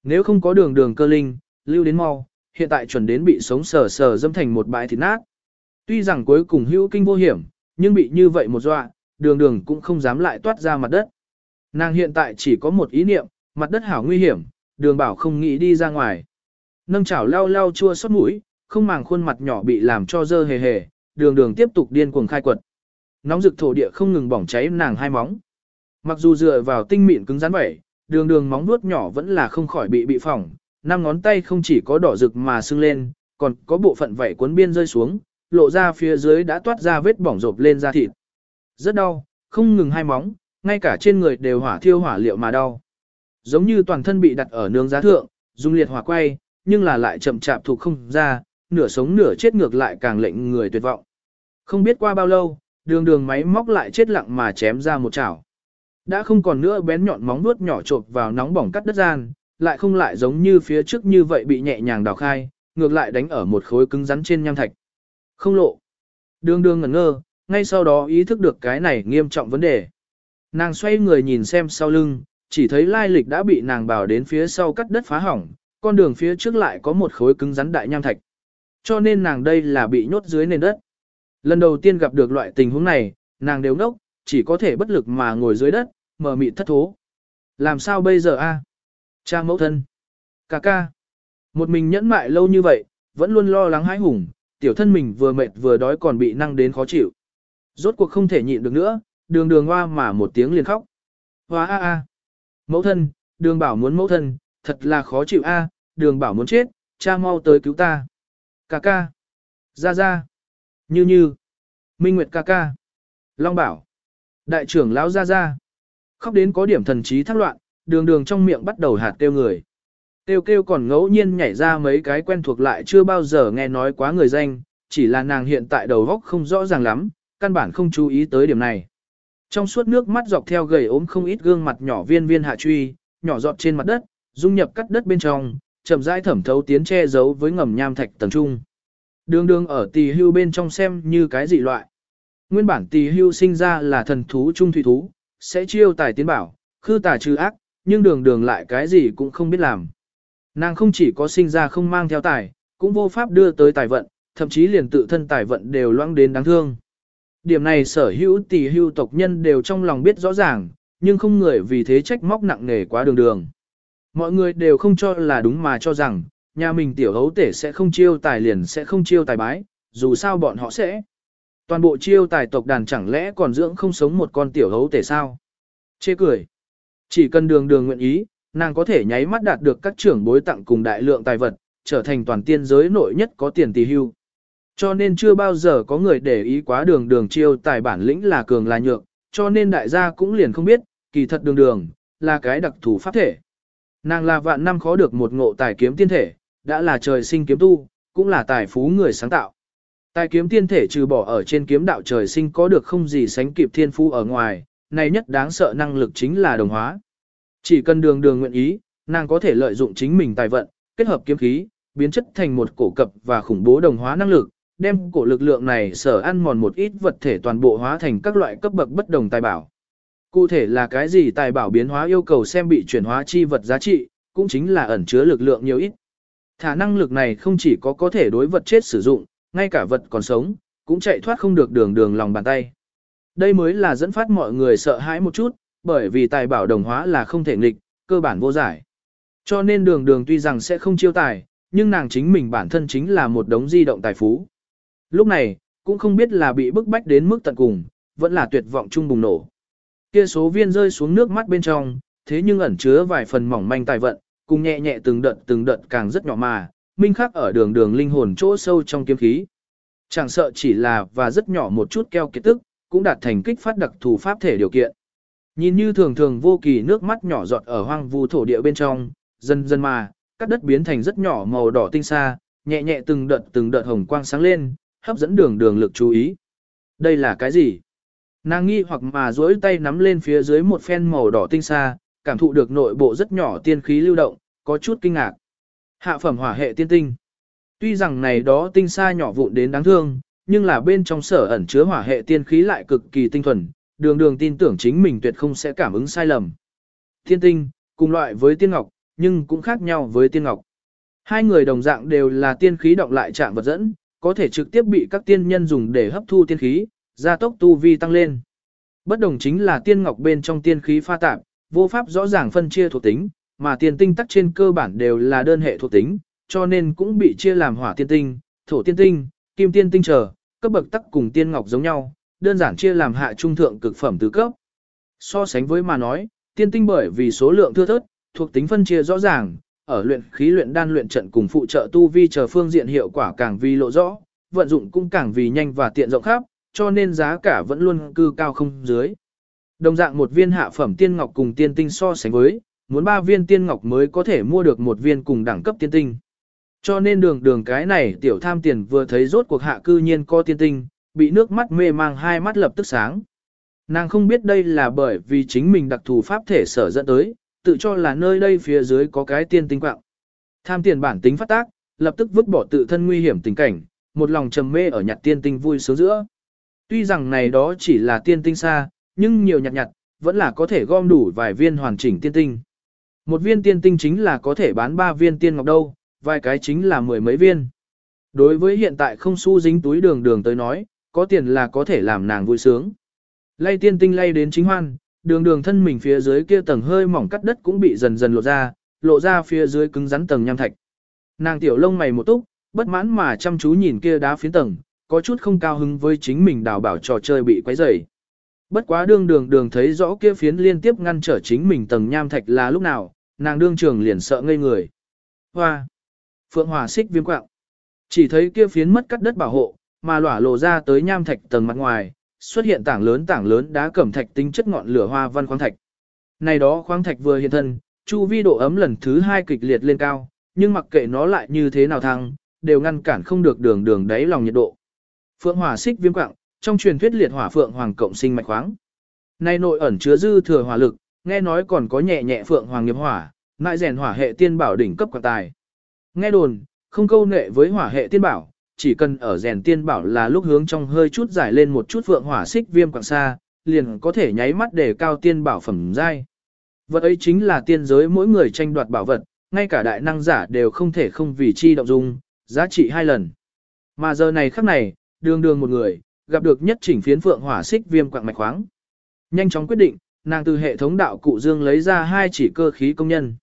Nếu không có đường đường cơ linh, lưu đến mau, hiện tại chuẩn đến bị sống sờ sờ dâm thành một bãi thịt nát. Tuy rằng cuối cùng hữu kinh vô hiểm, nhưng bị như vậy một dọa, đường đường cũng không dám lại toát ra mặt đất. Nàng hiện tại chỉ có một ý niệm, mặt đất hảo nguy hiểm, đường bảo không nghĩ đi ra ngoài. Nâng chảo lau lau chua xót mũi, không màng khuôn mặt nhỏ bị làm cho dơ hề hề, đường đường tiếp tục điên cuồng khai quật. Nóng rực thổ địa không ngừng bỏng cháy nàng hai móng. Mặc dù dựa vào tinh mịn cứng rắn vậy, đường đường móng vuốt nhỏ vẫn là không khỏi bị bị phỏng, năm ngón tay không chỉ có đỏ rực mà sưng lên, còn có bộ phận vảy cuốn biên rơi xuống, lộ ra phía dưới đã toát ra vết bỏng rộp lên da thịt. Rất đau, không ngừng hai móng, ngay cả trên người đều hỏa thiêu hỏa liệu mà đau. Giống như toàn thân bị đặt ở nướng giá thượng, dùng liệt hỏa quay, nhưng là lại chậm chạp thuộc không ra, nửa sống nửa chết ngược lại càng lệnh người tuyệt vọng. Không biết qua bao lâu, đường đường máy móc lại chết lặng mà chém ra một chảo. Đã không còn nữa bén nhọn móng vuốt nhỏ chộp vào nóng bỏng cắt đất gian, lại không lại giống như phía trước như vậy bị nhẹ nhàng đào khai, ngược lại đánh ở một khối cứng rắn trên nham thạch. Không lộ. Đường đường ngẩn ngơ, ngay sau đó ý thức được cái này nghiêm trọng vấn đề. Nàng xoay người nhìn xem sau lưng, chỉ thấy lai lịch đã bị nàng bảo đến phía sau cắt đất phá hỏng, con đường phía trước lại có một khối cứng rắn đại nham thạch. Cho nên nàng đây là bị nhốt dưới nền đất. Lần đầu tiên gặp được loại tình huống này, nàng đều ngốc, chỉ có thể bất lực mà ngồi dưới đất, mở mịt thất thố. Làm sao bây giờ a? Cha mẫu thân. Cà ca. Một mình nhẫn mại lâu như vậy, vẫn luôn lo lắng hãi hùng, tiểu thân mình vừa mệt vừa đói còn bị năng đến khó chịu. Rốt cuộc không thể nhịn được nữa, đường đường hoa mà một tiếng liền khóc. Hoa a a. Mẫu thân, đường bảo muốn mẫu thân, thật là khó chịu a, đường bảo muốn chết, cha mau tới cứu ta. Cà ca. Ra ra. Như như. Minh Nguyệt ca ca. Long Bảo. Đại trưởng lão ra ra. Khóc đến có điểm thần trí thác loạn, đường đường trong miệng bắt đầu hạt kêu người. Kêu kêu còn ngẫu nhiên nhảy ra mấy cái quen thuộc lại chưa bao giờ nghe nói quá người danh, chỉ là nàng hiện tại đầu góc không rõ ràng lắm, căn bản không chú ý tới điểm này. Trong suốt nước mắt dọc theo gầy ốm không ít gương mặt nhỏ viên viên hạ truy, nhỏ giọt trên mặt đất, dung nhập cắt đất bên trong, chậm rãi thẩm thấu tiến che giấu với ngầm nham thạch tầng trung. Đường đường ở tỳ hưu bên trong xem như cái dị loại. Nguyên bản tỳ hưu sinh ra là thần thú trung thủy thú, sẽ chiêu tài tiến bảo, khư tà trừ ác, nhưng đường đường lại cái gì cũng không biết làm. Nàng không chỉ có sinh ra không mang theo tài, cũng vô pháp đưa tới tài vận, thậm chí liền tự thân tài vận đều loãng đến đáng thương. Điểm này sở hữu tỷ hưu tộc nhân đều trong lòng biết rõ ràng, nhưng không người vì thế trách móc nặng nề quá đường đường. Mọi người đều không cho là đúng mà cho rằng, nhà mình tiểu hấu tể sẽ không chiêu tài liền sẽ không chiêu tài bái, dù sao bọn họ sẽ. Toàn bộ chiêu tài tộc đàn chẳng lẽ còn dưỡng không sống một con tiểu hấu tể sao? Chê cười. Chỉ cần đường đường nguyện ý, nàng có thể nháy mắt đạt được các trưởng bối tặng cùng đại lượng tài vật, trở thành toàn tiên giới nội nhất có tiền tỷ hưu. Cho nên chưa bao giờ có người để ý quá đường đường chiêu tài bản lĩnh là cường là nhược, cho nên đại gia cũng liền không biết, kỳ thật đường đường, là cái đặc thù pháp thể. Nàng là vạn năm khó được một ngộ tài kiếm tiên thể, đã là trời sinh kiếm tu, cũng là tài phú người sáng tạo. Tài kiếm tiên thể trừ bỏ ở trên kiếm đạo trời sinh có được không gì sánh kịp thiên phú ở ngoài, này nhất đáng sợ năng lực chính là đồng hóa. Chỉ cần đường đường nguyện ý, nàng có thể lợi dụng chính mình tài vận, kết hợp kiếm khí, biến chất thành một cổ cập và khủng bố đồng hóa năng lực, đem cổ lực lượng này sở ăn mòn một ít vật thể toàn bộ hóa thành các loại cấp bậc bất đồng tài bảo. Cụ thể là cái gì tài bảo biến hóa yêu cầu xem bị chuyển hóa chi vật giá trị, cũng chính là ẩn chứa lực lượng nhiều ít. Thả năng lực này không chỉ có có thể đối vật chết sử dụng, ngay cả vật còn sống, cũng chạy thoát không được đường đường lòng bàn tay. Đây mới là dẫn phát mọi người sợ hãi một chút, bởi vì tài bảo đồng hóa là không thể nghịch, cơ bản vô giải. Cho nên đường đường tuy rằng sẽ không chiêu tài, nhưng nàng chính mình bản thân chính là một đống di động tài phú. Lúc này, cũng không biết là bị bức bách đến mức tận cùng, vẫn là tuyệt vọng chung bùng nổ. Kia số viên rơi xuống nước mắt bên trong, thế nhưng ẩn chứa vài phần mỏng manh tài vận, cùng nhẹ nhẹ từng đợt từng đợt càng rất nhỏ mà, minh khắc ở đường đường linh hồn chỗ sâu trong kiếm khí. Chẳng sợ chỉ là và rất nhỏ một chút keo kiệt tức, cũng đạt thành kích phát đặc thù pháp thể điều kiện. Nhìn như thường thường vô kỳ nước mắt nhỏ giọt ở hoang vu thổ địa bên trong, dần dần mà, các đất biến thành rất nhỏ màu đỏ tinh xa, nhẹ nhẹ từng đợt từng đợt hồng quang sáng lên, hấp dẫn đường đường lực chú ý. Đây là cái gì? Nàng nghi hoặc mà duỗi tay nắm lên phía dưới một phen màu đỏ tinh xa, cảm thụ được nội bộ rất nhỏ tiên khí lưu động, có chút kinh ngạc. Hạ phẩm hỏa hệ tiên tinh. Tuy rằng này đó tinh xa nhỏ vụn đến đáng thương, nhưng là bên trong sở ẩn chứa hỏa hệ tiên khí lại cực kỳ tinh thuần, đường đường tin tưởng chính mình tuyệt không sẽ cảm ứng sai lầm. Tiên tinh, cùng loại với tiên ngọc, nhưng cũng khác nhau với tiên ngọc. Hai người đồng dạng đều là tiên khí động lại trạng vật dẫn, có thể trực tiếp bị các tiên nhân dùng để hấp thu tiên khí, gia tốc tu vi tăng lên. Bất đồng chính là tiên ngọc bên trong tiên khí pha tạp, vô pháp rõ ràng phân chia thuộc tính, mà tiên tinh tắc trên cơ bản đều là đơn hệ thuộc tính, cho nên cũng bị chia làm hỏa tiên tinh, thổ tiên tinh, kim tiên tinh trở, cấp bậc tắc cùng tiên ngọc giống nhau, đơn giản chia làm hạ trung thượng cực phẩm tứ cấp. So sánh với mà nói, tiên tinh bởi vì số lượng thưa thớt, thuộc tính phân chia rõ ràng, ở luyện khí luyện đan luyện trận cùng phụ trợ tu vi chờ phương diện hiệu quả càng vi lộ rõ, vận dụng cũng càng vì nhanh và tiện rộng khắp, cho nên giá cả vẫn luôn cư cao không dưới. Đồng dạng một viên hạ phẩm tiên ngọc cùng tiên tinh so sánh với, muốn ba viên tiên ngọc mới có thể mua được một viên cùng đẳng cấp tiên tinh. Cho nên đường đường cái này tiểu tham tiền vừa thấy rốt cuộc hạ cư nhiên co tiên tinh, bị nước mắt mê mang hai mắt lập tức sáng. Nàng không biết đây là bởi vì chính mình đặc thù pháp thể sở dẫn tới, tự cho là nơi đây phía dưới có cái tiên tinh quạng. Tham tiền bản tính phát tác, lập tức vứt bỏ tự thân nguy hiểm tình cảnh, một lòng trầm mê ở nhặt tiên tinh vui sướng giữa. Tuy rằng này đó chỉ là tiên tinh xa, nhưng nhiều nhặt nhặt, vẫn là có thể gom đủ vài viên hoàn chỉnh tiên tinh. Một viên tiên tinh chính là có thể bán ba viên tiên ngọc đâu, vài cái chính là mười mấy viên. Đối với hiện tại không xu dính túi đường đường tới nói, có tiền là có thể làm nàng vui sướng. Lay tiên tinh lay đến chính hoan, đường đường thân mình phía dưới kia tầng hơi mỏng cắt đất cũng bị dần dần lộ ra, lộ ra phía dưới cứng rắn tầng nham thạch. Nàng tiểu lông mày một túc, bất mãn mà chăm chú nhìn kia đá phiến tầng, có chút không cao hứng với chính mình đào bảo trò chơi bị quấy rầy. Bất quá đương đường đường thấy rõ kia phiến liên tiếp ngăn trở chính mình tầng nham thạch là lúc nào, nàng đương trường liền sợ ngây người. Hoa! Phượng hỏa xích viêm quạng. Chỉ thấy kia phiến mất cắt đất bảo hộ, mà lỏa lộ ra tới nham thạch tầng mặt ngoài, xuất hiện tảng lớn tảng lớn đá cẩm thạch tính chất ngọn lửa hoa văn khoáng thạch. Này đó khoáng thạch vừa hiện thân, chu vi độ ấm lần thứ hai kịch liệt lên cao, nhưng mặc kệ nó lại như thế nào thăng, đều ngăn cản không được đường đường đáy lòng nhiệt độ. Phượng hỏa xích viêm quạng, trong truyền thuyết liệt hỏa phượng hoàng cộng sinh mạch khoáng. Này nội ẩn chứa dư thừa hỏa lực, nghe nói còn có nhẹ nhẹ phượng hoàng nghiệp hỏa, mại rèn hỏa hệ tiên bảo đỉnh cấp quạng tài. Nghe đồn, không câu nệ với hỏa hệ tiên bảo, chỉ cần ở rèn tiên bảo là lúc hướng trong hơi chút giải lên một chút vượng hỏa xích viêm quạng xa, liền có thể nháy mắt để cao tiên bảo phẩm giai. Vật ấy chính là tiên giới mỗi người tranh đoạt bảo vật, ngay cả đại năng giả đều không thể không vì chi động dung, giá trị hai lần. Mà giờ này khắc này, đường đường một người, gặp được nhất chỉnh phiến phượng hỏa xích viêm quạng mạch khoáng. Nhanh chóng quyết định, nàng từ hệ thống đạo cụ dương lấy ra hai chỉ cơ khí công nhân.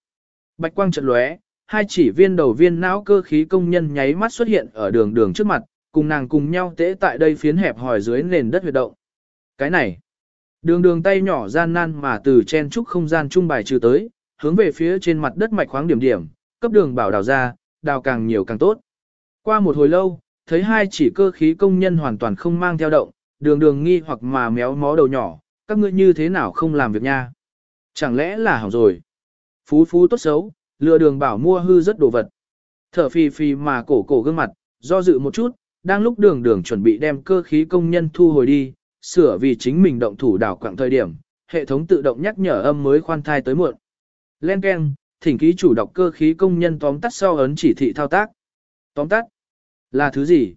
Bạch quang trận lóe, hai chỉ viên đầu viên não cơ khí công nhân nháy mắt xuất hiện ở đường đường trước mặt, cùng nàng cùng nhau tễ tại đây phiến hẹp hòi dưới nền đất huyệt động. Cái này, đường đường tay nhỏ gian nan mà từ chen trúc không gian trung bài trừ tới, hướng về phía trên mặt đất mạch khoáng điểm điểm, cấp đường bảo đào ra, đào càng nhiều càng tốt. Qua một hồi lâu, thấy hai chỉ cơ khí công nhân hoàn toàn không mang theo động, đường đường nghi hoặc mà méo mó đầu nhỏ, các ngươi như thế nào không làm việc nha? Chẳng lẽ là hỏng rồi? Phú phú tốt xấu, lừa đường bảo mua hư rất đồ vật. Thở phì phì mà cổ cổ gương mặt, do dự một chút, đang lúc đường đường chuẩn bị đem cơ khí công nhân thu hồi đi, sửa vì chính mình động thủ đảo quạng thời điểm, hệ thống tự động nhắc nhở âm mới khoan thai tới muộn. Len keng, thỉnh ký chủ đọc cơ khí công nhân tóm tắt sau ấn chỉ thị thao tác. Tóm tắt? Là thứ gì?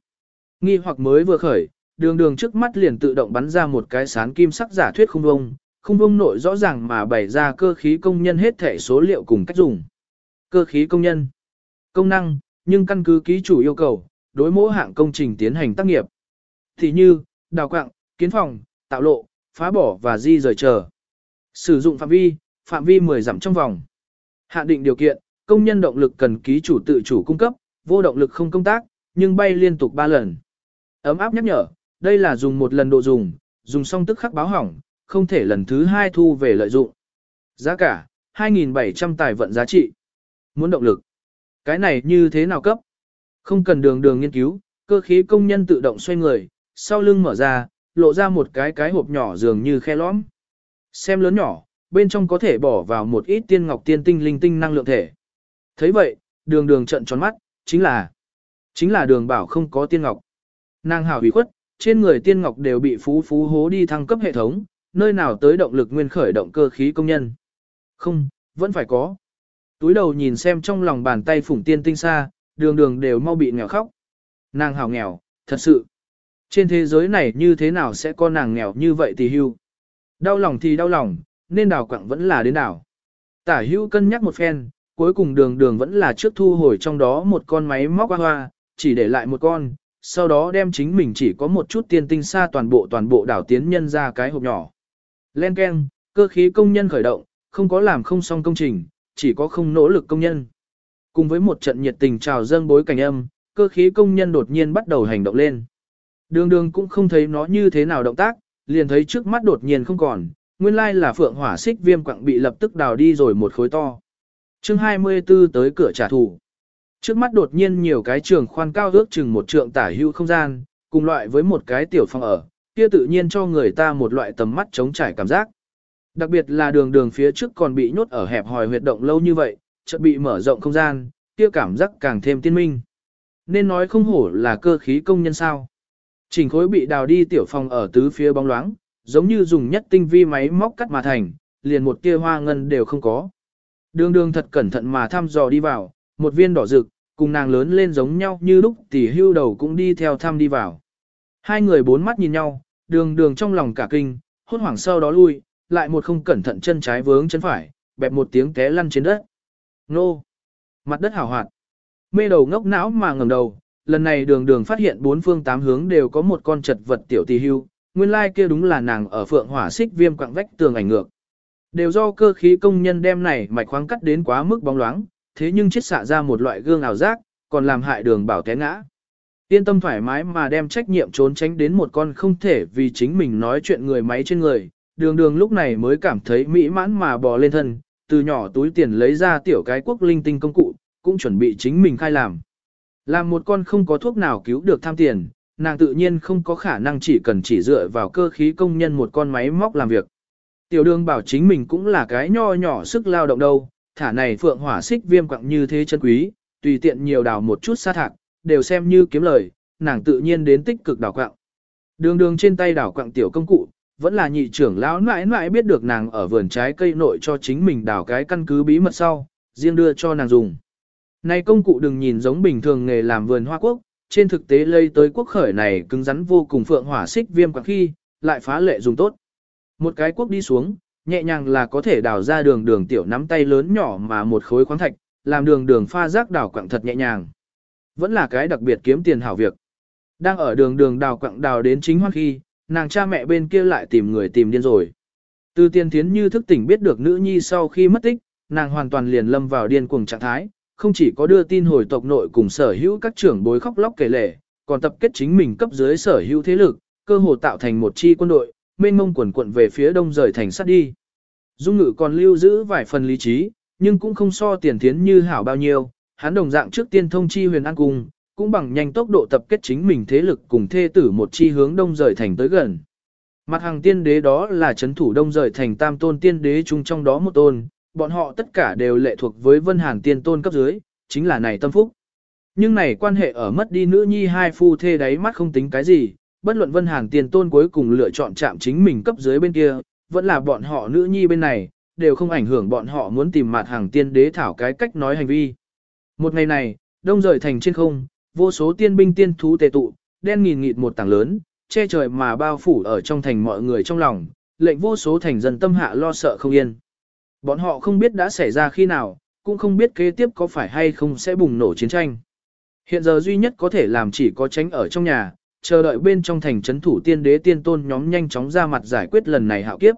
Nghi hoặc mới vừa khởi, đường đường trước mắt liền tự động bắn ra một cái sán kim sắc giả thuyết không vông, không vông nội rõ ràng mà bày ra cơ khí công nhân hết thể số liệu cùng cách dùng. Cơ khí công nhân. Công năng, nhưng căn cứ ký chủ yêu cầu, đối mỗi hạng công trình tiến hành tác nghiệp. Thì như, đào quạng, kiến phòng, tạo lộ, phá bỏ và di rời chờ. Sử dụng phạm vi, phạm vi 10 dặm trong vòng. Hạn định điều kiện, công nhân động lực cần ký chủ tự chủ cung cấp, vô động lực không công tác, nhưng bay liên tục 3 lần. Ấm áp nhắc nhở, đây là dùng một lần độ dùng, dùng xong tức khắc báo hỏng, không thể lần thứ hai thu về lợi dụng. Giá cả, 2.700 tài vận giá trị. Muốn động lực. Cái này như thế nào cấp? Không cần đường đường nghiên cứu, cơ khí công nhân tự động xoay người, sau lưng mở ra, lộ ra một cái cái hộp nhỏ dường như khe lõm. Xem lớn nhỏ, bên trong có thể bỏ vào một ít tiên ngọc tiên tinh linh tinh năng lượng thể. thấy vậy, đường đường trận tròn mắt, chính là, chính là đường bảo không có tiên ngọc. Nàng hào hủy khuất, trên người tiên ngọc đều bị phú phú hố đi thăng cấp hệ thống, nơi nào tới động lực nguyên khởi động cơ khí công nhân. Không, vẫn phải có. Túi đầu nhìn xem trong lòng bàn tay phủng tiên tinh xa, đường đường đều mau bị nghèo khóc. Nàng hào nghèo, thật sự. Trên thế giới này như thế nào sẽ có nàng nghèo như vậy thì hưu. Đau lòng thì đau lòng, nên đào quặng vẫn là đến đảo. Tả hưu cân nhắc một phen, cuối cùng đường đường vẫn là trước thu hồi trong đó một con máy móc hoa hoa, chỉ để lại một con, sau đó đem chính mình chỉ có một chút tiên tinh xa toàn bộ toàn bộ đảo tiến nhân ra cái hộp nhỏ. Len keng, cơ khí công nhân khởi động, không có làm không xong công trình, chỉ có không nỗ lực công nhân. Cùng với một trận nhiệt tình chào dâng bối cảnh âm, cơ khí công nhân đột nhiên bắt đầu hành động lên. Đường đường cũng không thấy nó như thế nào động tác, liền thấy trước mắt đột nhiên không còn, nguyên lai là phượng hỏa xích viêm quặng bị lập tức đào đi rồi một khối to. chương 24 tới cửa trả thù. Trước mắt đột nhiên nhiều cái trường khoan cao ước chừng một trượng tả hữu không gian, cùng loại với một cái tiểu phòng ở, kia tự nhiên cho người ta một loại tầm mắt chống trải cảm giác. Đặc biệt là đường đường phía trước còn bị nhốt ở hẹp hòi huyệt động lâu như vậy, chợt bị mở rộng không gian, kia cảm giác càng thêm tiên minh. Nên nói không hổ là cơ khí công nhân sao. Trình khối bị đào đi tiểu phòng ở tứ phía bóng loáng, giống như dùng nhất tinh vi máy móc cắt mà thành, liền một tia hoa ngân đều không có. Đường đường thật cẩn thận mà thăm dò đi vào, một viên đỏ rực, cùng nàng lớn lên giống nhau như lúc tỷ hưu đầu cũng đi theo thăm đi vào. Hai người bốn mắt nhìn nhau, đường đường trong lòng cả kinh, hốt hoảng sau đó lui, lại một không cẩn thận chân trái vướng chân phải, bẹp một tiếng té lăn trên đất. Nô! Mặt đất hào hoạt. Mê đầu ngốc não mà ngẩng đầu, lần này đường đường phát hiện bốn phương tám hướng đều có một con chật vật tiểu tì hưu, nguyên lai kia đúng là nàng ở phượng hỏa xích viêm quạng vách tường ảnh ngược. Đều do cơ khí công nhân đem này mạch khoáng cắt đến quá mức bóng loáng, thế nhưng chết xạ ra một loại gương ảo giác, còn làm hại đường bảo té ngã. Yên tâm thoải mái mà đem trách nhiệm trốn tránh đến một con không thể vì chính mình nói chuyện người máy trên người, đường đường lúc này mới cảm thấy mỹ mãn mà bò lên thân, từ nhỏ túi tiền lấy ra tiểu cái quốc linh tinh công cụ, cũng chuẩn bị chính mình khai làm. Làm một con không có thuốc nào cứu được tham tiền, nàng tự nhiên không có khả năng chỉ cần chỉ dựa vào cơ khí công nhân một con máy móc làm việc. Tiểu đường bảo chính mình cũng là cái nho nhỏ sức lao động đâu, thả này phượng hỏa xích viêm quặng như thế chân quý, tùy tiện nhiều đào một chút sát hạc, đều xem như kiếm lời, nàng tự nhiên đến tích cực đào quặng. Đường đường trên tay đào quặng tiểu công cụ, vẫn là nhị trưởng lão mãi mãi biết được nàng ở vườn trái cây nội cho chính mình đào cái căn cứ bí mật sau, riêng đưa cho nàng dùng. Này công cụ đừng nhìn giống bình thường nghề làm vườn hoa quốc, trên thực tế lây tới quốc khởi này cứng rắn vô cùng phượng hỏa xích viêm quặng khi, lại phá lệ dùng tốt. Một cái quốc đi xuống, nhẹ nhàng là có thể đào ra đường đường tiểu nắm tay lớn nhỏ mà một khối khoáng thạch, làm đường đường pha rác đào quặng thật nhẹ nhàng. Vẫn là cái đặc biệt kiếm tiền hảo việc. Đang ở đường đường đào quặng đào đến chính hoan khi, nàng cha mẹ bên kia lại tìm người tìm điên rồi. Từ tiên thiến như thức tỉnh biết được nữ nhi sau khi mất tích, nàng hoàn toàn liền lâm vào điên cuồng trạng thái, không chỉ có đưa tin hồi tộc nội cùng sở hữu các trưởng bối khóc lóc kể lể, còn tập kết chính mình cấp dưới sở hữu thế lực, cơ hồ tạo thành một chi quân đội, mênh mông quần quận về phía đông rời thành sát đi. Dung ngự còn lưu giữ vài phần lý trí, nhưng cũng không so tiền thiến như hảo bao nhiêu, hắn đồng dạng trước tiên thông chi huyền an cung, cũng bằng nhanh tốc độ tập kết chính mình thế lực cùng thê tử một chi hướng đông rời thành tới gần. Mặt hàng tiên đế đó là chấn thủ đông rời thành tam tôn tiên đế chung trong đó một tôn, bọn họ tất cả đều lệ thuộc với vân hàn tiên tôn cấp dưới, chính là này tâm phúc. Nhưng này quan hệ ở mất đi nữ nhi hai phu thê đáy mắt không tính cái gì, bất luận vân hàn tiên tôn cuối cùng lựa chọn chạm chính mình cấp dưới bên kia, vẫn là bọn họ nữ nhi bên này, đều không ảnh hưởng bọn họ muốn tìm mặt hàng tiên đế thảo cái cách nói hành vi. Một ngày này, đông rời thành trên không, vô số tiên binh tiên thú tề tụ, đen nghìn nghịt một tảng lớn, che trời mà bao phủ ở trong thành mọi người trong lòng, lệnh vô số thành dân tâm hạ lo sợ không yên. Bọn họ không biết đã xảy ra khi nào, cũng không biết kế tiếp có phải hay không sẽ bùng nổ chiến tranh. Hiện giờ duy nhất có thể làm chỉ có tránh ở trong nhà, chờ đợi bên trong thành trấn thủ tiên đế tiên tôn nhóm nhanh chóng ra mặt giải quyết lần này hạo kiếp.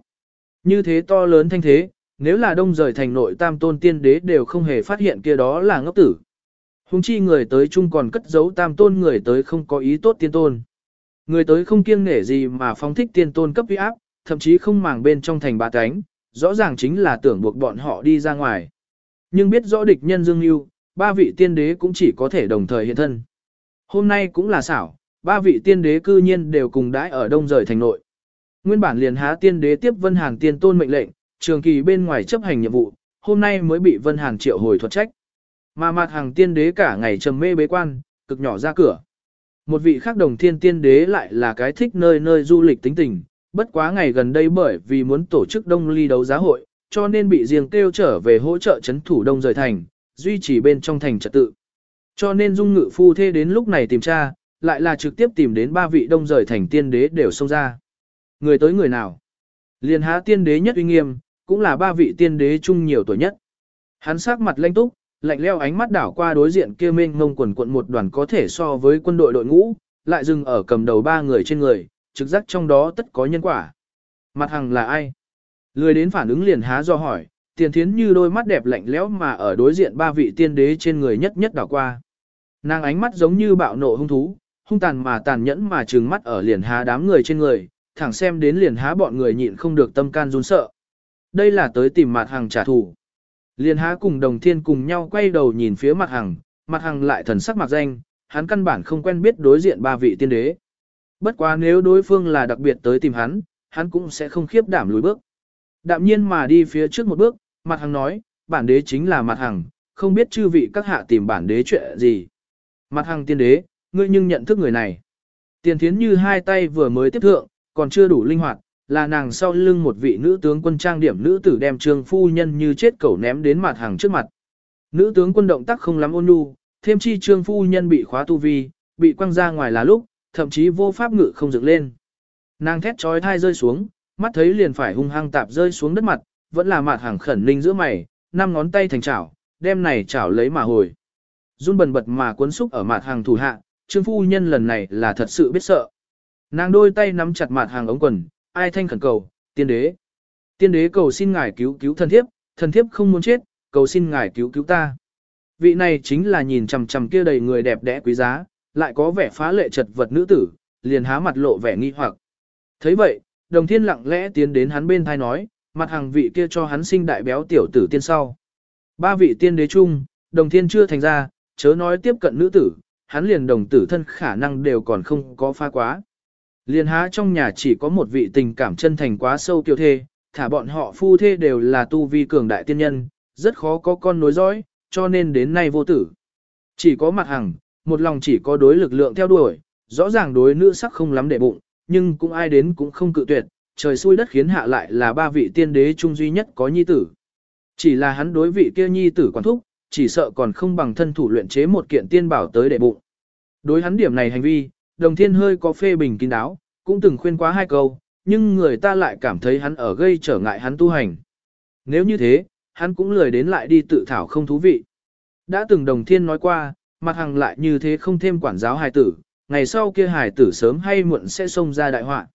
Như thế to lớn thanh thế, nếu là đông rời thành nội tam tôn tiên đế đều không hề phát hiện kia đó là ngốc tử. Hùng chi người tới chung còn cất giấu tam tôn người tới không có ý tốt tiên tôn. Người tới không kiêng nể gì mà phóng thích tiên tôn cấp uy áp, thậm chí không màng bên trong thành ba cánh, rõ ràng chính là tưởng buộc bọn họ đi ra ngoài. Nhưng biết rõ địch nhân dương lưu, ba vị tiên đế cũng chỉ có thể đồng thời hiện thân. Hôm nay cũng là xảo, ba vị tiên đế cư nhiên đều cùng đãi ở đông rời thành nội. Nguyên bản liền há tiên đế tiếp Vân Hàn tiên tôn mệnh lệnh, trường kỳ bên ngoài chấp hành nhiệm vụ, hôm nay mới bị Vân Hàn triệu hồi thuật trách. Mà mặt hàng tiên đế cả ngày trầm mê bế quan, cực nhỏ ra cửa. Một vị khác đồng thiên tiên đế lại là cái thích nơi nơi du lịch tính tình, bất quá ngày gần đây bởi vì muốn tổ chức đông ly đấu giá hội, cho nên bị riêng kêu trở về hỗ trợ chấn thủ đông rời thành, duy trì bên trong thành trật tự. Cho nên dung ngự phu thê đến lúc này tìm tra, lại là trực tiếp tìm đến ba vị đông rời thành tiên đế đều xông ra. Người tới người nào? Liên há tiên đế nhất uy nghiêm, cũng là ba vị tiên đế chung nhiều tuổi nhất. Hắn sắc mặt lanh túc, lạnh leo ánh mắt đảo qua đối diện kia mênh ngông quần quận một đoàn có thể so với quân đội đội ngũ, lại dừng ở cầm đầu ba người trên người, trực giác trong đó tất có nhân quả. Mặt hằng là ai? Lười đến phản ứng liền há do hỏi, tiền thiến như đôi mắt đẹp lạnh lẽo mà ở đối diện ba vị tiên đế trên người nhất nhất đảo qua. Nàng ánh mắt giống như bạo nộ hung thú, hung tàn mà tàn nhẫn mà trừng mắt ở liền há đám người trên người, thẳng xem đến liền há bọn người nhịn không được tâm can run sợ. Đây là tới tìm mặt hàng trả thù. Liên há cùng đồng thiên cùng nhau quay đầu nhìn phía mặt Hằng, mặt Hằng lại thần sắc mặt danh, hắn căn bản không quen biết đối diện ba vị tiên đế. Bất quá nếu đối phương là đặc biệt tới tìm hắn, hắn cũng sẽ không khiếp đảm lùi bước. Đạm nhiên mà đi phía trước một bước, mặt Hằng nói, bản đế chính là mặt Hằng, không biết chư vị các hạ tìm bản đế chuyện gì. Mặt Hằng tiên đế, ngươi nhưng nhận thức người này. Tiền thiến như hai tay vừa mới tiếp thượng, còn chưa đủ linh hoạt, là nàng sau lưng một vị nữ tướng quân trang điểm nữ tử đem trương phu nhân như chết cẩu ném đến mặt hàng trước mặt. Nữ tướng quân động tác không lắm ôn nhu, thêm chi trương phu nhân bị khóa tu vi, bị quăng ra ngoài là lúc, thậm chí vô pháp ngự không dựng lên. Nàng thét trói thai rơi xuống, mắt thấy liền phải hung hăng tạp rơi xuống đất mặt, vẫn là mặt hàng khẩn ninh giữa mày, năm ngón tay thành chảo, đem này chảo lấy mà hồi. Run bần bật mà cuốn xúc ở mặt hàng thủ hạ, trương phu nhân lần này là thật sự biết sợ. Nàng đôi tay nắm chặt mặt hàng ống quần, ai thanh khẩn cầu, tiên đế. Tiên đế cầu xin ngài cứu cứu thần thiếp, thần thiếp không muốn chết, cầu xin ngài cứu cứu ta. Vị này chính là nhìn chằm chằm kia đầy người đẹp đẽ quý giá, lại có vẻ phá lệ chật vật nữ tử, liền há mặt lộ vẻ nghi hoặc. thấy vậy, đồng thiên lặng lẽ tiến đến hắn bên thai nói, mặt hàng vị kia cho hắn sinh đại béo tiểu tử tiên sau. Ba vị tiên đế chung, đồng thiên chưa thành ra, chớ nói tiếp cận nữ tử, hắn liền đồng tử thân khả năng đều còn không có pha quá. Liền há trong nhà chỉ có một vị tình cảm chân thành quá sâu kiều thê, thả bọn họ phu thê đều là tu vi cường đại tiên nhân, rất khó có con nối dõi, cho nên đến nay vô tử. Chỉ có mặt hằng, một lòng chỉ có đối lực lượng theo đuổi, rõ ràng đối nữ sắc không lắm để bụng, nhưng cũng ai đến cũng không cự tuyệt, trời xui đất khiến hạ lại là ba vị tiên đế trung duy nhất có nhi tử. Chỉ là hắn đối vị kia nhi tử quản thúc, chỉ sợ còn không bằng thân thủ luyện chế một kiện tiên bảo tới để bụng. Đối hắn điểm này hành vi, đồng thiên hơi có phê bình kín đáo, cũng từng khuyên quá hai câu, nhưng người ta lại cảm thấy hắn ở gây trở ngại hắn tu hành. Nếu như thế, hắn cũng lười đến lại đi tự thảo không thú vị. Đã từng đồng thiên nói qua, mặt hằng lại như thế không thêm quản giáo hài tử, ngày sau kia hài tử sớm hay muộn sẽ xông ra đại họa.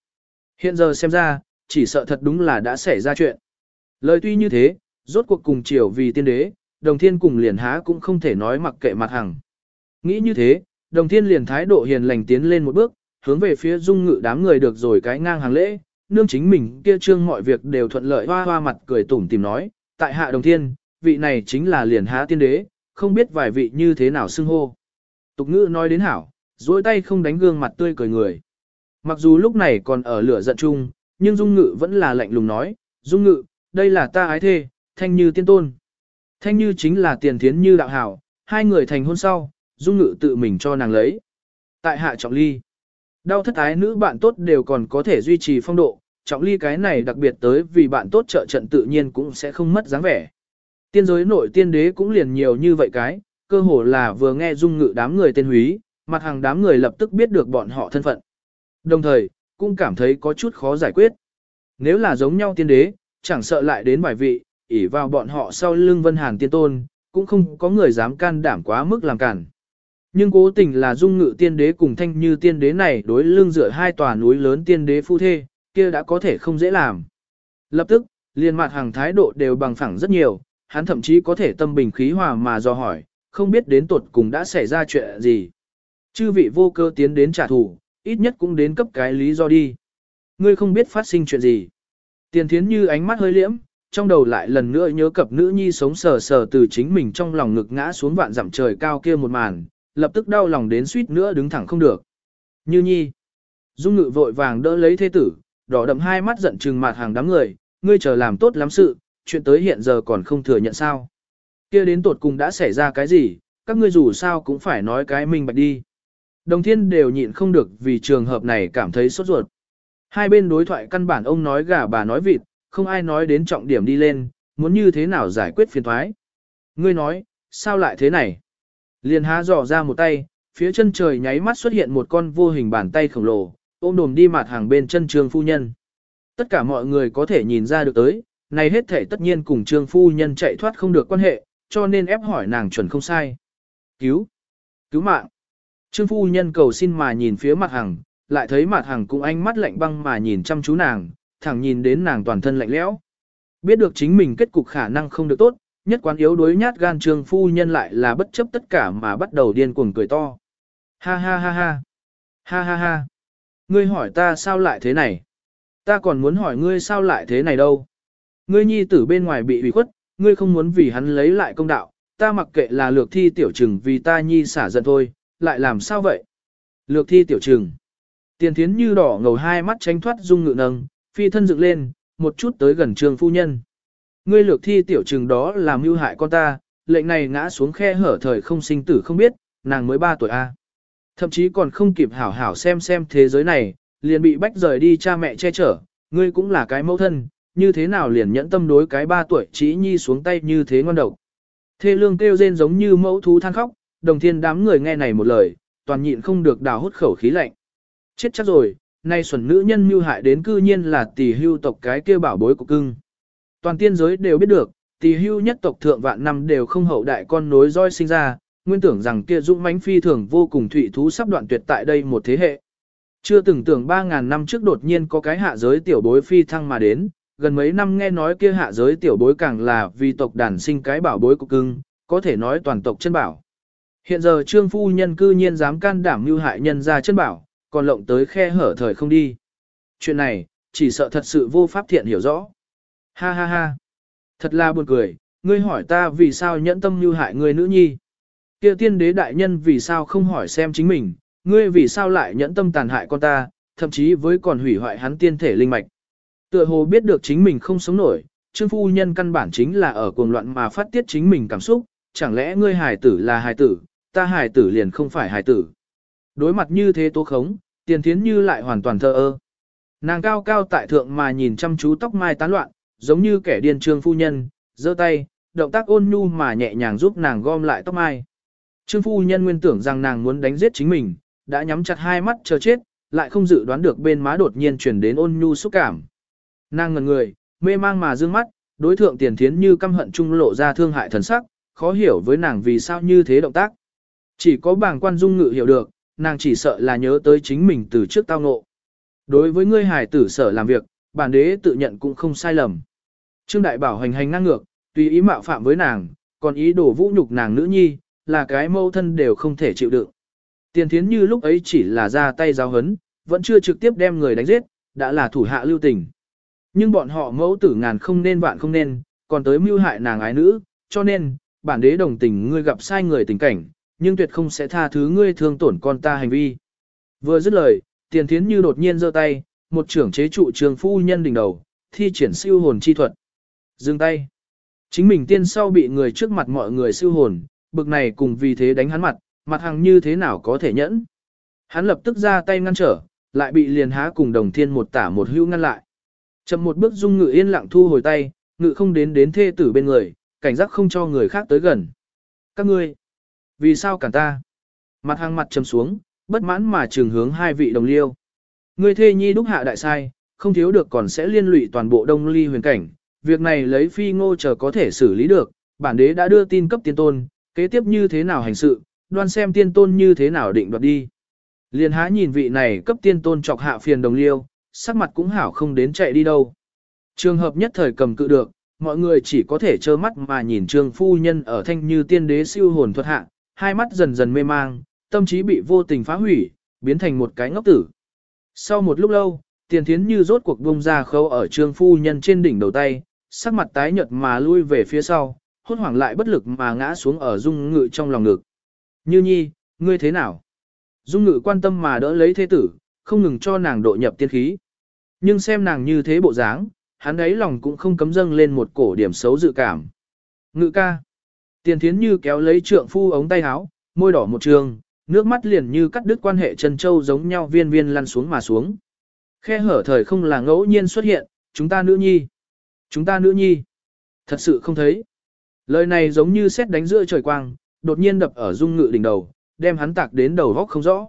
Hiện giờ xem ra, chỉ sợ thật đúng là đã xảy ra chuyện. Lời tuy như thế, rốt cuộc cùng chiều vì tiên đế, đồng thiên cùng liền há cũng không thể nói mặc kệ mặt hằng. Nghĩ như thế, đồng thiên liền thái độ hiền lành tiến lên một bước, hướng về phía dung ngự đám người được rồi cái ngang hàng lễ, nương chính mình kia trương mọi việc đều thuận lợi hoa hoa mặt cười tủm tìm nói, tại hạ đồng thiên, vị này chính là liền há tiên đế, không biết vài vị như thế nào xưng hô. Tục ngữ nói đến hảo, duỗi tay không đánh gương mặt tươi cười người. Mặc dù lúc này còn ở lửa giận chung, nhưng Dung Ngự vẫn là lạnh lùng nói, Dung Ngự, đây là ta ái thê, Thanh Như tiên tôn. Thanh Như chính là tiền thiến như đạo hảo, hai người thành hôn sau, Dung Ngự tự mình cho nàng lấy. Tại hạ trọng ly, đau thất ái nữ bạn tốt đều còn có thể duy trì phong độ, trọng ly cái này đặc biệt tới vì bạn tốt trợ trận tự nhiên cũng sẽ không mất dáng vẻ. Tiên giới nội tiên đế cũng liền nhiều như vậy cái, cơ hồ là vừa nghe dung ngự đám người tên húy, mặt hàng đám người lập tức biết được bọn họ thân phận. Đồng thời, cũng cảm thấy có chút khó giải quyết. Nếu là giống nhau tiên đế, chẳng sợ lại đến bài vị, ỉ vào bọn họ sau lưng vân hàn tiên tôn, cũng không có người dám can đảm quá mức làm cản. Nhưng cố tình là dung ngự tiên đế cùng thanh như tiên đế này đối lưng dựa hai tòa núi lớn tiên đế phu thê, kia đã có thể không dễ làm. Lập tức, liền mặt hàng thái độ đều bằng phẳng rất nhiều, hắn thậm chí có thể tâm bình khí hòa mà do hỏi, không biết đến tuột cùng đã xảy ra chuyện gì. Chư vị vô cơ tiến đến trả thù, ít nhất cũng đến cấp cái lý do đi. Ngươi không biết phát sinh chuyện gì. Tiền thiến như ánh mắt hơi liễm, trong đầu lại lần nữa nhớ cập nữ nhi sống sờ sờ từ chính mình trong lòng ngực ngã xuống vạn dặm trời cao kia một màn, lập tức đau lòng đến suýt nữa đứng thẳng không được. Như nhi. Dung ngự vội vàng đỡ lấy thế tử, đỏ đậm hai mắt giận trừng mặt hàng đám người, ngươi chờ làm tốt lắm sự, chuyện tới hiện giờ còn không thừa nhận sao. kia đến tột cùng đã xảy ra cái gì, các ngươi dù sao cũng phải nói cái minh bạch đi. Đồng thiên đều nhịn không được vì trường hợp này cảm thấy sốt ruột. Hai bên đối thoại căn bản ông nói gà bà nói vịt, không ai nói đến trọng điểm đi lên, muốn như thế nào giải quyết phiền thoái. Ngươi nói, sao lại thế này? Liền há dò ra một tay, phía chân trời nháy mắt xuất hiện một con vô hình bàn tay khổng lồ, ôm đồm đi mặt hàng bên chân trương phu nhân. Tất cả mọi người có thể nhìn ra được tới, này hết thể tất nhiên cùng trương phu nhân chạy thoát không được quan hệ, cho nên ép hỏi nàng chuẩn không sai. Cứu! Cứu mạng! Trương phu nhân cầu xin mà nhìn phía mặt hàng, lại thấy mặt hàng cũng ánh mắt lạnh băng mà nhìn chăm chú nàng, thẳng nhìn đến nàng toàn thân lạnh lẽo. Biết được chính mình kết cục khả năng không được tốt, nhất quán yếu đuối nhát gan trương phu nhân lại là bất chấp tất cả mà bắt đầu điên cuồng cười to. Ha ha ha ha! Ha ha ha! Ngươi hỏi ta sao lại thế này? Ta còn muốn hỏi ngươi sao lại thế này đâu? Ngươi nhi tử bên ngoài bị ủy khuất, ngươi không muốn vì hắn lấy lại công đạo, ta mặc kệ là lược thi tiểu trừng vì ta nhi xả giận thôi, lại làm sao vậy? Lược thi tiểu trừng. Tiền thiến như đỏ ngầu hai mắt tránh thoát dung ngự nâng, phi thân dựng lên, một chút tới gần trường phu nhân. Ngươi lược thi tiểu trừng đó làm mưu hại con ta, lệnh này ngã xuống khe hở thời không sinh tử không biết, nàng mới 3 tuổi A. Thậm chí còn không kịp hảo hảo xem xem thế giới này, liền bị bách rời đi cha mẹ che chở, ngươi cũng là cái mẫu thân, như thế nào liền nhẫn tâm đối cái 3 tuổi chỉ nhi xuống tay như thế ngon độc. Thê lương kêu rên giống như mẫu thú than khóc, đồng thiên đám người nghe này một lời, toàn nhịn không được đào hút khẩu khí lạnh. Chết chắc rồi, nay xuẩn nữ nhân mưu hại đến cư nhiên là tỷ hưu tộc cái kia bảo bối của cưng. Toàn tiên giới đều biết được, tỷ hưu nhất tộc thượng vạn năm đều không hậu đại con nối roi sinh ra, nguyên tưởng rằng kia dũng mãnh phi thường vô cùng thủy thú sắp đoạn tuyệt tại đây một thế hệ. Chưa từng tưởng 3.000 năm trước đột nhiên có cái hạ giới tiểu bối phi thăng mà đến, gần mấy năm nghe nói kia hạ giới tiểu bối càng là vì tộc đàn sinh cái bảo bối của cưng, có thể nói toàn tộc chân bảo. Hiện giờ trương phu nhân cư nhiên dám can đảm mưu hại nhân ra chân bảo, còn lộng tới khe hở thời không đi. Chuyện này, chỉ sợ thật sự vô pháp thiện hiểu rõ. Ha ha ha. Thật là buồn cười, ngươi hỏi ta vì sao nhẫn tâm như hại người nữ nhi. kia tiên đế đại nhân vì sao không hỏi xem chính mình, ngươi vì sao lại nhẫn tâm tàn hại con ta, thậm chí với còn hủy hoại hắn tiên thể linh mạch. Tựa hồ biết được chính mình không sống nổi, trương phu nhân căn bản chính là ở cuồng loạn mà phát tiết chính mình cảm xúc, chẳng lẽ ngươi hài tử là hài tử, ta hài tử liền không phải hài tử. Đối mặt như thế tố khống, tiền thiến như lại hoàn toàn thờ ơ. Nàng cao cao tại thượng mà nhìn chăm chú tóc mai tán loạn, giống như kẻ điên trương phu nhân, giơ tay, động tác ôn nhu mà nhẹ nhàng giúp nàng gom lại tóc mai. Trương phu nhân nguyên tưởng rằng nàng muốn đánh giết chính mình, đã nhắm chặt hai mắt chờ chết, lại không dự đoán được bên má đột nhiên chuyển đến ôn nhu xúc cảm. Nàng ngần người, mê mang mà dương mắt, đối thượng tiền thiến như căm hận trung lộ ra thương hại thần sắc, khó hiểu với nàng vì sao như thế động tác. Chỉ có bảng quan dung ngự hiểu được, nàng chỉ sợ là nhớ tới chính mình từ trước tao ngộ. Đối với ngươi hải tử sở làm việc, bản đế tự nhận cũng không sai lầm. Trương Đại Bảo hành hành ngang ngược, tùy ý mạo phạm với nàng, còn ý đồ vũ nhục nàng nữ nhi, là cái mâu thân đều không thể chịu đựng. Tiền thiến như lúc ấy chỉ là ra tay giáo hấn, vẫn chưa trực tiếp đem người đánh giết, đã là thủ hạ lưu tình. Nhưng bọn họ mẫu tử ngàn không nên vạn không nên, còn tới mưu hại nàng ái nữ, cho nên, bản đế đồng tình ngươi gặp sai người tình cảnh, nhưng tuyệt không sẽ tha thứ ngươi thương tổn con ta hành vi. Vừa dứt lời, tiền thiến như đột nhiên giơ tay, một trưởng chế trụ trường phu nhân đỉnh đầu, thi triển siêu hồn chi thuật. Dừng tay. Chính mình tiên sau bị người trước mặt mọi người siêu hồn, bực này cùng vì thế đánh hắn mặt, mặt hằng như thế nào có thể nhẫn. Hắn lập tức ra tay ngăn trở, lại bị liền há cùng đồng thiên một tả một hữu ngăn lại. Chậm một bước dung ngự yên lặng thu hồi tay, ngự không đến đến thê tử bên người, cảnh giác không cho người khác tới gần. Các ngươi, vì sao cản ta? Mặt hàng mặt chầm xuống, bất mãn mà trường hướng hai vị đồng liêu. Ngươi thê nhi đúc hạ đại sai, không thiếu được còn sẽ liên lụy toàn bộ đông ly huyền cảnh. Việc này lấy phi ngô chờ có thể xử lý được, bản đế đã đưa tin cấp tiên tôn, kế tiếp như thế nào hành sự, đoan xem tiên tôn như thế nào định đoạt đi. Liên há nhìn vị này cấp tiên tôn chọc hạ phiền đồng liêu, sắc mặt cũng hảo không đến chạy đi đâu. Trường hợp nhất thời cầm cự được, mọi người chỉ có thể trơ mắt mà nhìn trương phu nhân ở thanh như tiên đế siêu hồn thuật hạ, hai mắt dần dần mê mang, tâm trí bị vô tình phá hủy, biến thành một cái ngốc tử. Sau một lúc lâu, tiền thiến như rốt cuộc bông ra khâu ở trương phu nhân trên đỉnh đầu tay, sắc mặt tái nhợt mà lui về phía sau, hốt hoảng lại bất lực mà ngã xuống ở dung ngự trong lòng ngực. Như nhi, ngươi thế nào? Dung ngự quan tâm mà đỡ lấy thế tử, không ngừng cho nàng độ nhập tiên khí. Nhưng xem nàng như thế bộ dáng, hắn ấy lòng cũng không cấm dâng lên một cổ điểm xấu dự cảm. Ngự ca. Tiền thiến như kéo lấy trượng phu ống tay áo, môi đỏ một trường, nước mắt liền như cắt đứt quan hệ chân châu giống nhau viên viên lăn xuống mà xuống. Khe hở thời không là ngẫu nhiên xuất hiện, chúng ta nữ nhi. Chúng ta nữ nhi. Thật sự không thấy. Lời này giống như xét đánh giữa trời quang, đột nhiên đập ở dung ngự đỉnh đầu, đem hắn tạc đến đầu góc không rõ.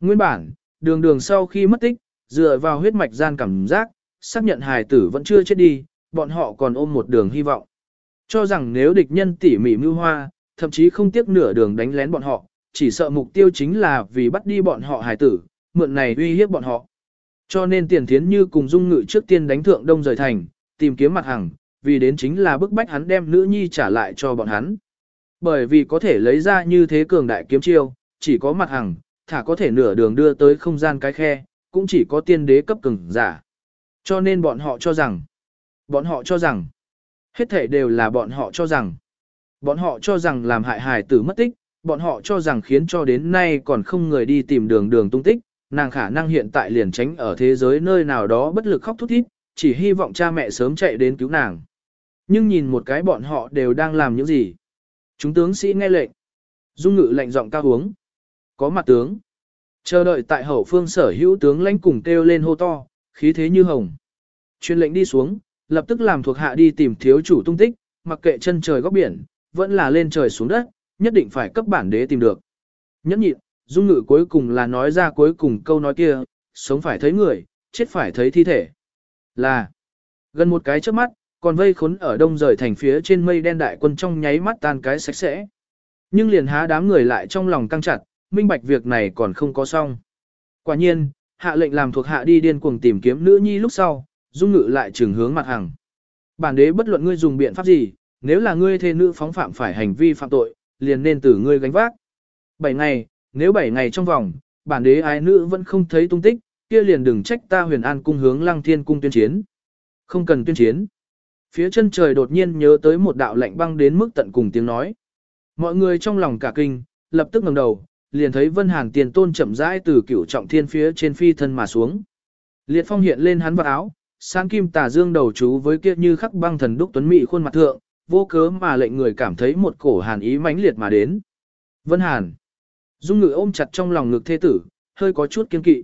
Nguyên bản, đường đường sau khi mất tích, dựa vào huyết mạch gian cảm giác, xác nhận hài tử vẫn chưa chết đi, bọn họ còn ôm một đường hy vọng. Cho rằng nếu địch nhân tỉ mỉ mưu hoa, thậm chí không tiếc nửa đường đánh lén bọn họ, chỉ sợ mục tiêu chính là vì bắt đi bọn họ hài tử, mượn này uy hiếp bọn họ. Cho nên tiền thiến như cùng dung ngự trước tiên đánh thượng đông rời thành, tìm kiếm mặt hằng, vì đến chính là bức bách hắn đem nữ nhi trả lại cho bọn hắn. Bởi vì có thể lấy ra như thế cường đại kiếm chiêu, chỉ có mặt hằng, thả có thể nửa đường đưa tới không gian cái khe, cũng chỉ có tiên đế cấp cường giả. Cho nên bọn họ cho rằng, bọn họ cho rằng, hết thể đều là bọn họ cho rằng, bọn họ cho rằng làm hại hài tử mất tích, bọn họ cho rằng khiến cho đến nay còn không người đi tìm đường đường tung tích, nàng khả năng hiện tại liền tránh ở thế giới nơi nào đó bất lực khóc thút thít, chỉ hy vọng cha mẹ sớm chạy đến cứu nàng. Nhưng nhìn một cái bọn họ đều đang làm những gì. Chúng tướng sĩ nghe lệnh. Dung ngự lệnh giọng cao uống. Có mặt tướng. Chờ đợi tại hậu phương sở hữu tướng lãnh cùng kêu lên hô to, khí thế như hồng. Truyền lệnh đi xuống, lập tức làm thuộc hạ đi tìm thiếu chủ tung tích, mặc kệ chân trời góc biển, vẫn là lên trời xuống đất, nhất định phải cấp bản đế tìm được. Nhẫn nhịn, dung ngự cuối cùng là nói ra cuối cùng câu nói kia, sống phải thấy người, chết phải thấy thi thể. Là, gần một cái trước mắt, còn vây khốn ở đông rời thành phía trên mây đen đại quân trong nháy mắt tan cái sạch sẽ. Nhưng liền há đám người lại trong lòng căng chặt, minh bạch việc này còn không có xong. Quả nhiên, hạ lệnh làm thuộc hạ đi điên cuồng tìm kiếm nữ nhi lúc sau, dung ngự lại trường hướng mặt hằng. Bản đế bất luận ngươi dùng biện pháp gì, nếu là ngươi thê nữ phóng phạm phải hành vi phạm tội, liền nên tử ngươi gánh vác. Bảy ngày, nếu bảy ngày trong vòng, bản đế ái nữ vẫn không thấy tung tích, kia liền đừng trách ta huyền an cung hướng lăng thiên cung tuyên chiến. Không cần tuyên chiến. Phía chân trời đột nhiên nhớ tới một đạo lạnh băng đến mức tận cùng tiếng nói. Mọi người trong lòng cả kinh, lập tức ngẩng đầu, liền thấy Vân Hàn tiền tôn chậm rãi từ cửu trọng thiên phía trên phi thân mà xuống. Liệt phong hiện lên hắn vật áo, sáng kim tà dương đầu chú với kia như khắc băng thần đúc tuấn mỹ khuôn mặt thượng, vô cớ mà lệnh người cảm thấy một cổ hàn ý mãnh liệt mà đến. Vân Hàn. Dung ngự ôm chặt trong lòng ngực thê tử, hơi có chút kiên kỵ.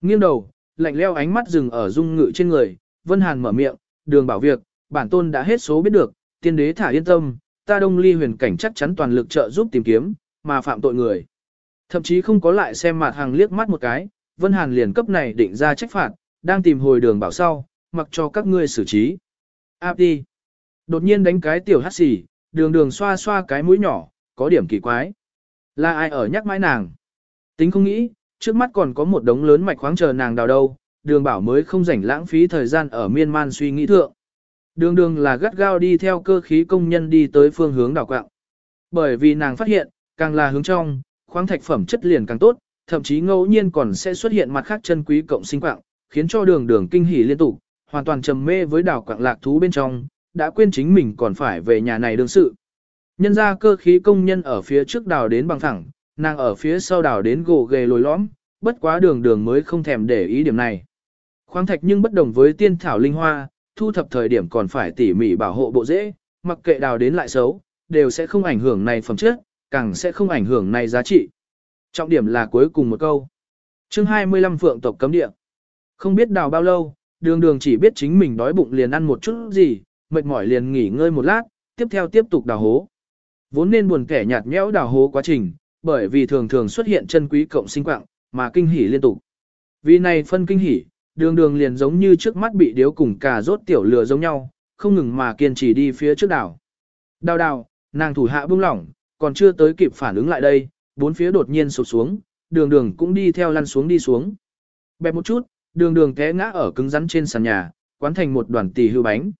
Nghiêng đầu, lạnh leo ánh mắt dừng ở dung ngự trên người, Vân Hàn mở miệng, đường bảo việc, bản tôn đã hết số biết được, tiên đế thả yên tâm, ta đông ly huyền cảnh chắc chắn toàn lực trợ giúp tìm kiếm, mà phạm tội người. Thậm chí không có lại xem mặt hàng liếc mắt một cái, Vân Hàn liền cấp này định ra trách phạt, đang tìm hồi đường bảo sau, mặc cho các ngươi xử trí. Áp đi. Đột nhiên đánh cái tiểu hát xì, đường đường xoa xoa cái mũi nhỏ, có điểm kỳ quái. Là ai ở nhắc mãi nàng? Tính không nghĩ, trước mắt còn có một đống lớn mạch khoáng chờ nàng đào đâu, đường bảo mới không rảnh lãng phí thời gian ở miên man suy nghĩ thượng. Đường đường là gắt gao đi theo cơ khí công nhân đi tới phương hướng đào quạng. Bởi vì nàng phát hiện, càng là hướng trong, khoáng thạch phẩm chất liền càng tốt, thậm chí ngẫu nhiên còn sẽ xuất hiện mặt khác chân quý cộng sinh quạng, khiến cho đường đường kinh hỉ liên tục, hoàn toàn trầm mê với đào quạng lạc thú bên trong, đã quên chính mình còn phải về nhà này đương sự. Nhân ra cơ khí công nhân ở phía trước đào đến bằng thẳng, nàng ở phía sau đào đến gỗ ghề lồi lõm, bất quá đường đường mới không thèm để ý điểm này. Khoáng thạch nhưng bất đồng với tiên thảo linh hoa, thu thập thời điểm còn phải tỉ mỉ bảo hộ bộ rễ, mặc kệ đào đến lại xấu, đều sẽ không ảnh hưởng này phẩm chất, càng sẽ không ảnh hưởng này giá trị. Trọng điểm là cuối cùng một câu. chương 25 Phượng tộc cấm địa. Không biết đào bao lâu, đường đường chỉ biết chính mình đói bụng liền ăn một chút gì, mệt mỏi liền nghỉ ngơi một lát, tiếp theo tiếp tục đào hố. Vốn nên buồn kẻ nhạt nhẽo đào hố quá trình, bởi vì thường thường xuất hiện chân quý cộng sinh quạng, mà kinh hỉ liên tục. Vì này phân kinh hỉ, đường đường liền giống như trước mắt bị điếu cùng cà rốt tiểu lừa giống nhau, không ngừng mà kiên trì đi phía trước đảo. Đào đào, nàng thủ hạ bưng lỏng, còn chưa tới kịp phản ứng lại đây, bốn phía đột nhiên sụt xuống, đường đường cũng đi theo lăn xuống đi xuống. Bẹp một chút, đường đường té ngã ở cứng rắn trên sàn nhà, quán thành một đoàn tỳ hưu bánh.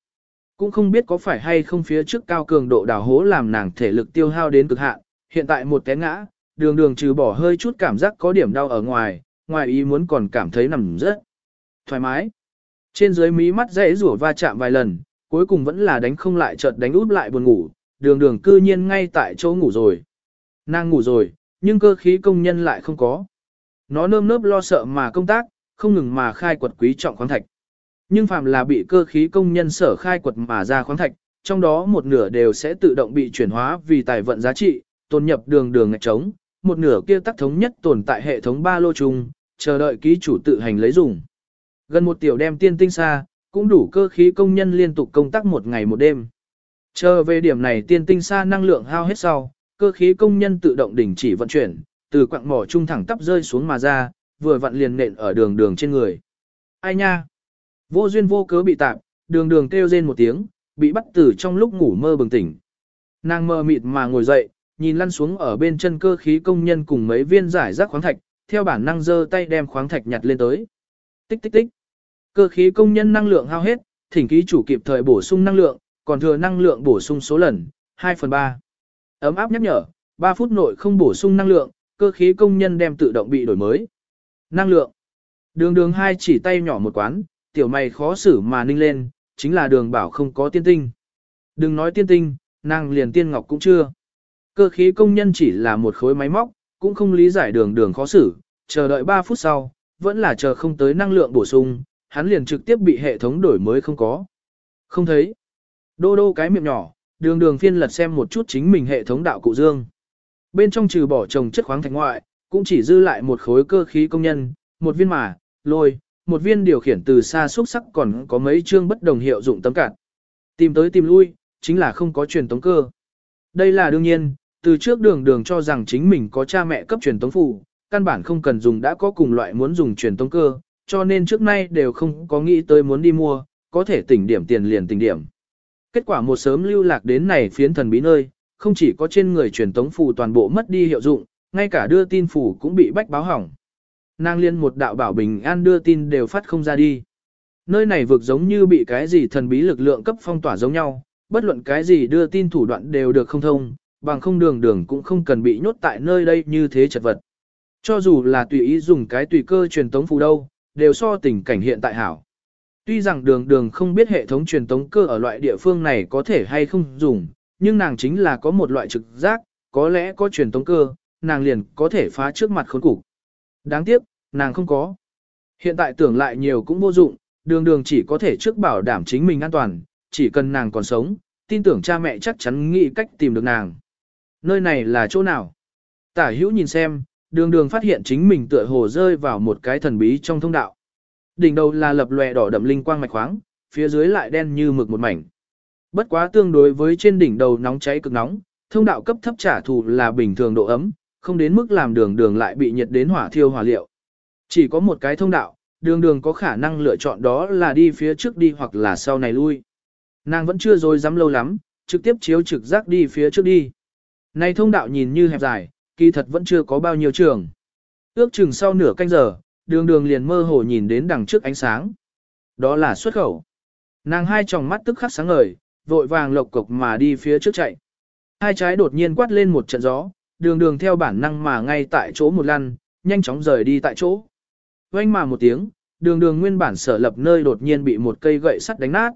Cũng không biết có phải hay không phía trước cao cường độ đào hố làm nàng thể lực tiêu hao đến cực hạn, hiện tại một té ngã, đường đường trừ bỏ hơi chút cảm giác có điểm đau ở ngoài, ngoài ý muốn còn cảm thấy nằm rất thoải mái. Trên dưới mí mắt dễ rủa va chạm vài lần, cuối cùng vẫn là đánh không lại chợt đánh út lại buồn ngủ, đường đường cư nhiên ngay tại chỗ ngủ rồi. Nàng ngủ rồi, nhưng cơ khí công nhân lại không có. Nó nơm nớp lo sợ mà công tác, không ngừng mà khai quật quý trọng khoáng thạch. Nhưng phàm là bị cơ khí công nhân sở khai quật mà ra khoáng thạch, trong đó một nửa đều sẽ tự động bị chuyển hóa vì tài vận giá trị, tồn nhập đường đường ngạch trống, một nửa kia tác thống nhất tồn tại hệ thống ba lô chung, chờ đợi ký chủ tự hành lấy dùng. Gần một tiểu đem tiên tinh xa, cũng đủ cơ khí công nhân liên tục công tác một ngày một đêm. Chờ về điểm này tiên tinh xa năng lượng hao hết sau, cơ khí công nhân tự động đình chỉ vận chuyển, từ quặng mỏ trung thẳng tắp rơi xuống mà ra, vừa vặn liền nện ở đường đường trên người. Ai nha? Vô duyên vô cớ bị tạm, đường đường kêu rên một tiếng, bị bắt tử trong lúc ngủ mơ bừng tỉnh. Nàng mơ mịt mà ngồi dậy, nhìn lăn xuống ở bên chân cơ khí công nhân cùng mấy viên giải rác khoáng thạch, theo bản năng giơ tay đem khoáng thạch nhặt lên tới. Tích tích tích. Cơ khí công nhân năng lượng hao hết, thỉnh ký chủ kịp thời bổ sung năng lượng, còn thừa năng lượng bổ sung số lần, 2 phần 3. Ấm áp nhắc nhở, 3 phút nội không bổ sung năng lượng, cơ khí công nhân đem tự động bị đổi mới. Năng lượng. Đường đường hai chỉ tay nhỏ một quán, tiểu mày khó xử mà ninh lên, chính là đường bảo không có tiên tinh. Đừng nói tiên tinh, nàng liền tiên ngọc cũng chưa. Cơ khí công nhân chỉ là một khối máy móc, cũng không lý giải đường đường khó xử, chờ đợi 3 phút sau, vẫn là chờ không tới năng lượng bổ sung, hắn liền trực tiếp bị hệ thống đổi mới không có. Không thấy. Đô đô cái miệng nhỏ, đường đường phiên lật xem một chút chính mình hệ thống đạo cụ dương. Bên trong trừ bỏ trồng chất khoáng thạch ngoại, cũng chỉ dư lại một khối cơ khí công nhân, một viên mà, lôi, một viên điều khiển từ xa xúc sắc còn có mấy chương bất đồng hiệu dụng tấm cạn. Tìm tới tìm lui, chính là không có truyền tống cơ. Đây là đương nhiên, từ trước đường đường cho rằng chính mình có cha mẹ cấp truyền tống phù, căn bản không cần dùng đã có cùng loại muốn dùng truyền tống cơ, cho nên trước nay đều không có nghĩ tới muốn đi mua, có thể tỉnh điểm tiền liền tỉnh điểm. Kết quả một sớm lưu lạc đến này phiến thần bí nơi, không chỉ có trên người truyền tống phù toàn bộ mất đi hiệu dụng, ngay cả đưa tin phù cũng bị bách báo hỏng. Nàng liên một đạo bảo bình an đưa tin đều phát không ra đi. Nơi này vực giống như bị cái gì thần bí lực lượng cấp phong tỏa giống nhau, bất luận cái gì đưa tin thủ đoạn đều được không thông, bằng không đường đường cũng không cần bị nhốt tại nơi đây như thế chật vật. Cho dù là tùy ý dùng cái tùy cơ truyền tống phù đâu, đều so tình cảnh hiện tại hảo. Tuy rằng đường đường không biết hệ thống truyền tống cơ ở loại địa phương này có thể hay không dùng, nhưng nàng chính là có một loại trực giác, có lẽ có truyền tống cơ, nàng liền có thể phá trước mặt khốn cục. Đáng tiếc, nàng không có. Hiện tại tưởng lại nhiều cũng vô dụng, đường đường chỉ có thể trước bảo đảm chính mình an toàn, chỉ cần nàng còn sống, tin tưởng cha mẹ chắc chắn nghĩ cách tìm được nàng. Nơi này là chỗ nào? Tả hữu nhìn xem, đường đường phát hiện chính mình tựa hồ rơi vào một cái thần bí trong thông đạo. Đỉnh đầu là lập lòe đỏ đậm linh quang mạch khoáng, phía dưới lại đen như mực một mảnh. Bất quá tương đối với trên đỉnh đầu nóng cháy cực nóng, thông đạo cấp thấp trả thù là bình thường độ ấm, không đến mức làm đường đường lại bị nhiệt đến hỏa thiêu hỏa liệu. Chỉ có một cái thông đạo, đường đường có khả năng lựa chọn đó là đi phía trước đi hoặc là sau này lui. Nàng vẫn chưa rồi dám lâu lắm, trực tiếp chiếu trực giác đi phía trước đi. Này thông đạo nhìn như hẹp dài, kỳ thật vẫn chưa có bao nhiêu trường. Ước chừng sau nửa canh giờ, đường đường liền mơ hồ nhìn đến đằng trước ánh sáng. Đó là xuất khẩu. Nàng hai tròng mắt tức khắc sáng ngời, vội vàng lộc cục mà đi phía trước chạy. Hai trái đột nhiên quát lên một trận gió, đường đường theo bản năng mà ngay tại chỗ một lăn, nhanh chóng rời đi tại chỗ. Vang mà một tiếng, đường đường nguyên bản sở lập nơi đột nhiên bị một cây gậy sắt đánh nát.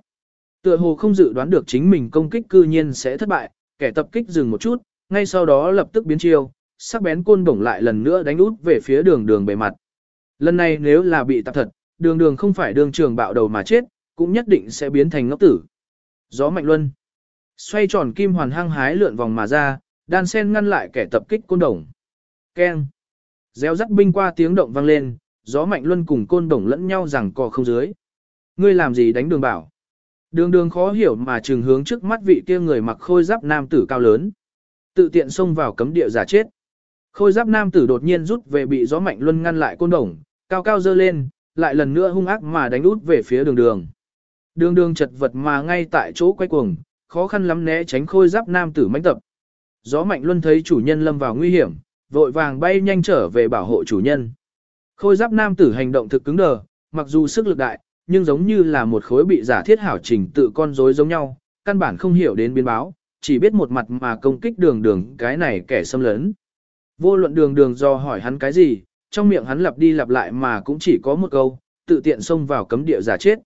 Tựa hồ không dự đoán được chính mình công kích cư nhiên sẽ thất bại, kẻ tập kích dừng một chút, ngay sau đó lập tức biến chiêu, sắc bén côn bổng lại lần nữa đánh út về phía đường đường bề mặt. Lần này nếu là bị tạp thật, đường đường không phải đường trường bạo đầu mà chết, cũng nhất định sẽ biến thành ngốc tử. Gió mạnh luân. Xoay tròn kim hoàn hăng hái lượn vòng mà ra, đan sen ngăn lại kẻ tập kích côn đồng. Keng. Gieo rắc binh qua tiếng động vang lên, gió mạnh luân cùng côn đồng lẫn nhau rằng cò không dưới. Ngươi làm gì đánh đường bảo? Đường đường khó hiểu mà trường hướng trước mắt vị kia người mặc khôi giáp nam tử cao lớn. Tự tiện xông vào cấm địa giả chết. Khôi giáp nam tử đột nhiên rút về bị gió mạnh luân ngăn lại côn đồng, cao cao dơ lên, lại lần nữa hung ác mà đánh út về phía đường đường. Đường đường chật vật mà ngay tại chỗ quay cuồng, khó khăn lắm né tránh khôi giáp nam tử mãnh tập. Gió mạnh luân thấy chủ nhân lâm vào nguy hiểm, vội vàng bay nhanh trở về bảo hộ chủ nhân. Khôi giáp nam tử hành động thực cứng đờ, mặc dù sức lực đại, nhưng giống như là một khối bị giả thiết hảo trình tự con rối giống nhau, căn bản không hiểu đến biến báo, chỉ biết một mặt mà công kích đường đường cái này kẻ xâm lấn. Vô luận đường đường do hỏi hắn cái gì, trong miệng hắn lặp đi lặp lại mà cũng chỉ có một câu, tự tiện xông vào cấm địa giả chết.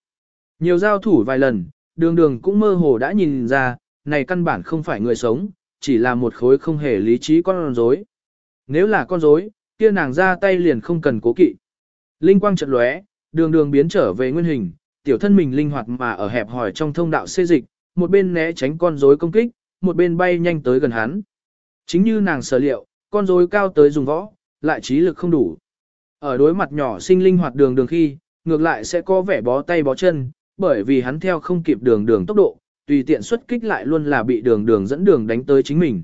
Nhiều giao thủ vài lần, đường đường cũng mơ hồ đã nhìn ra, này căn bản không phải người sống, chỉ là một khối không hề lý trí con rối. Nếu là con rối, kia nàng ra tay liền không cần cố kỵ. Linh quang chợt lóe, đường đường biến trở về nguyên hình, tiểu thân mình linh hoạt mà ở hẹp hỏi trong thông đạo xê dịch, một bên né tránh con rối công kích, một bên bay nhanh tới gần hắn. Chính như nàng sở liệu, con rối cao tới dùng võ, lại trí lực không đủ. Ở đối mặt nhỏ sinh linh hoạt đường đường khi, ngược lại sẽ có vẻ bó tay bó chân, bởi vì hắn theo không kịp đường đường tốc độ, tùy tiện xuất kích lại luôn là bị đường đường dẫn đường đánh tới chính mình.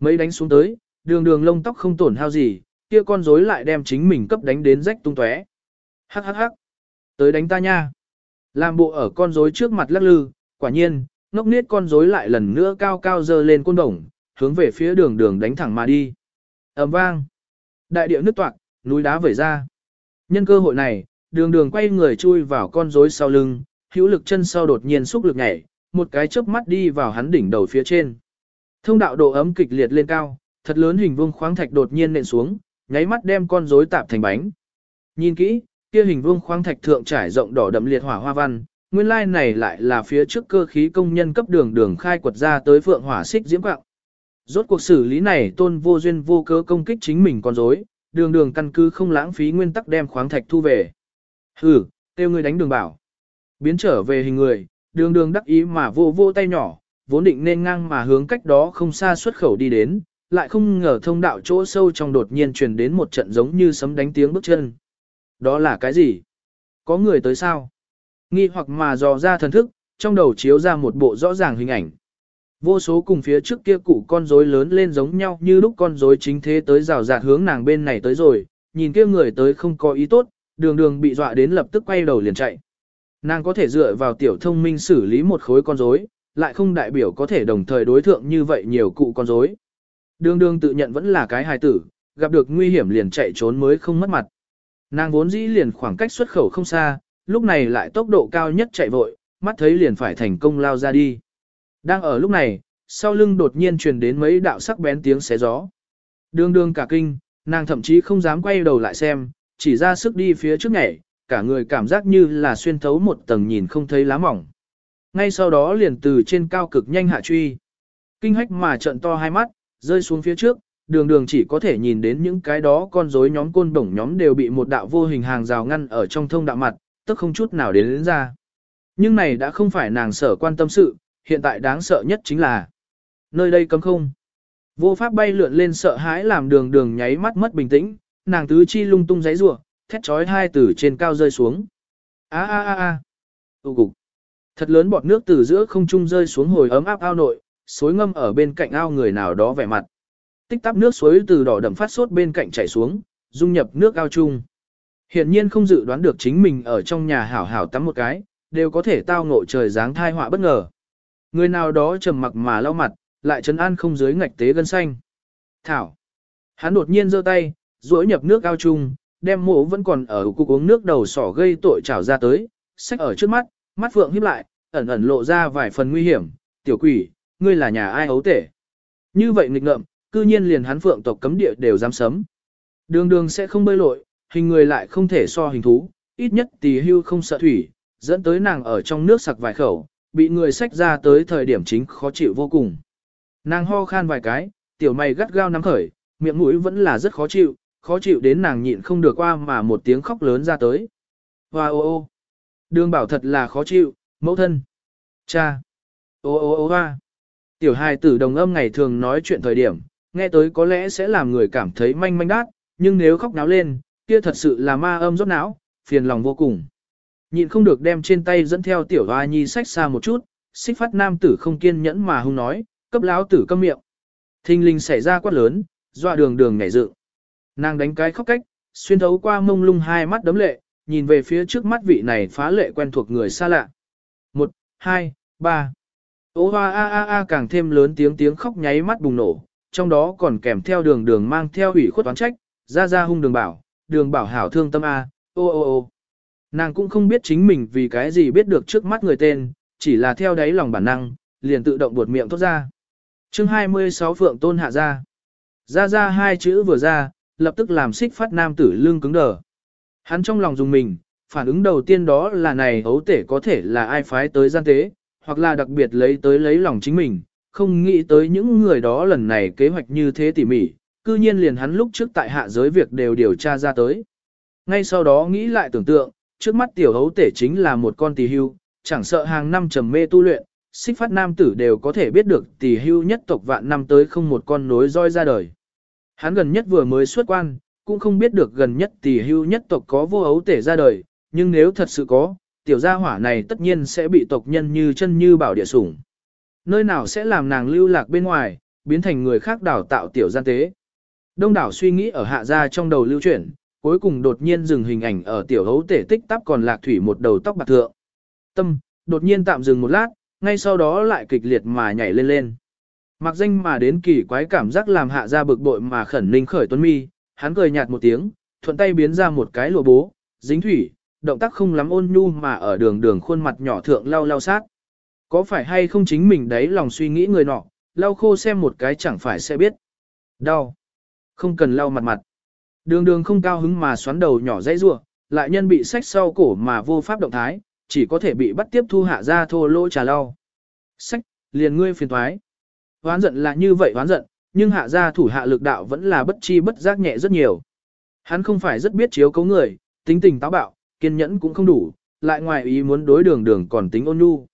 Mấy đánh xuống tới, đường đường lông tóc không tổn hao gì, kia con rối lại đem chính mình cấp đánh đến rách tung tóe. Hắc hắc hắc. Tới đánh ta nha. Làm bộ ở con rối trước mặt lắc lư, quả nhiên, ngốc niết con rối lại lần nữa cao cao dơ lên côn đồng, hướng về phía đường đường đánh thẳng mà đi. ầm vang. Đại địa nứt toạc, núi đá vẩy ra. Nhân cơ hội này, đường đường quay người chui vào con rối sau lưng, hữu lực chân sau đột nhiên xúc lực nhảy, một cái chớp mắt đi vào hắn đỉnh đầu phía trên. Thông đạo độ ấm kịch liệt lên cao, thật lớn hình vuông khoáng thạch đột nhiên nện xuống, nháy mắt đem con rối tạp thành bánh. Nhìn kỹ, kia hình vuông khoáng thạch thượng trải rộng đỏ đậm liệt hỏa hoa văn, nguyên lai này lại là phía trước cơ khí công nhân cấp đường đường khai quật ra tới phượng hỏa xích diễm quạng. Rốt cuộc xử lý này tôn vô duyên vô cớ công kích chính mình con dối, đường đường căn cứ không lãng phí nguyên tắc đem khoáng thạch thu về. Hừ, tiêu ngươi đánh đường bảo. Biến trở về hình người, đường đường đắc ý mà vô vô tay nhỏ, vốn định nên ngang mà hướng cách đó không xa xuất khẩu đi đến, lại không ngờ thông đạo chỗ sâu trong đột nhiên truyền đến một trận giống như sấm đánh tiếng bước chân. Đó là cái gì? Có người tới sao? Nghi hoặc mà dò ra thần thức, trong đầu chiếu ra một bộ rõ ràng hình ảnh. Vô số cùng phía trước kia cụ con rối lớn lên giống nhau như lúc con rối chính thế tới rào rạt hướng nàng bên này tới rồi, nhìn kia người tới không có ý tốt, đường đường bị dọa đến lập tức quay đầu liền chạy. Nàng có thể dựa vào tiểu thông minh xử lý một khối con rối, lại không đại biểu có thể đồng thời đối thượng như vậy nhiều cụ con rối. Đường đường tự nhận vẫn là cái hài tử, gặp được nguy hiểm liền chạy trốn mới không mất mặt. Nàng vốn dĩ liền khoảng cách xuất khẩu không xa, lúc này lại tốc độ cao nhất chạy vội, mắt thấy liền phải thành công lao ra đi. Đang ở lúc này, sau lưng đột nhiên truyền đến mấy đạo sắc bén tiếng xé gió. Đường đường cả kinh, nàng thậm chí không dám quay đầu lại xem, chỉ ra sức đi phía trước nhảy, cả người cảm giác như là xuyên thấu một tầng nhìn không thấy lá mỏng. Ngay sau đó liền từ trên cao cực nhanh hạ truy. Kinh hách mà trận to hai mắt, Rơi xuống phía trước, đường đường chỉ có thể nhìn đến những cái đó con rối nhóm côn bổng nhóm đều bị một đạo vô hình hàng rào ngăn ở trong thông đạo mặt, tức không chút nào đến, đến ra. Nhưng này đã không phải nàng sở quan tâm sự, hiện tại đáng sợ nhất chính là nơi đây cấm không. Vô pháp bay lượn lên sợ hãi làm đường đường nháy mắt mất bình tĩnh, nàng tứ chi lung tung giấy rủa, thét chói hai từ trên cao rơi xuống. A a a a. Tụ cục. Thật lớn bọt nước từ giữa không trung rơi xuống hồi ấm áp ao nội, suối ngâm ở bên cạnh ao người nào đó vẻ mặt. Tích tắp nước suối từ đỏ đậm phát sốt bên cạnh chảy xuống, dung nhập nước ao chung. Hiển nhiên không dự đoán được chính mình ở trong nhà hảo hảo tắm một cái, đều có thể tao ngộ trời dáng thai họa bất ngờ. Người nào đó trầm mặc mà lau mặt, lại trấn an không dưới ngạch tế gân xanh. Thảo. Hắn đột nhiên giơ tay, duỗi nhập nước ao chung, đem mộ vẫn còn ở cục uống nước đầu sỏ gây tội trào ra tới, sách ở trước mắt, mắt phượng híp lại, ẩn ẩn lộ ra vài phần nguy hiểm, tiểu quỷ, ngươi là nhà ai ấu tể. Như vậy nghịch ngợm, cư nhiên liền hắn phượng tộc cấm địa đều dám sấm. Đường đường sẽ không bơi lội, hình người lại không thể so hình thú, ít nhất tỳ hưu không sợ thủy, dẫn tới nàng ở trong nước sặc vài khẩu, bị người xách ra tới thời điểm chính khó chịu vô cùng. Nàng ho khan vài cái, tiểu mày gắt gao nắm khởi, miệng mũi vẫn là rất khó chịu, khó chịu đến nàng nhịn không được qua mà một tiếng khóc lớn ra tới. Hoa ô ô. Đường bảo thật là khó chịu, mẫu thân. Cha. Ô ô ô hoa. Tiểu hài tử đồng âm ngày thường nói chuyện thời điểm, nghe tới có lẽ sẽ làm người cảm thấy manh manh đát, nhưng nếu khóc náo lên, kia thật sự là ma âm rốt não, phiền lòng vô cùng. Nhịn không được đem trên tay dẫn theo tiểu hoa nhi sách xa một chút, xích phát nam tử không kiên nhẫn mà hung nói, cấp lão tử câm miệng. Thinh linh xảy ra quát lớn, dọa đường đường nhảy dựng. Nàng đánh cái khóc cách, xuyên thấu qua mông lung hai mắt đấm lệ, nhìn về phía trước mắt vị này phá lệ quen thuộc người xa lạ. Một, hai, ba. Ô hoa a a a càng thêm lớn tiếng tiếng khóc nháy mắt bùng nổ, trong đó còn kèm theo đường đường mang theo ủy khuất toán trách, ra ra hung đường bảo, đường bảo hảo thương tâm a, ô ô ô. Nàng cũng không biết chính mình vì cái gì biết được trước mắt người tên, chỉ là theo đáy lòng bản năng, liền tự động buột miệng thốt ra. chương 26 Phượng Tôn hạ ra. Ra ra hai chữ vừa ra, lập tức làm xích phát nam tử lương cứng đờ. Hắn trong lòng dùng mình, phản ứng đầu tiên đó là này ấu tể có thể là ai phái tới gian tế, hoặc là đặc biệt lấy tới lấy lòng chính mình, không nghĩ tới những người đó lần này kế hoạch như thế tỉ mỉ, cư nhiên liền hắn lúc trước tại hạ giới việc đều điều tra ra tới. Ngay sau đó nghĩ lại tưởng tượng, trước mắt tiểu hấu tể chính là một con tỳ hưu, chẳng sợ hàng năm trầm mê tu luyện, xích phát nam tử đều có thể biết được tỷ hưu nhất tộc vạn năm tới không một con nối roi ra đời. Hắn gần nhất vừa mới xuất quan, cũng không biết được gần nhất tỷ hưu nhất tộc có vô ấu tể ra đời, nhưng nếu thật sự có, tiểu gia hỏa này tất nhiên sẽ bị tộc nhân như chân như bảo địa sủng. Nơi nào sẽ làm nàng lưu lạc bên ngoài, biến thành người khác đào tạo tiểu gian tế. Đông đảo suy nghĩ ở hạ gia trong đầu lưu chuyển, cuối cùng đột nhiên dừng hình ảnh ở tiểu hấu tể tích tắp còn lạc thủy một đầu tóc bạc thượng. Tâm, đột nhiên tạm dừng một lát, ngay sau đó lại kịch liệt mà nhảy lên lên. Mặc danh mà đến kỳ quái cảm giác làm hạ ra bực bội mà khẩn ninh khởi tuấn mi, hắn cười nhạt một tiếng, thuận tay biến ra một cái lụa bố, dính thủy, động tác không lắm ôn nhu mà ở đường đường khuôn mặt nhỏ thượng lau lau sát. Có phải hay không chính mình đấy lòng suy nghĩ người nọ, lau khô xem một cái chẳng phải sẽ biết. Đau. Không cần lau mặt mặt. Đường đường không cao hứng mà xoắn đầu nhỏ dãy rua, lại nhân bị sách sau cổ mà vô pháp động thái, chỉ có thể bị bắt tiếp thu hạ ra thô lỗ trà lau. Sách, liền ngươi phiền thoái. Hoán giận là như vậy hoán giận, nhưng hạ gia thủ hạ lực đạo vẫn là bất chi bất giác nhẹ rất nhiều. Hắn không phải rất biết chiếu cấu người, tính tình táo bạo, kiên nhẫn cũng không đủ, lại ngoài ý muốn đối đường đường còn tính ôn nhu.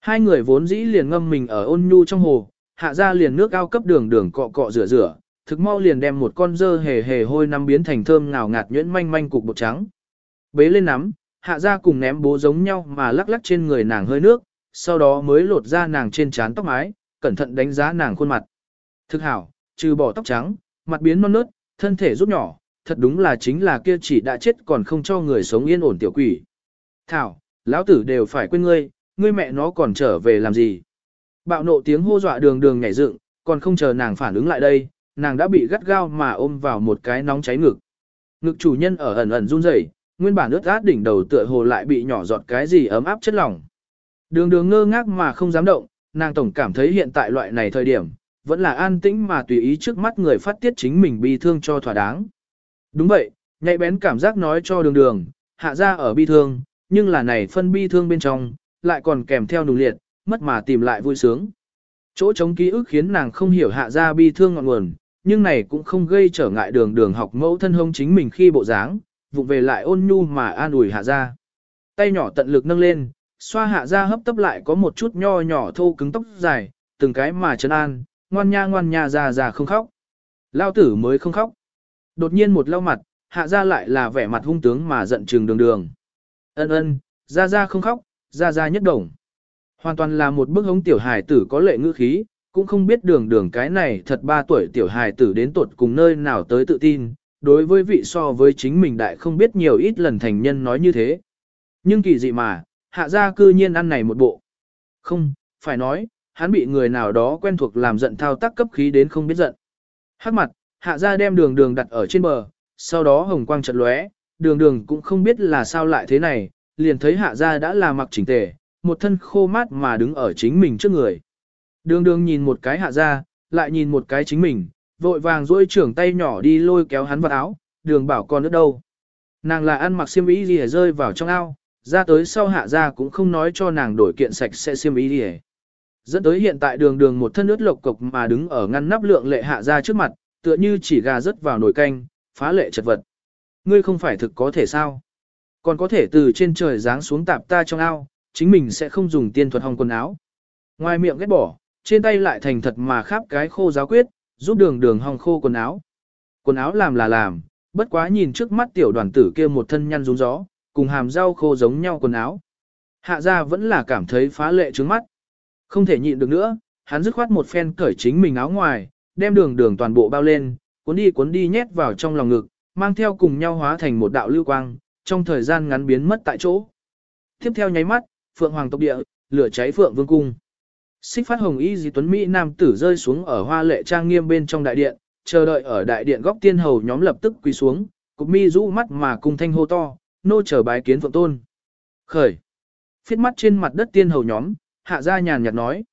Hai người vốn dĩ liền ngâm mình ở ôn nhu trong hồ, hạ ra liền nước ao cấp đường đường cọ cọ rửa rửa, thực mau liền đem một con dơ hề hề hôi năm biến thành thơm ngào ngạt nhuyễn manh manh cục bột trắng. Bế lên nắm, hạ ra cùng ném bố giống nhau mà lắc lắc trên người nàng hơi nước, sau đó mới lột ra nàng trên trán tóc mái, cẩn thận đánh giá nàng khuôn mặt. Thực hảo, trừ bỏ tóc trắng, mặt biến non nớt, thân thể rút nhỏ, thật đúng là chính là kia chỉ đã chết còn không cho người sống yên ổn tiểu quỷ. Thảo, lão tử đều phải quên ngươi, ngươi mẹ nó còn trở về làm gì? Bạo nộ tiếng hô dọa đường đường nhảy dựng, còn không chờ nàng phản ứng lại đây, nàng đã bị gắt gao mà ôm vào một cái nóng cháy ngực. Ngực chủ nhân ở ẩn ẩn run rẩy, nguyên bản ướt át đỉnh đầu tựa hồ lại bị nhỏ giọt cái gì ấm áp chất lỏng. Đường đường ngơ ngác mà không dám động, nàng tổng cảm thấy hiện tại loại này thời điểm, vẫn là an tĩnh mà tùy ý trước mắt người phát tiết chính mình bi thương cho thỏa đáng. Đúng vậy, nhạy bén cảm giác nói cho đường đường, hạ ra ở bi thương, nhưng là này phân bi thương bên trong, lại còn kèm theo nùng liệt, mất mà tìm lại vui sướng. Chỗ chống ký ức khiến nàng không hiểu hạ ra bi thương ngọn nguồn, nhưng này cũng không gây trở ngại đường đường học mẫu thân hông chính mình khi bộ dáng, vụ về lại ôn nhu mà an ủi hạ ra. Tay nhỏ tận lực nâng lên, xoa hạ ra hấp tấp lại có một chút nho nhỏ thô cứng tóc dài, từng cái mà chân an, ngoan nha ngoan nha ra ra không khóc. Lao tử mới không khóc. Đột nhiên một lau mặt, hạ ra lại là vẻ mặt hung tướng mà giận trừng đường đường. Ân ân, ra ra không khóc, ra ra nhất đồng. Hoàn toàn là một bức hống tiểu hài tử có lệ ngữ khí, cũng không biết đường đường cái này thật ba tuổi tiểu hài tử đến tuột cùng nơi nào tới tự tin, đối với vị so với chính mình đại không biết nhiều ít lần thành nhân nói như thế. Nhưng kỳ dị mà, hạ gia cư nhiên ăn này một bộ. Không, phải nói, hắn bị người nào đó quen thuộc làm giận thao tác cấp khí đến không biết giận. Hát mặt, hạ gia đem đường đường đặt ở trên bờ, sau đó hồng quang chợt lóe, đường đường cũng không biết là sao lại thế này, liền thấy hạ gia đã là mặc chỉnh tề, một thân khô mát mà đứng ở chính mình trước người. Đường đường nhìn một cái hạ ra, lại nhìn một cái chính mình, vội vàng duỗi trưởng tay nhỏ đi lôi kéo hắn vào áo, đường bảo con nữa đâu. Nàng là ăn mặc xiêm y gì rơi vào trong ao, ra tới sau hạ ra cũng không nói cho nàng đổi kiện sạch sẽ xiêm y gì Dẫn tới hiện tại đường đường một thân ướt lộc cục mà đứng ở ngăn nắp lượng lệ hạ ra trước mặt, tựa như chỉ gà rớt vào nồi canh, phá lệ chật vật. Ngươi không phải thực có thể sao? Còn có thể từ trên trời giáng xuống tạp ta trong ao, chính mình sẽ không dùng tiên thuật hong quần áo. Ngoài miệng ghét bỏ, trên tay lại thành thật mà khắp cái khô giáo quyết, giúp đường đường hong khô quần áo. Quần áo làm là làm, bất quá nhìn trước mắt tiểu đoàn tử kia một thân nhăn rúng gió, cùng hàm rau khô giống nhau quần áo. Hạ gia vẫn là cảm thấy phá lệ trước mắt. Không thể nhịn được nữa, hắn dứt khoát một phen cởi chính mình áo ngoài, đem đường đường toàn bộ bao lên, cuốn đi cuốn đi nhét vào trong lòng ngực, mang theo cùng nhau hóa thành một đạo lưu quang, trong thời gian ngắn biến mất tại chỗ. Tiếp theo nháy mắt, Phượng Hoàng tộc địa, lửa cháy Phượng Vương cung. Xích phát hồng y dì tuấn Mỹ nam tử rơi xuống ở hoa lệ trang nghiêm bên trong đại điện, chờ đợi ở đại điện góc tiên hầu nhóm lập tức quỳ xuống, cục mi rũ mắt mà cùng thanh hô to, nô chờ bái kiến Phượng Tôn. Khởi. Phiết mắt trên mặt đất tiên hầu nhóm, hạ gia nhàn nhạt nói.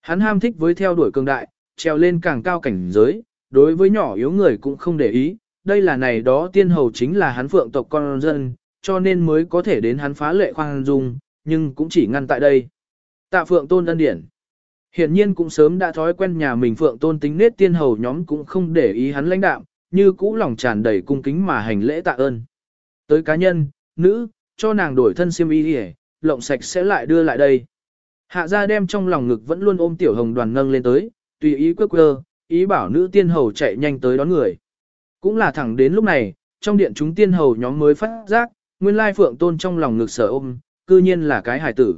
Hắn ham thích với theo đuổi cường đại, treo lên càng cao cảnh giới, đối với nhỏ yếu người cũng không để ý, đây là này đó tiên hầu chính là hắn phượng tộc con dân, cho nên mới có thể đến hắn phá lệ khoan dung, nhưng cũng chỉ ngăn tại đây. Tạ phượng tôn ân điển. Hiện nhiên cũng sớm đã thói quen nhà mình phượng tôn tính nết tiên hầu nhóm cũng không để ý hắn lãnh đạm, như cũ lòng tràn đầy cung kính mà hành lễ tạ ơn. Tới cá nhân, nữ, cho nàng đổi thân xiêm y đi lộng sạch sẽ lại đưa lại đây. Hạ gia đem trong lòng ngực vẫn luôn ôm tiểu hồng đoàn nâng lên tới, tùy ý quyết quơ, ý bảo nữ tiên hầu chạy nhanh tới đón người. Cũng là thẳng đến lúc này, trong điện chúng tiên hầu nhóm mới phát giác, nguyên lai phượng tôn trong lòng ngực sở ôm, cư nhiên là cái hải tử.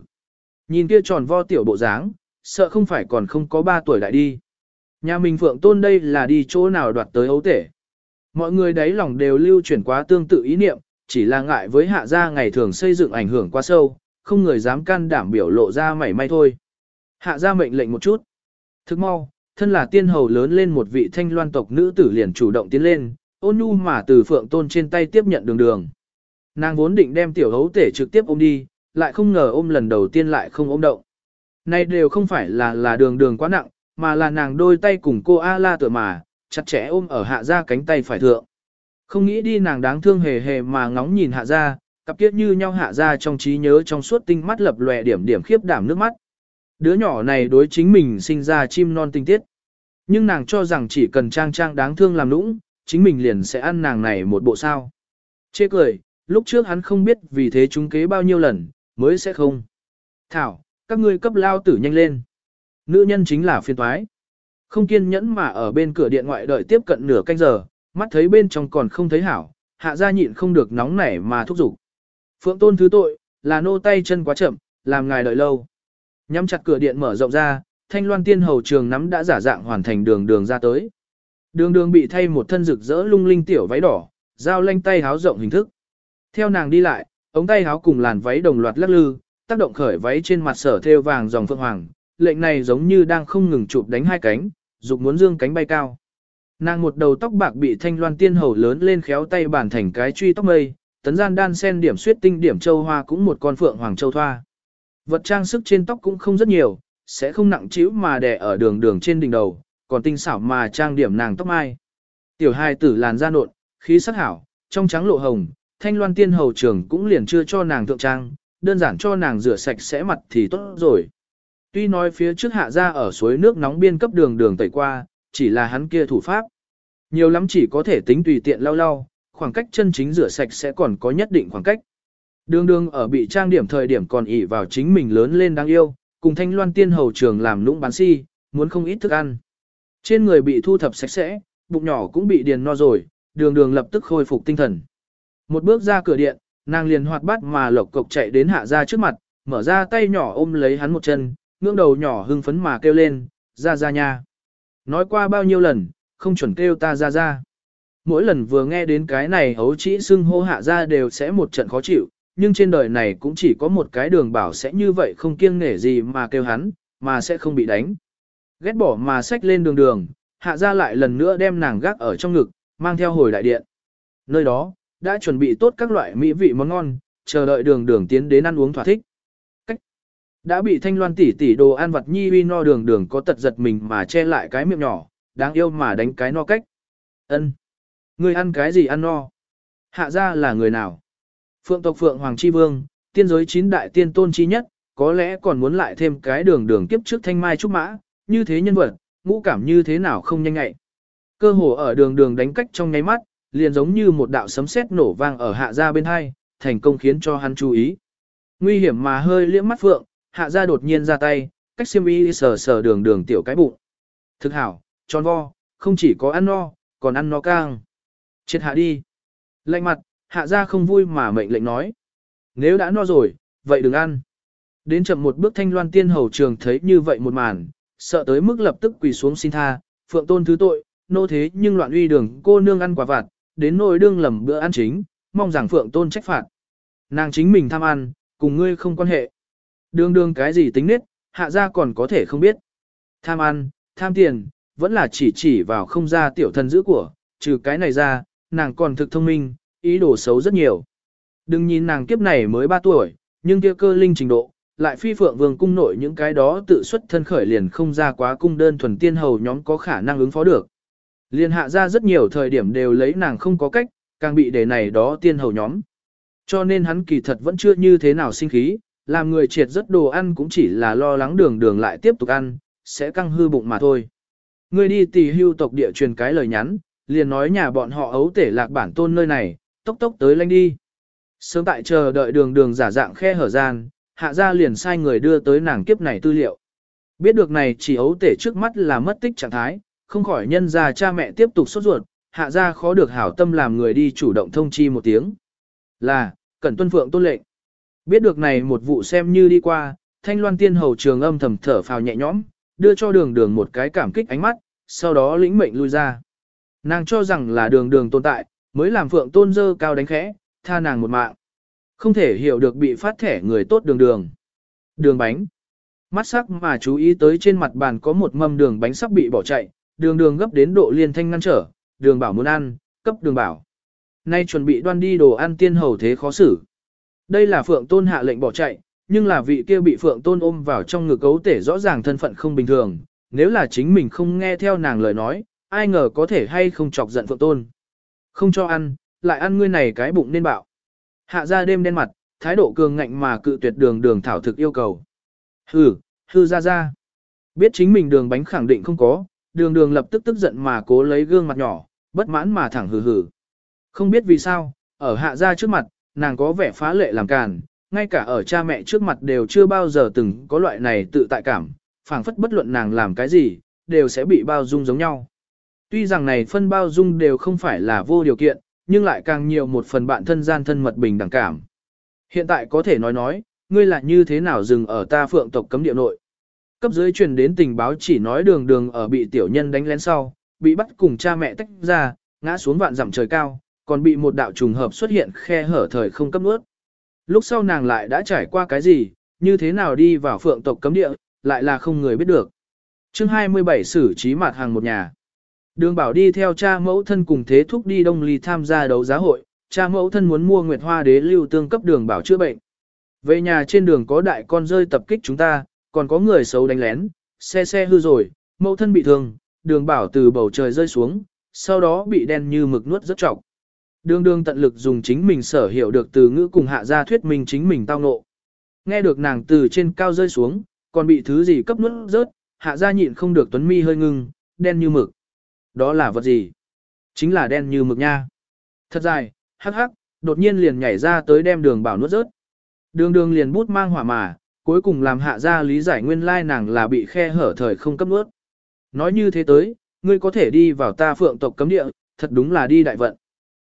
Nhìn kia tròn vo tiểu bộ dáng, sợ không phải còn không có 3 tuổi đại đi. Nhà mình phượng tôn đây là đi chỗ nào đoạt tới ấu tể. Mọi người đấy lòng đều lưu chuyển quá tương tự ý niệm, chỉ là ngại với hạ gia ngày thường xây dựng ảnh hưởng quá sâu, không người dám can đảm biểu lộ ra mảy may thôi. Hạ gia mệnh lệnh một chút. Thức mau, thân là tiên hầu lớn lên một vị thanh loan tộc nữ tử liền chủ động tiến lên, ôn nhu mà từ phượng tôn trên tay tiếp nhận đường đường. Nàng vốn định đem tiểu hấu tể trực tiếp ôm đi, lại không ngờ ôm lần đầu tiên lại không ôm động. Này đều không phải là là đường đường quá nặng, mà là nàng đôi tay cùng cô A-la tựa mà, chặt chẽ ôm ở hạ ra cánh tay phải thượng. Không nghĩ đi nàng đáng thương hề hề mà ngóng nhìn hạ ra, cặp kiếp như nhau hạ ra trong trí nhớ trong suốt tinh mắt lập lòe điểm điểm khiếp đảm nước mắt. Đứa nhỏ này đối chính mình sinh ra chim non tinh tiết. Nhưng nàng cho rằng chỉ cần trang trang đáng thương làm nũng, chính mình liền sẽ ăn nàng này một bộ sao. Chê cười, lúc trước hắn không biết vì thế chúng kế bao nhiêu lần, mới sẽ không. Thảo, các ngươi cấp lao tử nhanh lên. Nữ nhân chính là phiên toái. Không kiên nhẫn mà ở bên cửa điện ngoại đợi tiếp cận nửa canh giờ, mắt thấy bên trong còn không thấy hảo, hạ gia nhịn không được nóng nảy mà thúc giục. Phượng tôn thứ tội, là nô tay chân quá chậm, làm ngài đợi lâu. Nhắm chặt cửa điện mở rộng ra, thanh loan tiên hầu trường nắm đã giả dạng hoàn thành đường đường ra tới. Đường đường bị thay một thân rực rỡ lung linh tiểu váy đỏ, dao lanh tay háo rộng hình thức. Theo nàng đi lại, ống tay háo cùng làn váy đồng loạt lắc lư, tác động khởi váy trên mặt sở thêu vàng dòng phượng hoàng, lệnh này giống như đang không ngừng chụp đánh hai cánh, dục muốn dương cánh bay cao. Nàng một đầu tóc bạc bị thanh loan tiên hầu lớn lên khéo tay bản thành cái truy tóc mây, tấn gian đan sen điểm suyết tinh điểm châu hoa cũng một con phượng hoàng châu thoa. Vật trang sức trên tóc cũng không rất nhiều, sẽ không nặng trĩu mà đè ở đường đường trên đỉnh đầu, còn tinh xảo mà trang điểm nàng tóc mai. Tiểu hai tử làn da nộn, khí sắc hảo, trong trắng lộ hồng, thanh loan tiên hầu trưởng cũng liền chưa cho nàng thượng trang, đơn giản cho nàng rửa sạch sẽ mặt thì tốt rồi. Tuy nói phía trước hạ ra ở suối nước nóng biên cấp đường đường tẩy qua, chỉ là hắn kia thủ pháp. Nhiều lắm chỉ có thể tính tùy tiện lau lau, khoảng cách chân chính rửa sạch sẽ còn có nhất định khoảng cách. Đường đường ở bị trang điểm thời điểm còn ỷ vào chính mình lớn lên đáng yêu, cùng thanh loan tiên hầu trường làm nũng bán si, muốn không ít thức ăn. Trên người bị thu thập sạch sẽ, bụng nhỏ cũng bị điền no rồi, đường đường lập tức khôi phục tinh thần. Một bước ra cửa điện, nàng liền hoạt bát mà lộc cộc chạy đến hạ ra trước mặt, mở ra tay nhỏ ôm lấy hắn một chân, ngưỡng đầu nhỏ hưng phấn mà kêu lên, ra ra nha. Nói qua bao nhiêu lần, không chuẩn kêu ta ra ra. Mỗi lần vừa nghe đến cái này hấu chỉ xưng hô hạ ra đều sẽ một trận khó chịu, nhưng trên đời này cũng chỉ có một cái đường bảo sẽ như vậy không kiêng nể gì mà kêu hắn, mà sẽ không bị đánh. Ghét bỏ mà xách lên đường đường, hạ ra lại lần nữa đem nàng gác ở trong ngực, mang theo hồi đại điện. Nơi đó, đã chuẩn bị tốt các loại mỹ vị món ngon, chờ đợi đường đường tiến đến ăn uống thỏa thích. Cách đã bị thanh loan tỷ tỷ đồ ăn vặt nhi uy no đường đường có tật giật mình mà che lại cái miệng nhỏ, đáng yêu mà đánh cái no cách. ân Người ăn cái gì ăn no? Hạ ra là người nào? Phượng tộc Phượng Hoàng Chi Vương, tiên giới chín đại tiên tôn chi nhất, có lẽ còn muốn lại thêm cái đường đường kiếp trước thanh mai trúc mã, như thế nhân vật, ngũ cảm như thế nào không nhanh ngại. Cơ hồ ở đường đường đánh cách trong nháy mắt, liền giống như một đạo sấm sét nổ vang ở hạ gia bên hai, thành công khiến cho hắn chú ý. Nguy hiểm mà hơi liếc mắt phượng, hạ gia đột nhiên ra tay, cách xiêm y sờ sờ đường đường tiểu cái bụng. Thực hảo, tròn vo, không chỉ có ăn no, còn ăn no cang. Chết hạ đi. Lạnh mặt, hạ gia không vui mà mệnh lệnh nói. Nếu đã no rồi, vậy đừng ăn. Đến chậm một bước thanh loan tiên hầu trường thấy như vậy một màn, sợ tới mức lập tức quỳ xuống xin tha, phượng tôn thứ tội, nô thế nhưng loạn uy đường cô nương ăn quả vặt, đến nỗi đương lầm bữa ăn chính, mong rằng phượng tôn trách phạt. Nàng chính mình tham ăn, cùng ngươi không quan hệ. đương đương cái gì tính nết, hạ gia còn có thể không biết. Tham ăn, tham tiền, vẫn là chỉ chỉ vào không ra tiểu thần giữ của, trừ cái này ra, nàng còn thực thông minh, ý đồ xấu rất nhiều. Đừng nhìn nàng kiếp này mới 3 tuổi, nhưng kia cơ linh trình độ, lại phi phượng vương cung nội những cái đó tự xuất thân khởi liền không ra quá cung đơn thuần tiên hầu nhóm có khả năng ứng phó được liên hạ ra rất nhiều thời điểm đều lấy nàng không có cách, càng bị đề này đó tiên hầu nhóm. Cho nên hắn kỳ thật vẫn chưa như thế nào sinh khí, làm người triệt rất đồ ăn cũng chỉ là lo lắng đường đường lại tiếp tục ăn, sẽ căng hư bụng mà thôi. Người đi tì hưu tộc địa truyền cái lời nhắn, liền nói nhà bọn họ ấu tể lạc bản tôn nơi này, tốc tốc tới lanh đi. Sớm tại chờ đợi đường đường giả dạng khe hở gian, hạ ra liền sai người đưa tới nàng kiếp này tư liệu. Biết được này chỉ ấu tể trước mắt là mất tích trạng thái, không khỏi nhân ra cha mẹ tiếp tục sốt ruột, hạ ra khó được hảo tâm làm người đi chủ động thông chi một tiếng. Là, cẩn tuân phượng tôn lệnh. Biết được này một vụ xem như đi qua, thanh loan tiên hầu trường âm thầm thở phào nhẹ nhõm, đưa cho đường đường một cái cảm kích ánh mắt, sau đó lĩnh mệnh lui ra. Nàng cho rằng là đường đường tồn tại, mới làm phượng tôn dơ cao đánh khẽ, tha nàng một mạng. Không thể hiểu được bị phát thẻ người tốt đường đường. Đường bánh. Mắt sắc mà chú ý tới trên mặt bàn có một mâm đường bánh sắp bị bỏ chạy, đường đường gấp đến độ liên thanh ngăn trở, đường bảo muốn ăn, cấp đường bảo. Nay chuẩn bị đoan đi đồ ăn tiên hầu thế khó xử. Đây là phượng tôn hạ lệnh bỏ chạy, nhưng là vị kia bị phượng tôn ôm vào trong ngực cấu tể rõ ràng thân phận không bình thường, nếu là chính mình không nghe theo nàng lời nói, ai ngờ có thể hay không chọc giận phượng tôn. Không cho ăn, lại ăn ngươi này cái bụng nên bạo. Hạ ra đêm đen mặt, thái độ cường ngạnh mà cự tuyệt đường đường thảo thực yêu cầu. Hừ, hư ra ra. Biết chính mình đường bánh khẳng định không có, đường đường lập tức tức giận mà cố lấy gương mặt nhỏ, bất mãn mà thẳng hừ hừ. Không biết vì sao, ở hạ gia trước mặt, nàng có vẻ phá lệ làm càn, ngay cả ở cha mẹ trước mặt đều chưa bao giờ từng có loại này tự tại cảm, phảng phất bất luận nàng làm cái gì, đều sẽ bị bao dung giống nhau. Tuy rằng này phân bao dung đều không phải là vô điều kiện, nhưng lại càng nhiều một phần bạn thân gian thân mật bình đẳng cảm. Hiện tại có thể nói nói, ngươi là như thế nào dừng ở ta phượng tộc cấm địa nội. Cấp dưới truyền đến tình báo chỉ nói đường đường ở bị tiểu nhân đánh lén sau, bị bắt cùng cha mẹ tách ra, ngã xuống vạn dặm trời cao, còn bị một đạo trùng hợp xuất hiện khe hở thời không cấp nước. Lúc sau nàng lại đã trải qua cái gì, như thế nào đi vào phượng tộc cấm địa, lại là không người biết được. chương 27 xử trí mặt hàng một nhà. Đường bảo đi theo cha mẫu thân cùng thế thúc đi đông ly tham gia đấu giá hội, cha mẫu thân muốn mua nguyệt hoa đế lưu tương cấp đường bảo chữa bệnh. Về nhà trên đường có đại con rơi tập kích chúng ta, còn có người xấu đánh lén, xe xe hư rồi, mẫu thân bị thương, đường bảo từ bầu trời rơi xuống, sau đó bị đen như mực nuốt rất trọng. Đường đường tận lực dùng chính mình sở hiểu được từ ngữ cùng hạ gia thuyết minh chính mình tao nộ. Nghe được nàng từ trên cao rơi xuống, còn bị thứ gì cấp nuốt rớt, hạ ra nhịn không được tuấn mi hơi ngưng, đen như mực. Đó là vật gì? Chính là đen như mực nha. Thật dài, hắc hắc, đột nhiên liền nhảy ra tới đem đường bảo nuốt rớt. Đường đường liền bút mang hỏa mà, cuối cùng làm hạ ra lý giải nguyên lai nàng là bị khe hở thời không cấp nước Nói như thế tới, ngươi có thể đi vào ta phượng tộc cấm địa, thật đúng là đi đại vận.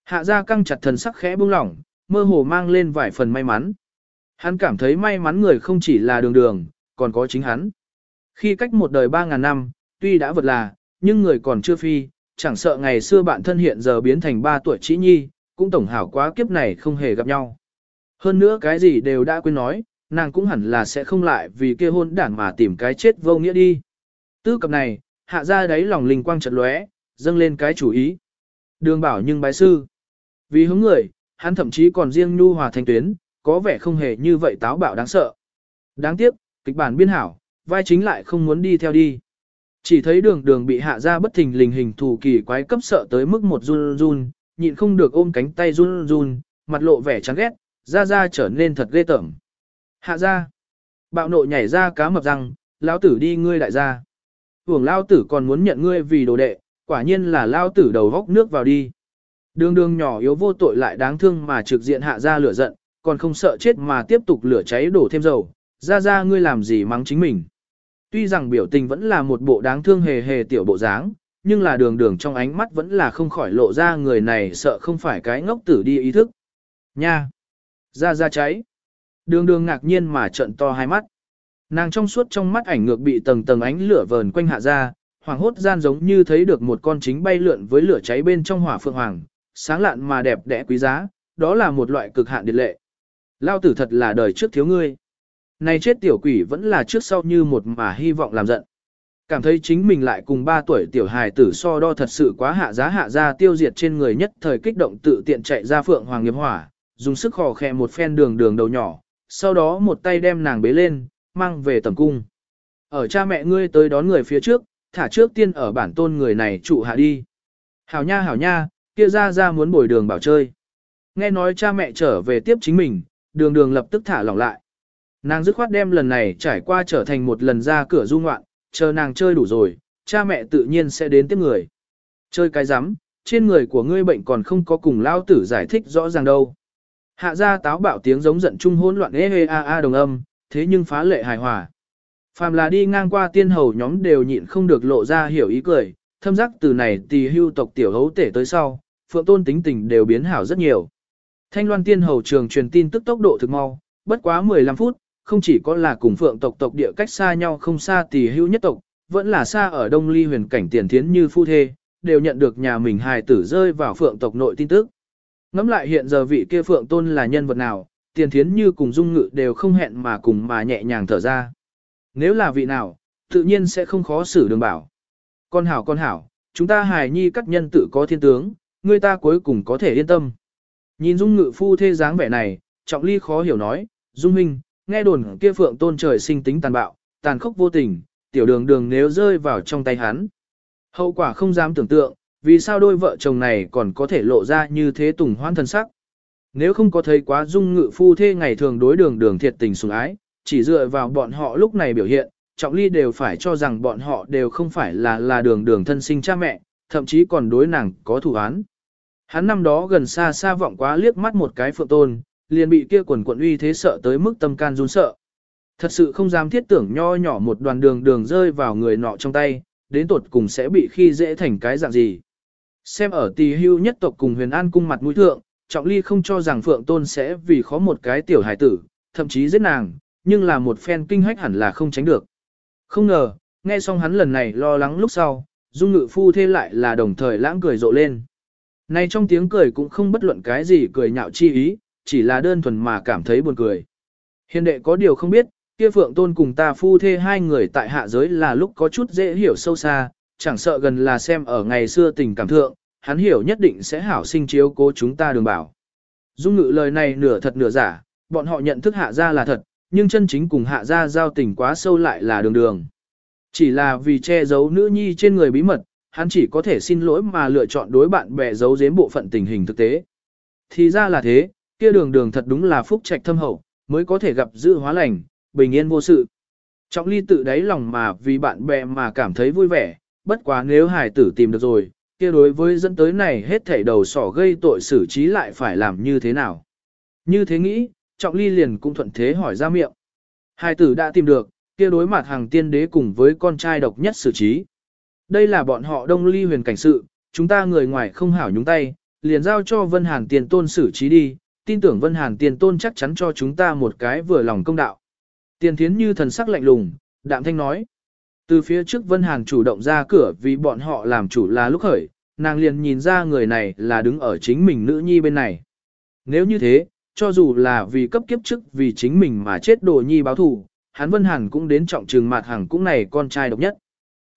Hạ ra căng chặt thần sắc khẽ buông lỏng, mơ hồ mang lên vài phần may mắn. Hắn cảm thấy may mắn người không chỉ là đường đường, còn có chính hắn. Khi cách một đời ba ngàn năm, tuy đã vật là, nhưng người còn chưa phi, chẳng sợ ngày xưa bạn thân hiện giờ biến thành ba tuổi chỉ nhi, cũng tổng hảo quá kiếp này không hề gặp nhau. Hơn nữa cái gì đều đã quên nói, nàng cũng hẳn là sẽ không lại vì kia hôn đảng mà tìm cái chết vô nghĩa đi. Tư cập này, hạ ra đấy lòng linh quang trận lóe, dâng lên cái chủ ý. Đường bảo nhưng bái sư. Vì hướng người, hắn thậm chí còn riêng nhu hòa thành tuyến, có vẻ không hề như vậy táo bạo đáng sợ. Đáng tiếc, kịch bản biên hảo, vai chính lại không muốn đi theo đi. Chỉ thấy đường đường bị hạ ra bất thình lình hình thù kỳ quái cấp sợ tới mức một run run, nhịn không được ôm cánh tay run run, mặt lộ vẻ chán ghét, ra ra trở nên thật ghê tởm. Hạ ra, bạo nộ nhảy ra cá mập răng, lão tử đi ngươi đại gia. Hưởng lao tử còn muốn nhận ngươi vì đồ đệ, quả nhiên là lao tử đầu vóc nước vào đi. Đường đường nhỏ yếu vô tội lại đáng thương mà trực diện hạ ra lửa giận, còn không sợ chết mà tiếp tục lửa cháy đổ thêm dầu, ra ra ngươi làm gì mắng chính mình. Tuy rằng biểu tình vẫn là một bộ đáng thương hề hề tiểu bộ dáng, nhưng là đường đường trong ánh mắt vẫn là không khỏi lộ ra người này sợ không phải cái ngốc tử đi ý thức. Nha! Ra ra cháy! Đường đường ngạc nhiên mà trận to hai mắt. Nàng trong suốt trong mắt ảnh ngược bị tầng tầng ánh lửa vờn quanh hạ ra, hoàng hốt gian giống như thấy được một con chính bay lượn với lửa cháy bên trong hỏa phượng hoàng, sáng lạn mà đẹp đẽ quý giá, đó là một loại cực hạn điệt lệ. Lao tử thật là đời trước thiếu ngươi. Này chết tiểu quỷ vẫn là trước sau như một mà hy vọng làm giận. Cảm thấy chính mình lại cùng 3 tuổi tiểu hài tử so đo thật sự quá hạ giá hạ ra tiêu diệt trên người nhất thời kích động tự tiện chạy ra phượng hoàng nghiệp hỏa, dùng sức khò khè một phen đường đường đầu nhỏ, sau đó một tay đem nàng bế lên, mang về tầm cung. Ở cha mẹ ngươi tới đón người phía trước, thả trước tiên ở bản tôn người này trụ hạ đi. Hảo nha hảo nha, kia ra ra muốn bồi đường bảo chơi. Nghe nói cha mẹ trở về tiếp chính mình, đường đường lập tức thả lỏng lại. Nàng dứt khoát đem lần này trải qua trở thành một lần ra cửa du ngoạn, chờ nàng chơi đủ rồi, cha mẹ tự nhiên sẽ đến tiếp người. Chơi cái rắm trên người của ngươi bệnh còn không có cùng lao tử giải thích rõ ràng đâu. Hạ ra táo bạo tiếng giống giận chung hỗn loạn ê hê a a đồng âm, thế nhưng phá lệ hài hòa. Phàm là đi ngang qua tiên hầu nhóm đều nhịn không được lộ ra hiểu ý cười, thâm giác từ này tỳ hưu tộc tiểu hấu tể tới sau, phượng tôn tính tình đều biến hảo rất nhiều. Thanh loan tiên hầu trường truyền tin tức tốc độ thực mau, bất quá 15 phút, không chỉ có là cùng phượng tộc tộc địa cách xa nhau không xa tỳ hưu nhất tộc, vẫn là xa ở đông ly huyền cảnh tiền thiến như phu thê, đều nhận được nhà mình hài tử rơi vào phượng tộc nội tin tức. Ngắm lại hiện giờ vị kia phượng tôn là nhân vật nào, tiền thiến như cùng dung ngự đều không hẹn mà cùng mà nhẹ nhàng thở ra. Nếu là vị nào, tự nhiên sẽ không khó xử đường bảo. Con hảo con hảo, chúng ta hài nhi các nhân tự có thiên tướng, người ta cuối cùng có thể yên tâm. Nhìn dung ngự phu thê dáng vẻ này, trọng ly khó hiểu nói, dung minh, nghe đồn kia phượng tôn trời sinh tính tàn bạo, tàn khốc vô tình, tiểu đường đường nếu rơi vào trong tay hắn. Hậu quả không dám tưởng tượng, vì sao đôi vợ chồng này còn có thể lộ ra như thế tùng hoan thân sắc. Nếu không có thấy quá dung ngự phu thê ngày thường đối đường đường thiệt tình sủng ái, chỉ dựa vào bọn họ lúc này biểu hiện, trọng ly đều phải cho rằng bọn họ đều không phải là là đường đường thân sinh cha mẹ, thậm chí còn đối nàng có thủ án. Hắn năm đó gần xa xa vọng quá liếc mắt một cái phượng tôn, liền bị kia quần quận uy thế sợ tới mức tâm can run sợ. Thật sự không dám thiết tưởng nho nhỏ một đoàn đường đường rơi vào người nọ trong tay, đến tột cùng sẽ bị khi dễ thành cái dạng gì. Xem ở tỳ hưu nhất tộc cùng huyền an cung mặt mũi thượng, trọng ly không cho rằng phượng tôn sẽ vì khó một cái tiểu hải tử, thậm chí giết nàng, nhưng là một phen kinh hách hẳn là không tránh được. Không ngờ, nghe xong hắn lần này lo lắng lúc sau, dung ngự phu thế lại là đồng thời lãng cười rộ lên. Này trong tiếng cười cũng không bất luận cái gì cười nhạo chi ý, chỉ là đơn thuần mà cảm thấy buồn cười. Hiền đệ có điều không biết, kia phượng tôn cùng ta phu thê hai người tại hạ giới là lúc có chút dễ hiểu sâu xa, chẳng sợ gần là xem ở ngày xưa tình cảm thượng, hắn hiểu nhất định sẽ hảo sinh chiếu cố chúng ta đường bảo. Dung ngự lời này nửa thật nửa giả, bọn họ nhận thức hạ ra là thật, nhưng chân chính cùng hạ ra giao tình quá sâu lại là đường đường. Chỉ là vì che giấu nữ nhi trên người bí mật, hắn chỉ có thể xin lỗi mà lựa chọn đối bạn bè giấu giếm bộ phận tình hình thực tế. Thì ra là thế, kia đường đường thật đúng là phúc trạch thâm hậu, mới có thể gặp dự hóa lành, bình yên vô sự. Trọng ly tự đáy lòng mà vì bạn bè mà cảm thấy vui vẻ, bất quá nếu hài tử tìm được rồi, kia đối với dẫn tới này hết thảy đầu sỏ gây tội xử trí lại phải làm như thế nào. Như thế nghĩ, trọng ly liền cũng thuận thế hỏi ra miệng. Hài tử đã tìm được, kia đối mặt hàng tiên đế cùng với con trai độc nhất xử trí. Đây là bọn họ đông ly huyền cảnh sự, chúng ta người ngoài không hảo nhúng tay, liền giao cho Vân Hàn tiền tôn xử trí đi, tin tưởng Vân Hàn tiền tôn chắc chắn cho chúng ta một cái vừa lòng công đạo. Tiền thiến như thần sắc lạnh lùng, đạm thanh nói. Từ phía trước Vân Hàn chủ động ra cửa vì bọn họ làm chủ là lúc khởi, nàng liền nhìn ra người này là đứng ở chính mình nữ nhi bên này. Nếu như thế, cho dù là vì cấp kiếp trước vì chính mình mà chết đồ nhi báo thù, hắn Vân Hàn cũng đến trọng trường mặt hàng cũng này con trai độc nhất.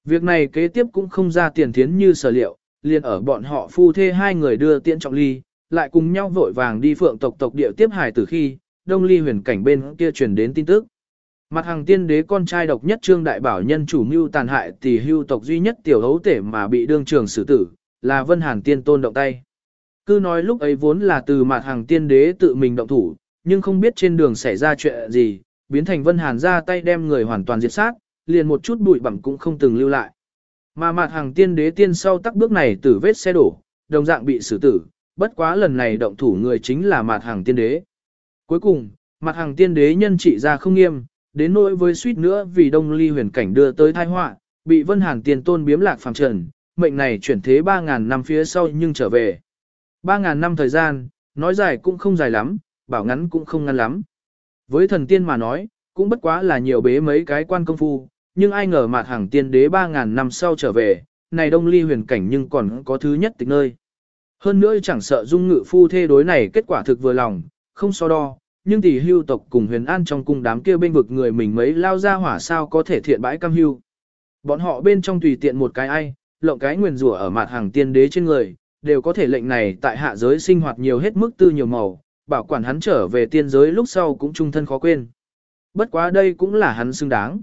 Việc này kế tiếp cũng không ra tiền thiến như sở liệu, liền ở bọn họ phu thê hai người đưa tiễn trọng ly, lại cùng nhau vội vàng đi phượng tộc tộc địa tiếp hải từ khi, đông ly huyền cảnh bên kia truyền đến tin tức. Mặt hàng tiên đế con trai độc nhất trương đại bảo nhân chủ mưu tàn hại tỷ hưu tộc duy nhất tiểu hấu tể mà bị đương trường xử tử, là vân hàn tiên tôn động tay. Cứ nói lúc ấy vốn là từ mặt hàng tiên đế tự mình động thủ, nhưng không biết trên đường xảy ra chuyện gì, biến thành vân hàn ra tay đem người hoàn toàn diệt sát, liền một chút bụi bặm cũng không từng lưu lại. Mà mặt hàng tiên đế tiên sau tắc bước này tử vết xe đổ, đồng dạng bị xử tử, bất quá lần này động thủ người chính là mặt hàng tiên đế. Cuối cùng, mặt hàng tiên đế nhân trị ra không nghiêm, đến nỗi với suýt nữa vì đông ly huyền cảnh đưa tới tai họa, bị vân hàn Tiền tôn biếm lạc phàm trần, mệnh này chuyển thế 3.000 năm phía sau nhưng trở về. 3.000 năm thời gian, nói dài cũng không dài lắm, bảo ngắn cũng không ngắn lắm. Với thần tiên mà nói, cũng bất quá là nhiều bế mấy cái quan công phu, nhưng ai ngờ mạt hàng tiên đế 3.000 năm sau trở về, này đông ly huyền cảnh nhưng còn có thứ nhất tịch nơi. Hơn nữa chẳng sợ dung ngự phu thê đối này kết quả thực vừa lòng, không so đo, nhưng tỷ hưu tộc cùng huyền an trong cung đám kia bên vực người mình mấy lao ra hỏa sao có thể thiện bãi cam hưu. Bọn họ bên trong tùy tiện một cái ai, lộng cái nguyền rủa ở mặt hàng tiên đế trên người, đều có thể lệnh này tại hạ giới sinh hoạt nhiều hết mức tư nhiều màu, bảo quản hắn trở về tiên giới lúc sau cũng trung thân khó quên. Bất quá đây cũng là hắn xứng đáng.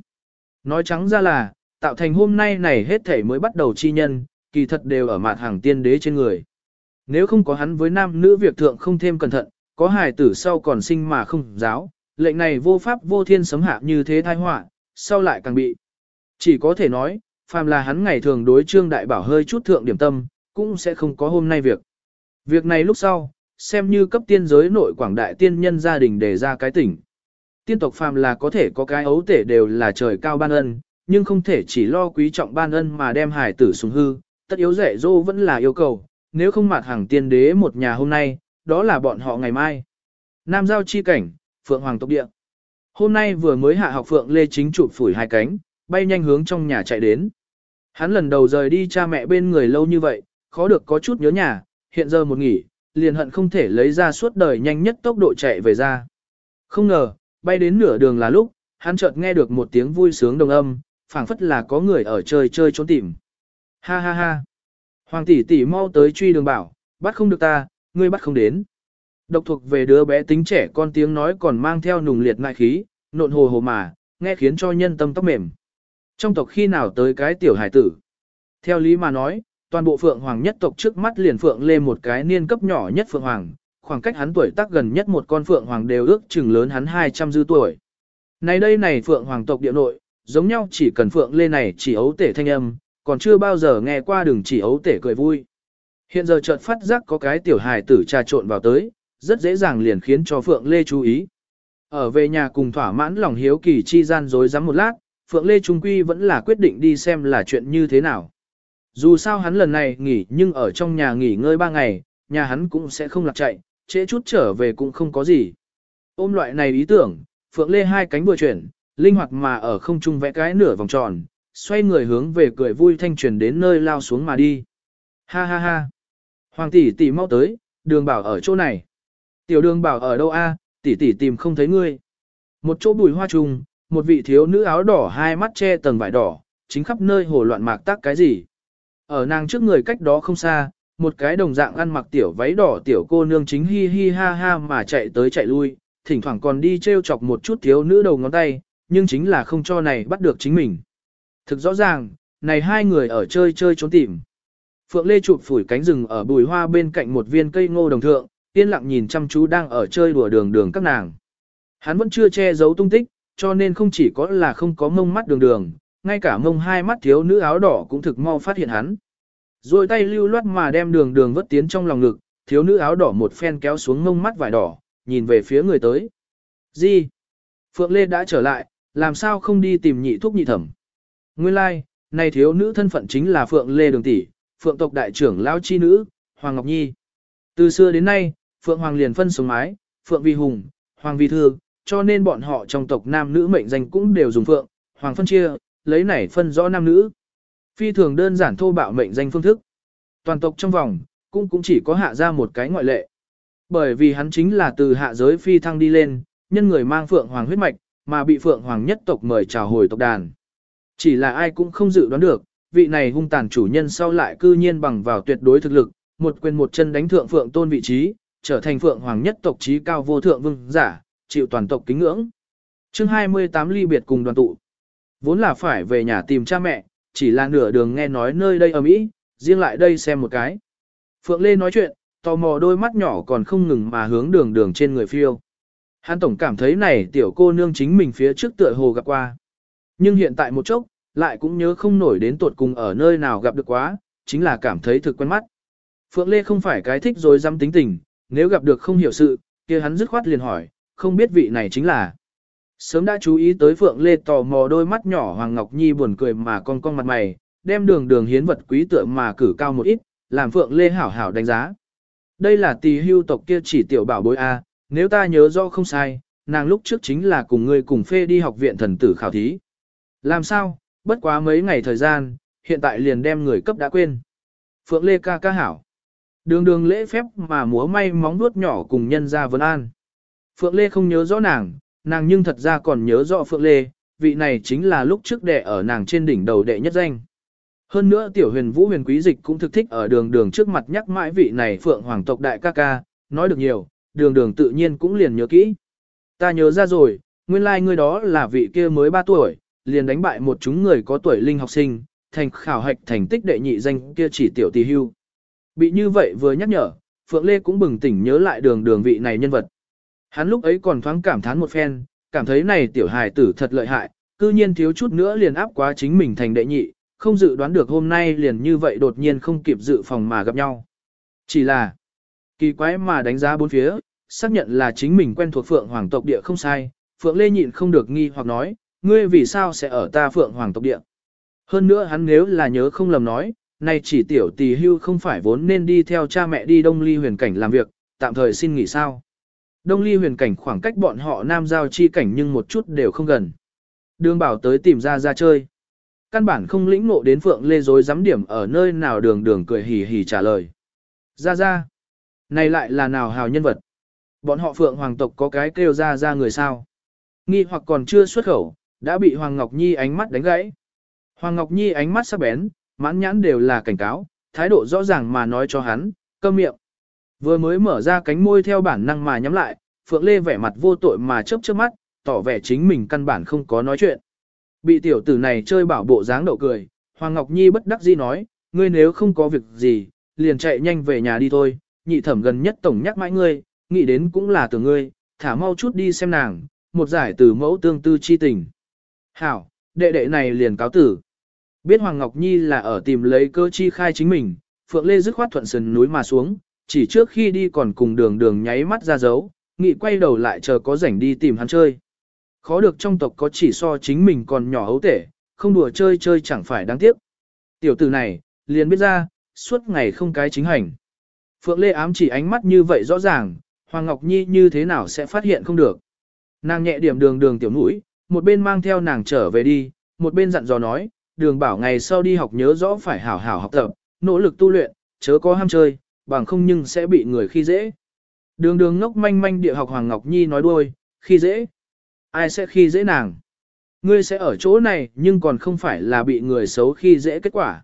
Nói trắng ra là, tạo thành hôm nay này hết thể mới bắt đầu chi nhân, kỳ thật đều ở mặt hàng tiên đế trên người. Nếu không có hắn với nam nữ việc thượng không thêm cẩn thận, có hài tử sau còn sinh mà không giáo, lệnh này vô pháp vô thiên sấm hạ như thế thai họa, sau lại càng bị. Chỉ có thể nói, phàm là hắn ngày thường đối trương đại bảo hơi chút thượng điểm tâm, cũng sẽ không có hôm nay việc. Việc này lúc sau, xem như cấp tiên giới nội quảng đại tiên nhân gia đình để ra cái tỉnh. Tiên tộc phàm là có thể có cái ấu tể đều là trời cao ban ân, nhưng không thể chỉ lo quý trọng ban ân mà đem hải tử xuống hư, tất yếu rẻ dô vẫn là yêu cầu, nếu không mặt hàng tiên đế một nhà hôm nay, đó là bọn họ ngày mai. Nam giao chi cảnh, Phượng Hoàng tộc địa. Hôm nay vừa mới hạ học Phượng Lê Chính chụp phủi hai cánh, bay nhanh hướng trong nhà chạy đến. Hắn lần đầu rời đi cha mẹ bên người lâu như vậy, khó được có chút nhớ nhà, hiện giờ một nghỉ, liền hận không thể lấy ra suốt đời nhanh nhất tốc độ chạy về ra. Không ngờ, bay đến nửa đường là lúc, hắn chợt nghe được một tiếng vui sướng đồng âm, phảng phất là có người ở chơi chơi trốn tìm. Ha ha ha. Hoàng tỷ tỷ mau tới truy đường bảo, bắt không được ta, ngươi bắt không đến. Độc thuộc về đứa bé tính trẻ con tiếng nói còn mang theo nùng liệt ngại khí, nộn hồ hồ mà, nghe khiến cho nhân tâm tóc mềm. Trong tộc khi nào tới cái tiểu hải tử? Theo lý mà nói, toàn bộ phượng hoàng nhất tộc trước mắt liền phượng lên một cái niên cấp nhỏ nhất phượng hoàng, khoảng cách hắn tuổi tác gần nhất một con phượng hoàng đều ước chừng lớn hắn 200 dư tuổi. Này đây này phượng hoàng tộc địa nội, giống nhau chỉ cần phượng lê này chỉ ấu tể thanh âm, còn chưa bao giờ nghe qua đường chỉ ấu tể cười vui. Hiện giờ chợt phát giác có cái tiểu hài tử trà trộn vào tới, rất dễ dàng liền khiến cho phượng lê chú ý. Ở về nhà cùng thỏa mãn lòng hiếu kỳ chi gian dối rắm một lát, phượng lê trung quy vẫn là quyết định đi xem là chuyện như thế nào. Dù sao hắn lần này nghỉ nhưng ở trong nhà nghỉ ngơi ba ngày, nhà hắn cũng sẽ không lạc chạy, trễ chút trở về cũng không có gì. Ôm loại này ý tưởng, Phượng Lê hai cánh vừa chuyển, linh hoạt mà ở không trung vẽ cái nửa vòng tròn, xoay người hướng về cười vui thanh truyền đến nơi lao xuống mà đi. Ha ha ha. Hoàng tỷ tỷ mau tới, đường bảo ở chỗ này. Tiểu đường bảo ở đâu a? tỷ tỷ tìm không thấy ngươi. Một chỗ bùi hoa trùng, một vị thiếu nữ áo đỏ hai mắt che tầng vải đỏ, chính khắp nơi hồ loạn mạc tác cái gì. Ở nàng trước người cách đó không xa, một cái đồng dạng ăn mặc tiểu váy đỏ tiểu cô nương chính hi hi ha ha mà chạy tới chạy lui, thỉnh thoảng còn đi treo chọc một chút thiếu nữ đầu ngón tay, nhưng chính là không cho này bắt được chính mình. Thực rõ ràng, này hai người ở chơi chơi trốn tìm. Phượng Lê chụp phủi cánh rừng ở bùi hoa bên cạnh một viên cây ngô đồng thượng, yên lặng nhìn chăm chú đang ở chơi đùa đường đường các nàng. Hắn vẫn chưa che giấu tung tích, cho nên không chỉ có là không có mông mắt đường đường, ngay cả mông hai mắt thiếu nữ áo đỏ cũng thực mau phát hiện hắn. Rồi tay lưu loát mà đem đường đường vất tiến trong lòng ngực, thiếu nữ áo đỏ một phen kéo xuống mông mắt vải đỏ, nhìn về phía người tới. Gì? Phượng Lê đã trở lại, làm sao không đi tìm nhị thuốc nhị thẩm? Nguyên lai, like, này thiếu nữ thân phận chính là Phượng Lê Đường Tỷ, Phượng tộc đại trưởng lão chi nữ, Hoàng Ngọc Nhi. Từ xưa đến nay, Phượng Hoàng liền phân sống mái, Phượng Vi Hùng, Hoàng Vi Thư, cho nên bọn họ trong tộc nam nữ mệnh danh cũng đều dùng Phượng, Hoàng phân chia, lấy này phân rõ nam nữ. Phi thường đơn giản thô bạo mệnh danh phương thức. Toàn tộc trong vòng, cũng cũng chỉ có hạ ra một cái ngoại lệ. Bởi vì hắn chính là từ hạ giới phi thăng đi lên, nhân người mang Phượng Hoàng huyết mạch, mà bị Phượng Hoàng nhất tộc mời chào hồi tộc đàn. Chỉ là ai cũng không dự đoán được, vị này hung tàn chủ nhân sau lại cư nhiên bằng vào tuyệt đối thực lực, một quyền một chân đánh thượng Phượng tôn vị trí, trở thành Phượng Hoàng nhất tộc trí cao vô thượng vương giả, chịu toàn tộc kính ngưỡng. Chương 28 ly biệt cùng đoàn tụ. Vốn là phải về nhà tìm cha mẹ, chỉ là nửa đường nghe nói nơi đây ở Mỹ, riêng lại đây xem một cái. Phượng Lê nói chuyện, tò mò đôi mắt nhỏ còn không ngừng mà hướng đường đường trên người phiêu. Hắn tổng cảm thấy này tiểu cô nương chính mình phía trước tựa hồ gặp qua. Nhưng hiện tại một chốc, lại cũng nhớ không nổi đến tuột cùng ở nơi nào gặp được quá, chính là cảm thấy thực quen mắt. Phượng Lê không phải cái thích rồi dám tính tình, nếu gặp được không hiểu sự, kia hắn dứt khoát liền hỏi, không biết vị này chính là. Sớm đã chú ý tới Phượng Lê tò mò đôi mắt nhỏ Hoàng Ngọc Nhi buồn cười mà con con mặt mày, đem đường đường hiến vật quý tượng mà cử cao một ít, làm Phượng Lê hảo hảo đánh giá. Đây là tỳ hưu tộc kia chỉ tiểu bảo bối A, nếu ta nhớ rõ không sai, nàng lúc trước chính là cùng ngươi cùng phê đi học viện thần tử khảo thí. Làm sao, bất quá mấy ngày thời gian, hiện tại liền đem người cấp đã quên. Phượng Lê ca ca hảo. Đường đường lễ phép mà múa may móng vuốt nhỏ cùng nhân ra vấn an. Phượng Lê không nhớ rõ nàng, nàng nhưng thật ra còn nhớ rõ Phượng Lê, vị này chính là lúc trước đệ ở nàng trên đỉnh đầu đệ nhất danh. Hơn nữa tiểu huyền vũ huyền quý dịch cũng thực thích ở đường đường trước mặt nhắc mãi vị này Phượng Hoàng tộc đại ca ca, nói được nhiều, đường đường tự nhiên cũng liền nhớ kỹ. Ta nhớ ra rồi, nguyên lai like ngươi đó là vị kia mới 3 tuổi, liền đánh bại một chúng người có tuổi linh học sinh, thành khảo hạch thành tích đệ nhị danh kia chỉ tiểu tỷ hưu. Bị như vậy vừa nhắc nhở, Phượng Lê cũng bừng tỉnh nhớ lại đường đường vị này nhân vật. Hắn lúc ấy còn thoáng cảm thán một phen, cảm thấy này tiểu hài tử thật lợi hại, cư nhiên thiếu chút nữa liền áp quá chính mình thành đệ nhị, không dự đoán được hôm nay liền như vậy đột nhiên không kịp dự phòng mà gặp nhau. Chỉ là, kỳ quái mà đánh giá bốn phía, xác nhận là chính mình quen thuộc Phượng Hoàng tộc địa không sai, Phượng Lê nhịn không được nghi hoặc nói, ngươi vì sao sẽ ở ta Phượng Hoàng tộc địa. Hơn nữa hắn nếu là nhớ không lầm nói, nay chỉ tiểu tỷ hưu không phải vốn nên đi theo cha mẹ đi Đông Ly huyền cảnh làm việc, tạm thời xin nghỉ sao. Đông Ly huyền cảnh khoảng cách bọn họ nam giao chi cảnh nhưng một chút đều không gần. Đường bảo tới tìm ra ra chơi. Căn bản không lĩnh ngộ đến Phượng Lê dối giám điểm ở nơi nào đường đường cười hì hì trả lời. Ra ra. Này lại là nào hào nhân vật. Bọn họ Phượng Hoàng tộc có cái kêu ra ra người sao. Nghi hoặc còn chưa xuất khẩu, đã bị Hoàng Ngọc Nhi ánh mắt đánh gãy. Hoàng Ngọc Nhi ánh mắt sắc bén, mãn nhãn đều là cảnh cáo, thái độ rõ ràng mà nói cho hắn, câm miệng. Vừa mới mở ra cánh môi theo bản năng mà nhắm lại, Phượng Lê vẻ mặt vô tội mà chớp chớp mắt, tỏ vẻ chính mình căn bản không có nói chuyện. Bị tiểu tử này chơi bảo bộ dáng đậu cười, Hoàng Ngọc Nhi bất đắc dĩ nói, ngươi nếu không có việc gì, liền chạy nhanh về nhà đi thôi, nhị thẩm gần nhất tổng nhắc mãi ngươi, nghĩ đến cũng là từ ngươi, thả mau chút đi xem nàng, một giải từ mẫu tương tư chi tình. Hảo, đệ đệ này liền cáo tử. Biết Hoàng Ngọc Nhi là ở tìm lấy cơ chi khai chính mình, Phượng Lê dứt khoát thuận sườn núi mà xuống, chỉ trước khi đi còn cùng đường đường nháy mắt ra dấu, nghị quay đầu lại chờ có rảnh đi tìm hắn chơi. Khó được trong tộc có chỉ so chính mình còn nhỏ hấu tể, không đùa chơi chơi chẳng phải đáng tiếc. Tiểu tử này, liền biết ra, suốt ngày không cái chính hành. Phượng Lê ám chỉ ánh mắt như vậy rõ ràng, Hoàng Ngọc Nhi như thế nào sẽ phát hiện không được. Nàng nhẹ điểm đường đường tiểu mũi, một bên mang theo nàng trở về đi, một bên dặn dò nói, đường bảo ngày sau đi học nhớ rõ phải hảo hảo học tập, nỗ lực tu luyện, chớ có ham chơi, bằng không nhưng sẽ bị người khi dễ. Đường đường ngốc manh manh địa học Hoàng Ngọc Nhi nói đuôi, khi dễ. Ai sẽ khi dễ nàng? Ngươi sẽ ở chỗ này nhưng còn không phải là bị người xấu khi dễ kết quả.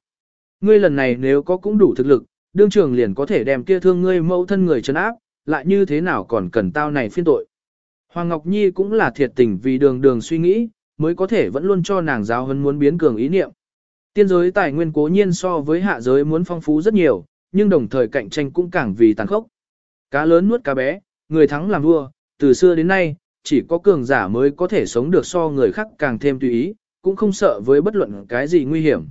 Ngươi lần này nếu có cũng đủ thực lực, đương trường liền có thể đem kia thương ngươi mẫu thân người trấn áp, lại như thế nào còn cần tao này phiên tội. Hoàng Ngọc Nhi cũng là thiệt tình vì đường đường suy nghĩ, mới có thể vẫn luôn cho nàng giáo hấn muốn biến cường ý niệm. Tiên giới tài nguyên cố nhiên so với hạ giới muốn phong phú rất nhiều, nhưng đồng thời cạnh tranh cũng càng vì tàn khốc. Cá lớn nuốt cá bé, người thắng làm vua, từ xưa đến nay, chỉ có cường giả mới có thể sống được so người khác càng thêm tùy ý, cũng không sợ với bất luận cái gì nguy hiểm.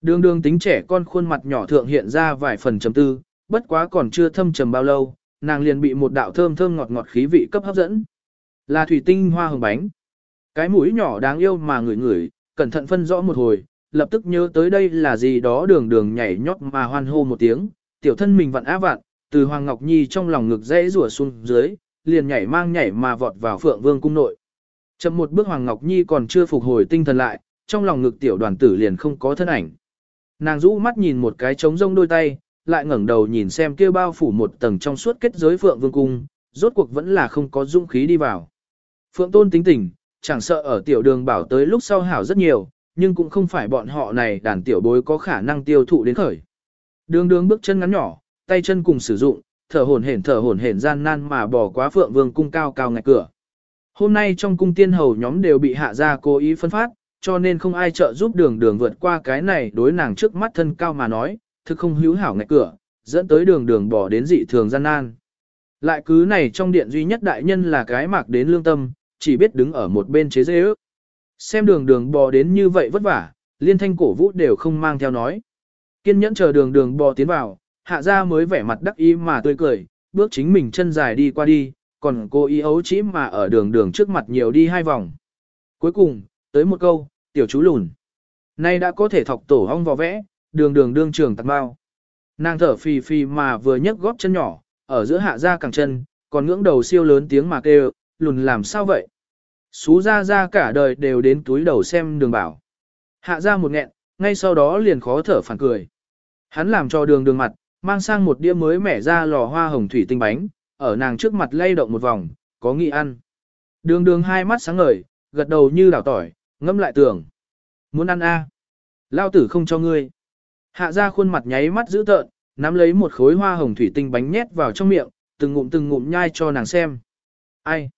Đường đường tính trẻ con khuôn mặt nhỏ thượng hiện ra vài phần trầm tư, bất quá còn chưa thâm trầm bao lâu, nàng liền bị một đạo thơm thơm ngọt ngọt khí vị cấp hấp dẫn. Là thủy tinh hoa hồng bánh. Cái mũi nhỏ đáng yêu mà ngửi ngửi, cẩn thận phân rõ một hồi, lập tức nhớ tới đây là gì đó đường đường nhảy nhót mà hoan hô một tiếng, tiểu thân mình vặn á vặn, từ Hoàng Ngọc Nhi trong lòng ngực dễ rủa xuống dưới, liền nhảy mang nhảy mà vọt vào Phượng Vương cung nội. Chậm một bước Hoàng Ngọc Nhi còn chưa phục hồi tinh thần lại, trong lòng ngực tiểu đoàn tử liền không có thân ảnh. Nàng rũ mắt nhìn một cái trống rông đôi tay, lại ngẩng đầu nhìn xem kia bao phủ một tầng trong suốt kết giới Phượng Vương cung, rốt cuộc vẫn là không có dũng khí đi vào. Phượng Tôn tính tình, chẳng sợ ở tiểu đường bảo tới lúc sau hảo rất nhiều, nhưng cũng không phải bọn họ này đàn tiểu bối có khả năng tiêu thụ đến khởi. Đường đường bước chân ngắn nhỏ, tay chân cùng sử dụng, thở hổn hển thở hổn hển gian nan mà bỏ quá Phượng Vương cung cao cao ngạch cửa. Hôm nay trong cung tiên hầu nhóm đều bị hạ ra cố ý phân phát, cho nên không ai trợ giúp đường đường vượt qua cái này đối nàng trước mắt thân cao mà nói, thực không hữu hảo ngạch cửa, dẫn tới đường đường bỏ đến dị thường gian nan. Lại cứ này trong điện duy nhất đại nhân là cái mạc đến lương tâm, chỉ biết đứng ở một bên chế dê ước. Xem đường đường bò đến như vậy vất vả, liên thanh cổ vũ đều không mang theo nói. Kiên nhẫn chờ đường đường bò tiến vào, hạ ra mới vẻ mặt đắc ý mà tươi cười, bước chính mình chân dài đi qua đi, còn cô ý ấu chỉ mà ở đường đường trước mặt nhiều đi hai vòng. Cuối cùng, tới một câu, tiểu chú lùn. Nay đã có thể thọc tổ hong vò vẽ, đường đường đương trường tạc bao. Nàng thở phì phì mà vừa nhấc góp chân nhỏ, ở giữa hạ ra càng chân, còn ngưỡng đầu siêu lớn tiếng mà kêu, lùn làm sao vậy? Xú ra ra cả đời đều đến túi đầu xem đường bảo. Hạ ra một nghẹn, ngay sau đó liền khó thở phản cười. Hắn làm cho đường đường mặt, mang sang một đĩa mới mẻ ra lò hoa hồng thủy tinh bánh, ở nàng trước mặt lay động một vòng, có nghị ăn. Đường đường hai mắt sáng ngời, gật đầu như đảo tỏi, ngâm lại tưởng. Muốn ăn a? À? Lao tử không cho ngươi. Hạ ra khuôn mặt nháy mắt dữ tợn, nắm lấy một khối hoa hồng thủy tinh bánh nhét vào trong miệng, từng ngụm từng ngụm nhai cho nàng xem. Ai?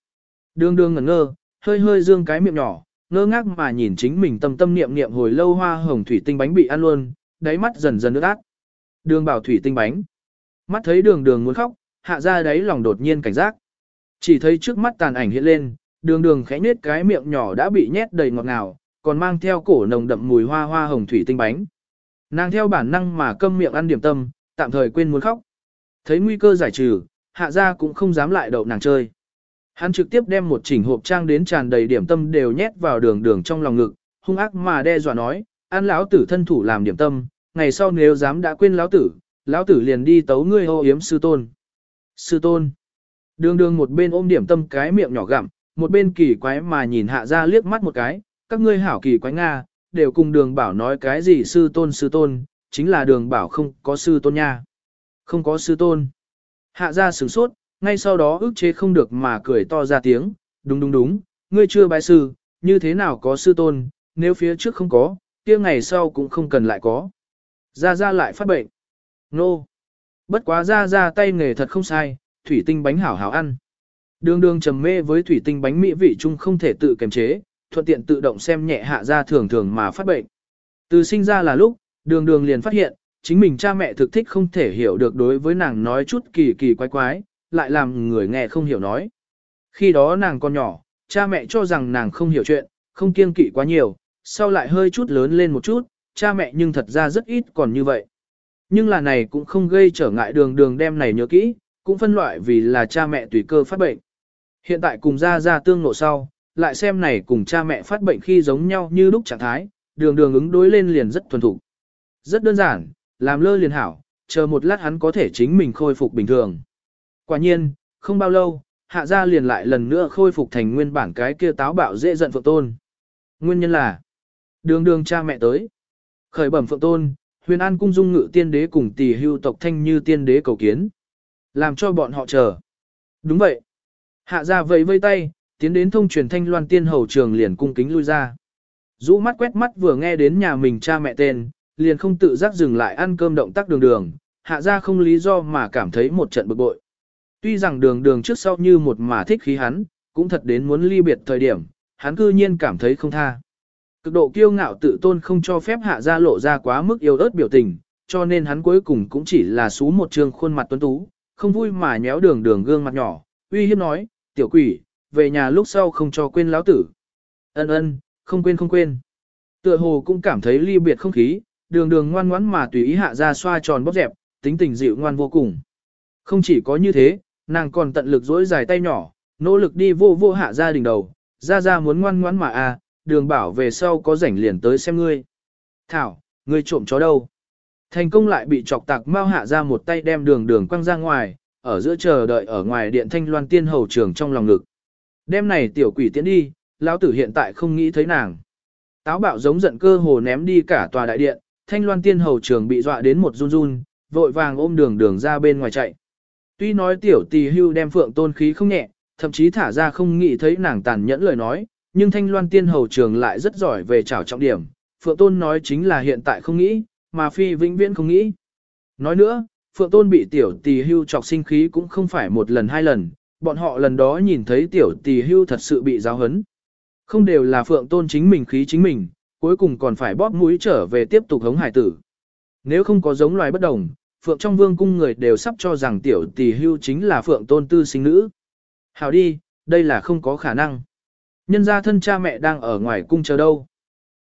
Đường đường ngẩn ngơ, hơi hơi dương cái miệng nhỏ, ngơ ngác mà nhìn chính mình tâm tâm niệm niệm hồi lâu hoa hồng thủy tinh bánh bị ăn luôn, đáy mắt dần dần nước át. Đường bảo thủy tinh bánh. Mắt thấy đường đường muốn khóc, hạ ra đáy lòng đột nhiên cảnh giác. Chỉ thấy trước mắt tàn ảnh hiện lên, đường đường khẽ nết cái miệng nhỏ đã bị nhét đầy ngọt ngào, còn mang theo cổ nồng đậm mùi hoa hoa hồng thủy tinh bánh. Nàng theo bản năng mà câm miệng ăn điểm tâm, tạm thời quên muốn khóc. Thấy nguy cơ giải trừ, hạ ra cũng không dám lại đậu nàng chơi. Hắn trực tiếp đem một chỉnh hộp trang đến tràn đầy điểm tâm đều nhét vào đường đường trong lòng ngực, hung ác mà đe dọa nói, ăn lão tử thân thủ làm điểm tâm, ngày sau nếu dám đã quên lão tử, lão tử liền đi tấu ngươi hô yếm sư tôn. Sư tôn. Đường đường một bên ôm điểm tâm cái miệng nhỏ gặm, một bên kỳ quái mà nhìn hạ ra liếc mắt một cái, các ngươi hảo kỳ quái Nga, đều cùng đường bảo nói cái gì sư tôn sư tôn, chính là đường bảo không có sư tôn nha. Không có sư tôn. Hạ ra sửng sốt, ngay sau đó ức chế không được mà cười to ra tiếng, đúng đúng đúng, ngươi chưa bái sư, như thế nào có sư tôn, nếu phía trước không có, kia ngày sau cũng không cần lại có. Ra ra lại phát bệnh. Nô. No. Bất quá ra ra tay nghề thật không sai, thủy tinh bánh hảo hảo ăn. Đường đường trầm mê với thủy tinh bánh mỹ vị chung không thể tự kiềm chế, thuận tiện tự động xem nhẹ hạ ra thường thường mà phát bệnh. Từ sinh ra là lúc, đường đường liền phát hiện, chính mình cha mẹ thực thích không thể hiểu được đối với nàng nói chút kỳ kỳ quái quái, lại làm người nghe không hiểu nói. Khi đó nàng còn nhỏ, cha mẹ cho rằng nàng không hiểu chuyện, không kiêng kỵ quá nhiều, sau lại hơi chút lớn lên một chút, cha mẹ nhưng thật ra rất ít còn như vậy. Nhưng là này cũng không gây trở ngại đường đường đem này nhớ kỹ, cũng phân loại vì là cha mẹ tùy cơ phát bệnh. Hiện tại cùng ra ra tương nộ sau, lại xem này cùng cha mẹ phát bệnh khi giống nhau như lúc trạng thái, đường đường ứng đối lên liền rất thuần thủ. Rất đơn giản, làm lơ liền hảo, chờ một lát hắn có thể chính mình khôi phục bình thường. Quả nhiên, không bao lâu, hạ gia liền lại lần nữa khôi phục thành nguyên bản cái kia táo bạo dễ giận phượng tôn. Nguyên nhân là, đường đường cha mẹ tới. Khởi bẩm phượng tôn, huyền an cung dung ngự tiên đế cùng tỷ hưu tộc thanh như tiên đế cầu kiến. Làm cho bọn họ chờ. Đúng vậy. Hạ gia vẫy vây tay, tiến đến thông truyền thanh loan tiên hầu trường liền cung kính lui ra. Rũ mắt quét mắt vừa nghe đến nhà mình cha mẹ tên, liền không tự giác dừng lại ăn cơm động tác đường đường, hạ gia không lý do mà cảm thấy một trận bực bội. Tuy rằng đường đường trước sau như một mà thích khí hắn, cũng thật đến muốn ly biệt thời điểm, hắn cư nhiên cảm thấy không tha. Cực độ kiêu ngạo tự tôn không cho phép hạ ra lộ ra quá mức yêu ớt biểu tình, cho nên hắn cuối cùng cũng chỉ là xú một trường khuôn mặt tuấn tú, không vui mà nhéo đường đường gương mặt nhỏ, uy hiếp nói, tiểu quỷ, về nhà lúc sau không cho quên lão tử. Ân ân, không quên không quên. Tựa hồ cũng cảm thấy ly biệt không khí, đường đường ngoan ngoãn mà tùy ý hạ ra xoa tròn bóp dẹp, tính tình dịu ngoan vô cùng. Không chỉ có như thế, nàng còn tận lực dỗi dài tay nhỏ, nỗ lực đi vô vô hạ gia đình đầu, ra ra muốn ngoan ngoãn mà à, đường bảo về sau có rảnh liền tới xem ngươi. Thảo, ngươi trộm chó đâu? Thành công lại bị chọc tạc mau hạ ra một tay đem đường đường quăng ra ngoài, ở giữa chờ đợi ở ngoài điện thanh loan tiên hầu trường trong lòng ngực. Đêm này tiểu quỷ tiến đi, lão tử hiện tại không nghĩ thấy nàng. Táo bạo giống giận cơ hồ ném đi cả tòa đại điện, thanh loan tiên hầu trường bị dọa đến một run run, vội vàng ôm đường đường ra bên ngoài chạy. Tuy nói tiểu tỷ hưu đem phượng tôn khí không nhẹ, thậm chí thả ra không nghĩ thấy nàng tàn nhẫn lời nói, nhưng thanh loan tiên hầu trường lại rất giỏi về trảo trọng điểm. Phượng tôn nói chính là hiện tại không nghĩ, mà phi vĩnh viễn không nghĩ. Nói nữa, Phượng Tôn bị tiểu tỷ hưu chọc sinh khí cũng không phải một lần hai lần, bọn họ lần đó nhìn thấy tiểu tỷ hưu thật sự bị giáo hấn. Không đều là Phượng Tôn chính mình khí chính mình, cuối cùng còn phải bóp mũi trở về tiếp tục hống hải tử. Nếu không có giống loài bất đồng, Phượng trong vương cung người đều sắp cho rằng tiểu tỷ hưu chính là Phượng Tôn tư sinh nữ. Hào đi, đây là không có khả năng. Nhân gia thân cha mẹ đang ở ngoài cung chờ đâu.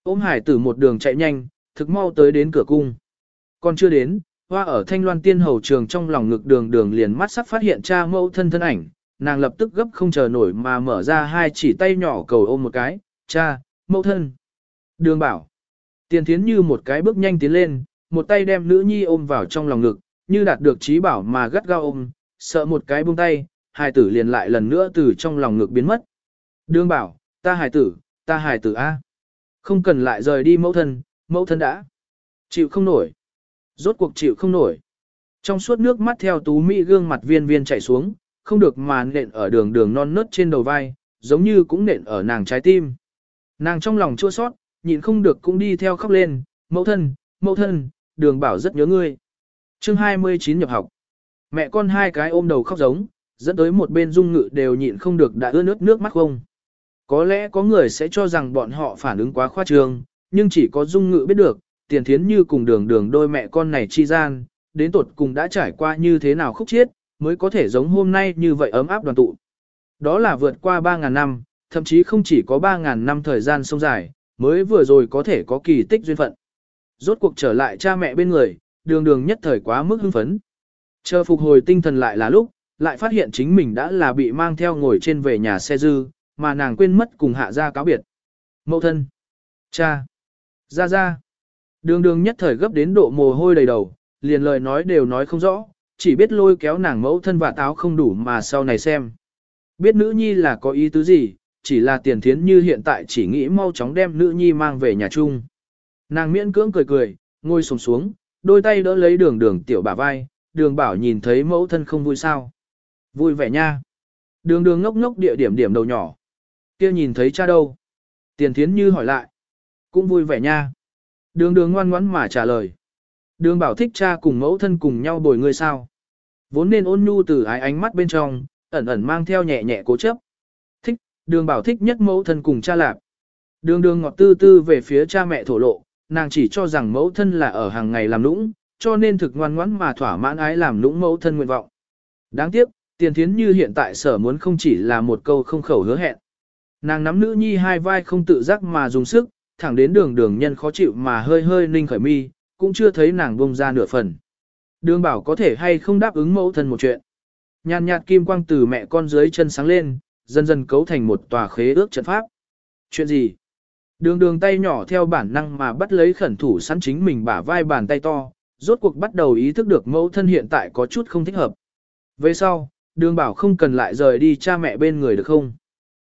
Ôm hải tử một đường chạy nhanh, thực mau tới đến cửa cung. Còn chưa đến, hoa ở thanh loan tiên hầu trường trong lòng ngực đường đường liền mắt sắc phát hiện cha mẫu thân thân ảnh, nàng lập tức gấp không chờ nổi mà mở ra hai chỉ tay nhỏ cầu ôm một cái, cha, mẫu thân. Đường bảo, tiền thiến như một cái bước nhanh tiến lên, một tay đem nữ nhi ôm vào trong lòng ngực, như đạt được trí bảo mà gắt gao ôm, sợ một cái buông tay, hài tử liền lại lần nữa từ trong lòng ngực biến mất. đương bảo, ta hài tử, ta hài tử A. Không cần lại rời đi mẫu thân, mẫu thân đã. Chịu không nổi. Rốt cuộc chịu không nổi. Trong suốt nước mắt theo tú mỹ gương mặt viên viên chảy xuống, không được mà nện ở đường đường non nớt trên đầu vai, giống như cũng nện ở nàng trái tim. Nàng trong lòng chua sót, nhịn không được cũng đi theo khóc lên, mẫu thân, mẫu thân, đường bảo rất nhớ ngươi. chương 29 nhập học. Mẹ con hai cái ôm đầu khóc giống, dẫn tới một bên dung ngự đều nhịn không được đã ướt nước nước mắt không. Có lẽ có người sẽ cho rằng bọn họ phản ứng quá khoa trương, nhưng chỉ có dung ngự biết được, tiền thiến như cùng đường đường đôi mẹ con này chi gian, đến tột cùng đã trải qua như thế nào khúc chiết, mới có thể giống hôm nay như vậy ấm áp đoàn tụ. Đó là vượt qua 3.000 năm, thậm chí không chỉ có 3.000 năm thời gian sông dài, mới vừa rồi có thể có kỳ tích duyên phận. Rốt cuộc trở lại cha mẹ bên người, đường đường nhất thời quá mức hưng phấn. Chờ phục hồi tinh thần lại là lúc, lại phát hiện chính mình đã là bị mang theo ngồi trên về nhà xe dư, mà nàng quên mất cùng hạ gia cáo biệt. Mậu thân. Cha. Ra ra. Đường đường nhất thời gấp đến độ mồ hôi đầy đầu, liền lời nói đều nói không rõ, chỉ biết lôi kéo nàng mẫu thân và táo không đủ mà sau này xem. Biết nữ nhi là có ý tứ gì, chỉ là tiền thiến như hiện tại chỉ nghĩ mau chóng đem nữ nhi mang về nhà chung. Nàng miễn cưỡng cười cười, ngồi sổng xuống, xuống, đôi tay đỡ lấy đường đường tiểu bà vai, đường bảo nhìn thấy mẫu thân không vui sao. Vui vẻ nha. Đường đường ngốc ngốc địa điểm điểm đầu nhỏ. kia nhìn thấy cha đâu? Tiền thiến như hỏi lại. Cũng vui vẻ nha. Đường đường ngoan ngoãn mà trả lời. Đường bảo thích cha cùng mẫu thân cùng nhau bồi người sao. Vốn nên ôn nhu từ ái ánh mắt bên trong, ẩn ẩn mang theo nhẹ nhẹ cố chấp. Thích, đường bảo thích nhất mẫu thân cùng cha lạp. Đường đường ngọt tư tư về phía cha mẹ thổ lộ, nàng chỉ cho rằng mẫu thân là ở hàng ngày làm nũng, cho nên thực ngoan ngoãn mà thỏa mãn ái làm nũng mẫu thân nguyện vọng. Đáng tiếc, tiền thiến như hiện tại sở muốn không chỉ là một câu không khẩu hứa hẹn. Nàng nắm nữ nhi hai vai không tự giác mà dùng sức, thẳng đến đường đường nhân khó chịu mà hơi hơi ninh khởi mi, cũng chưa thấy nàng bông ra nửa phần. Đường bảo có thể hay không đáp ứng mẫu thân một chuyện. Nhàn nhạt kim quang từ mẹ con dưới chân sáng lên, dần dần cấu thành một tòa khế ước trận pháp. Chuyện gì? Đường đường tay nhỏ theo bản năng mà bắt lấy khẩn thủ sẵn chính mình bả vai bàn tay to, rốt cuộc bắt đầu ý thức được mẫu thân hiện tại có chút không thích hợp. Về sau, đường bảo không cần lại rời đi cha mẹ bên người được không?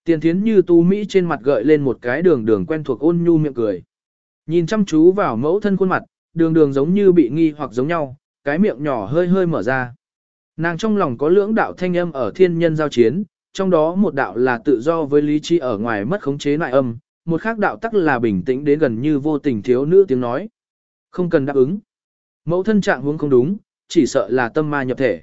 Tiền thiến như tu Mỹ trên mặt gợi lên một cái đường đường quen thuộc ôn nhu miệng cười. Nhìn chăm chú vào mẫu thân khuôn mặt, đường đường giống như bị nghi hoặc giống nhau, cái miệng nhỏ hơi hơi mở ra. Nàng trong lòng có lưỡng đạo thanh âm ở thiên nhân giao chiến, trong đó một đạo là tự do với lý trí ở ngoài mất khống chế nại âm, một khác đạo tắc là bình tĩnh đến gần như vô tình thiếu nữ tiếng nói. Không cần đáp ứng. Mẫu thân trạng huống không đúng, chỉ sợ là tâm ma nhập thể.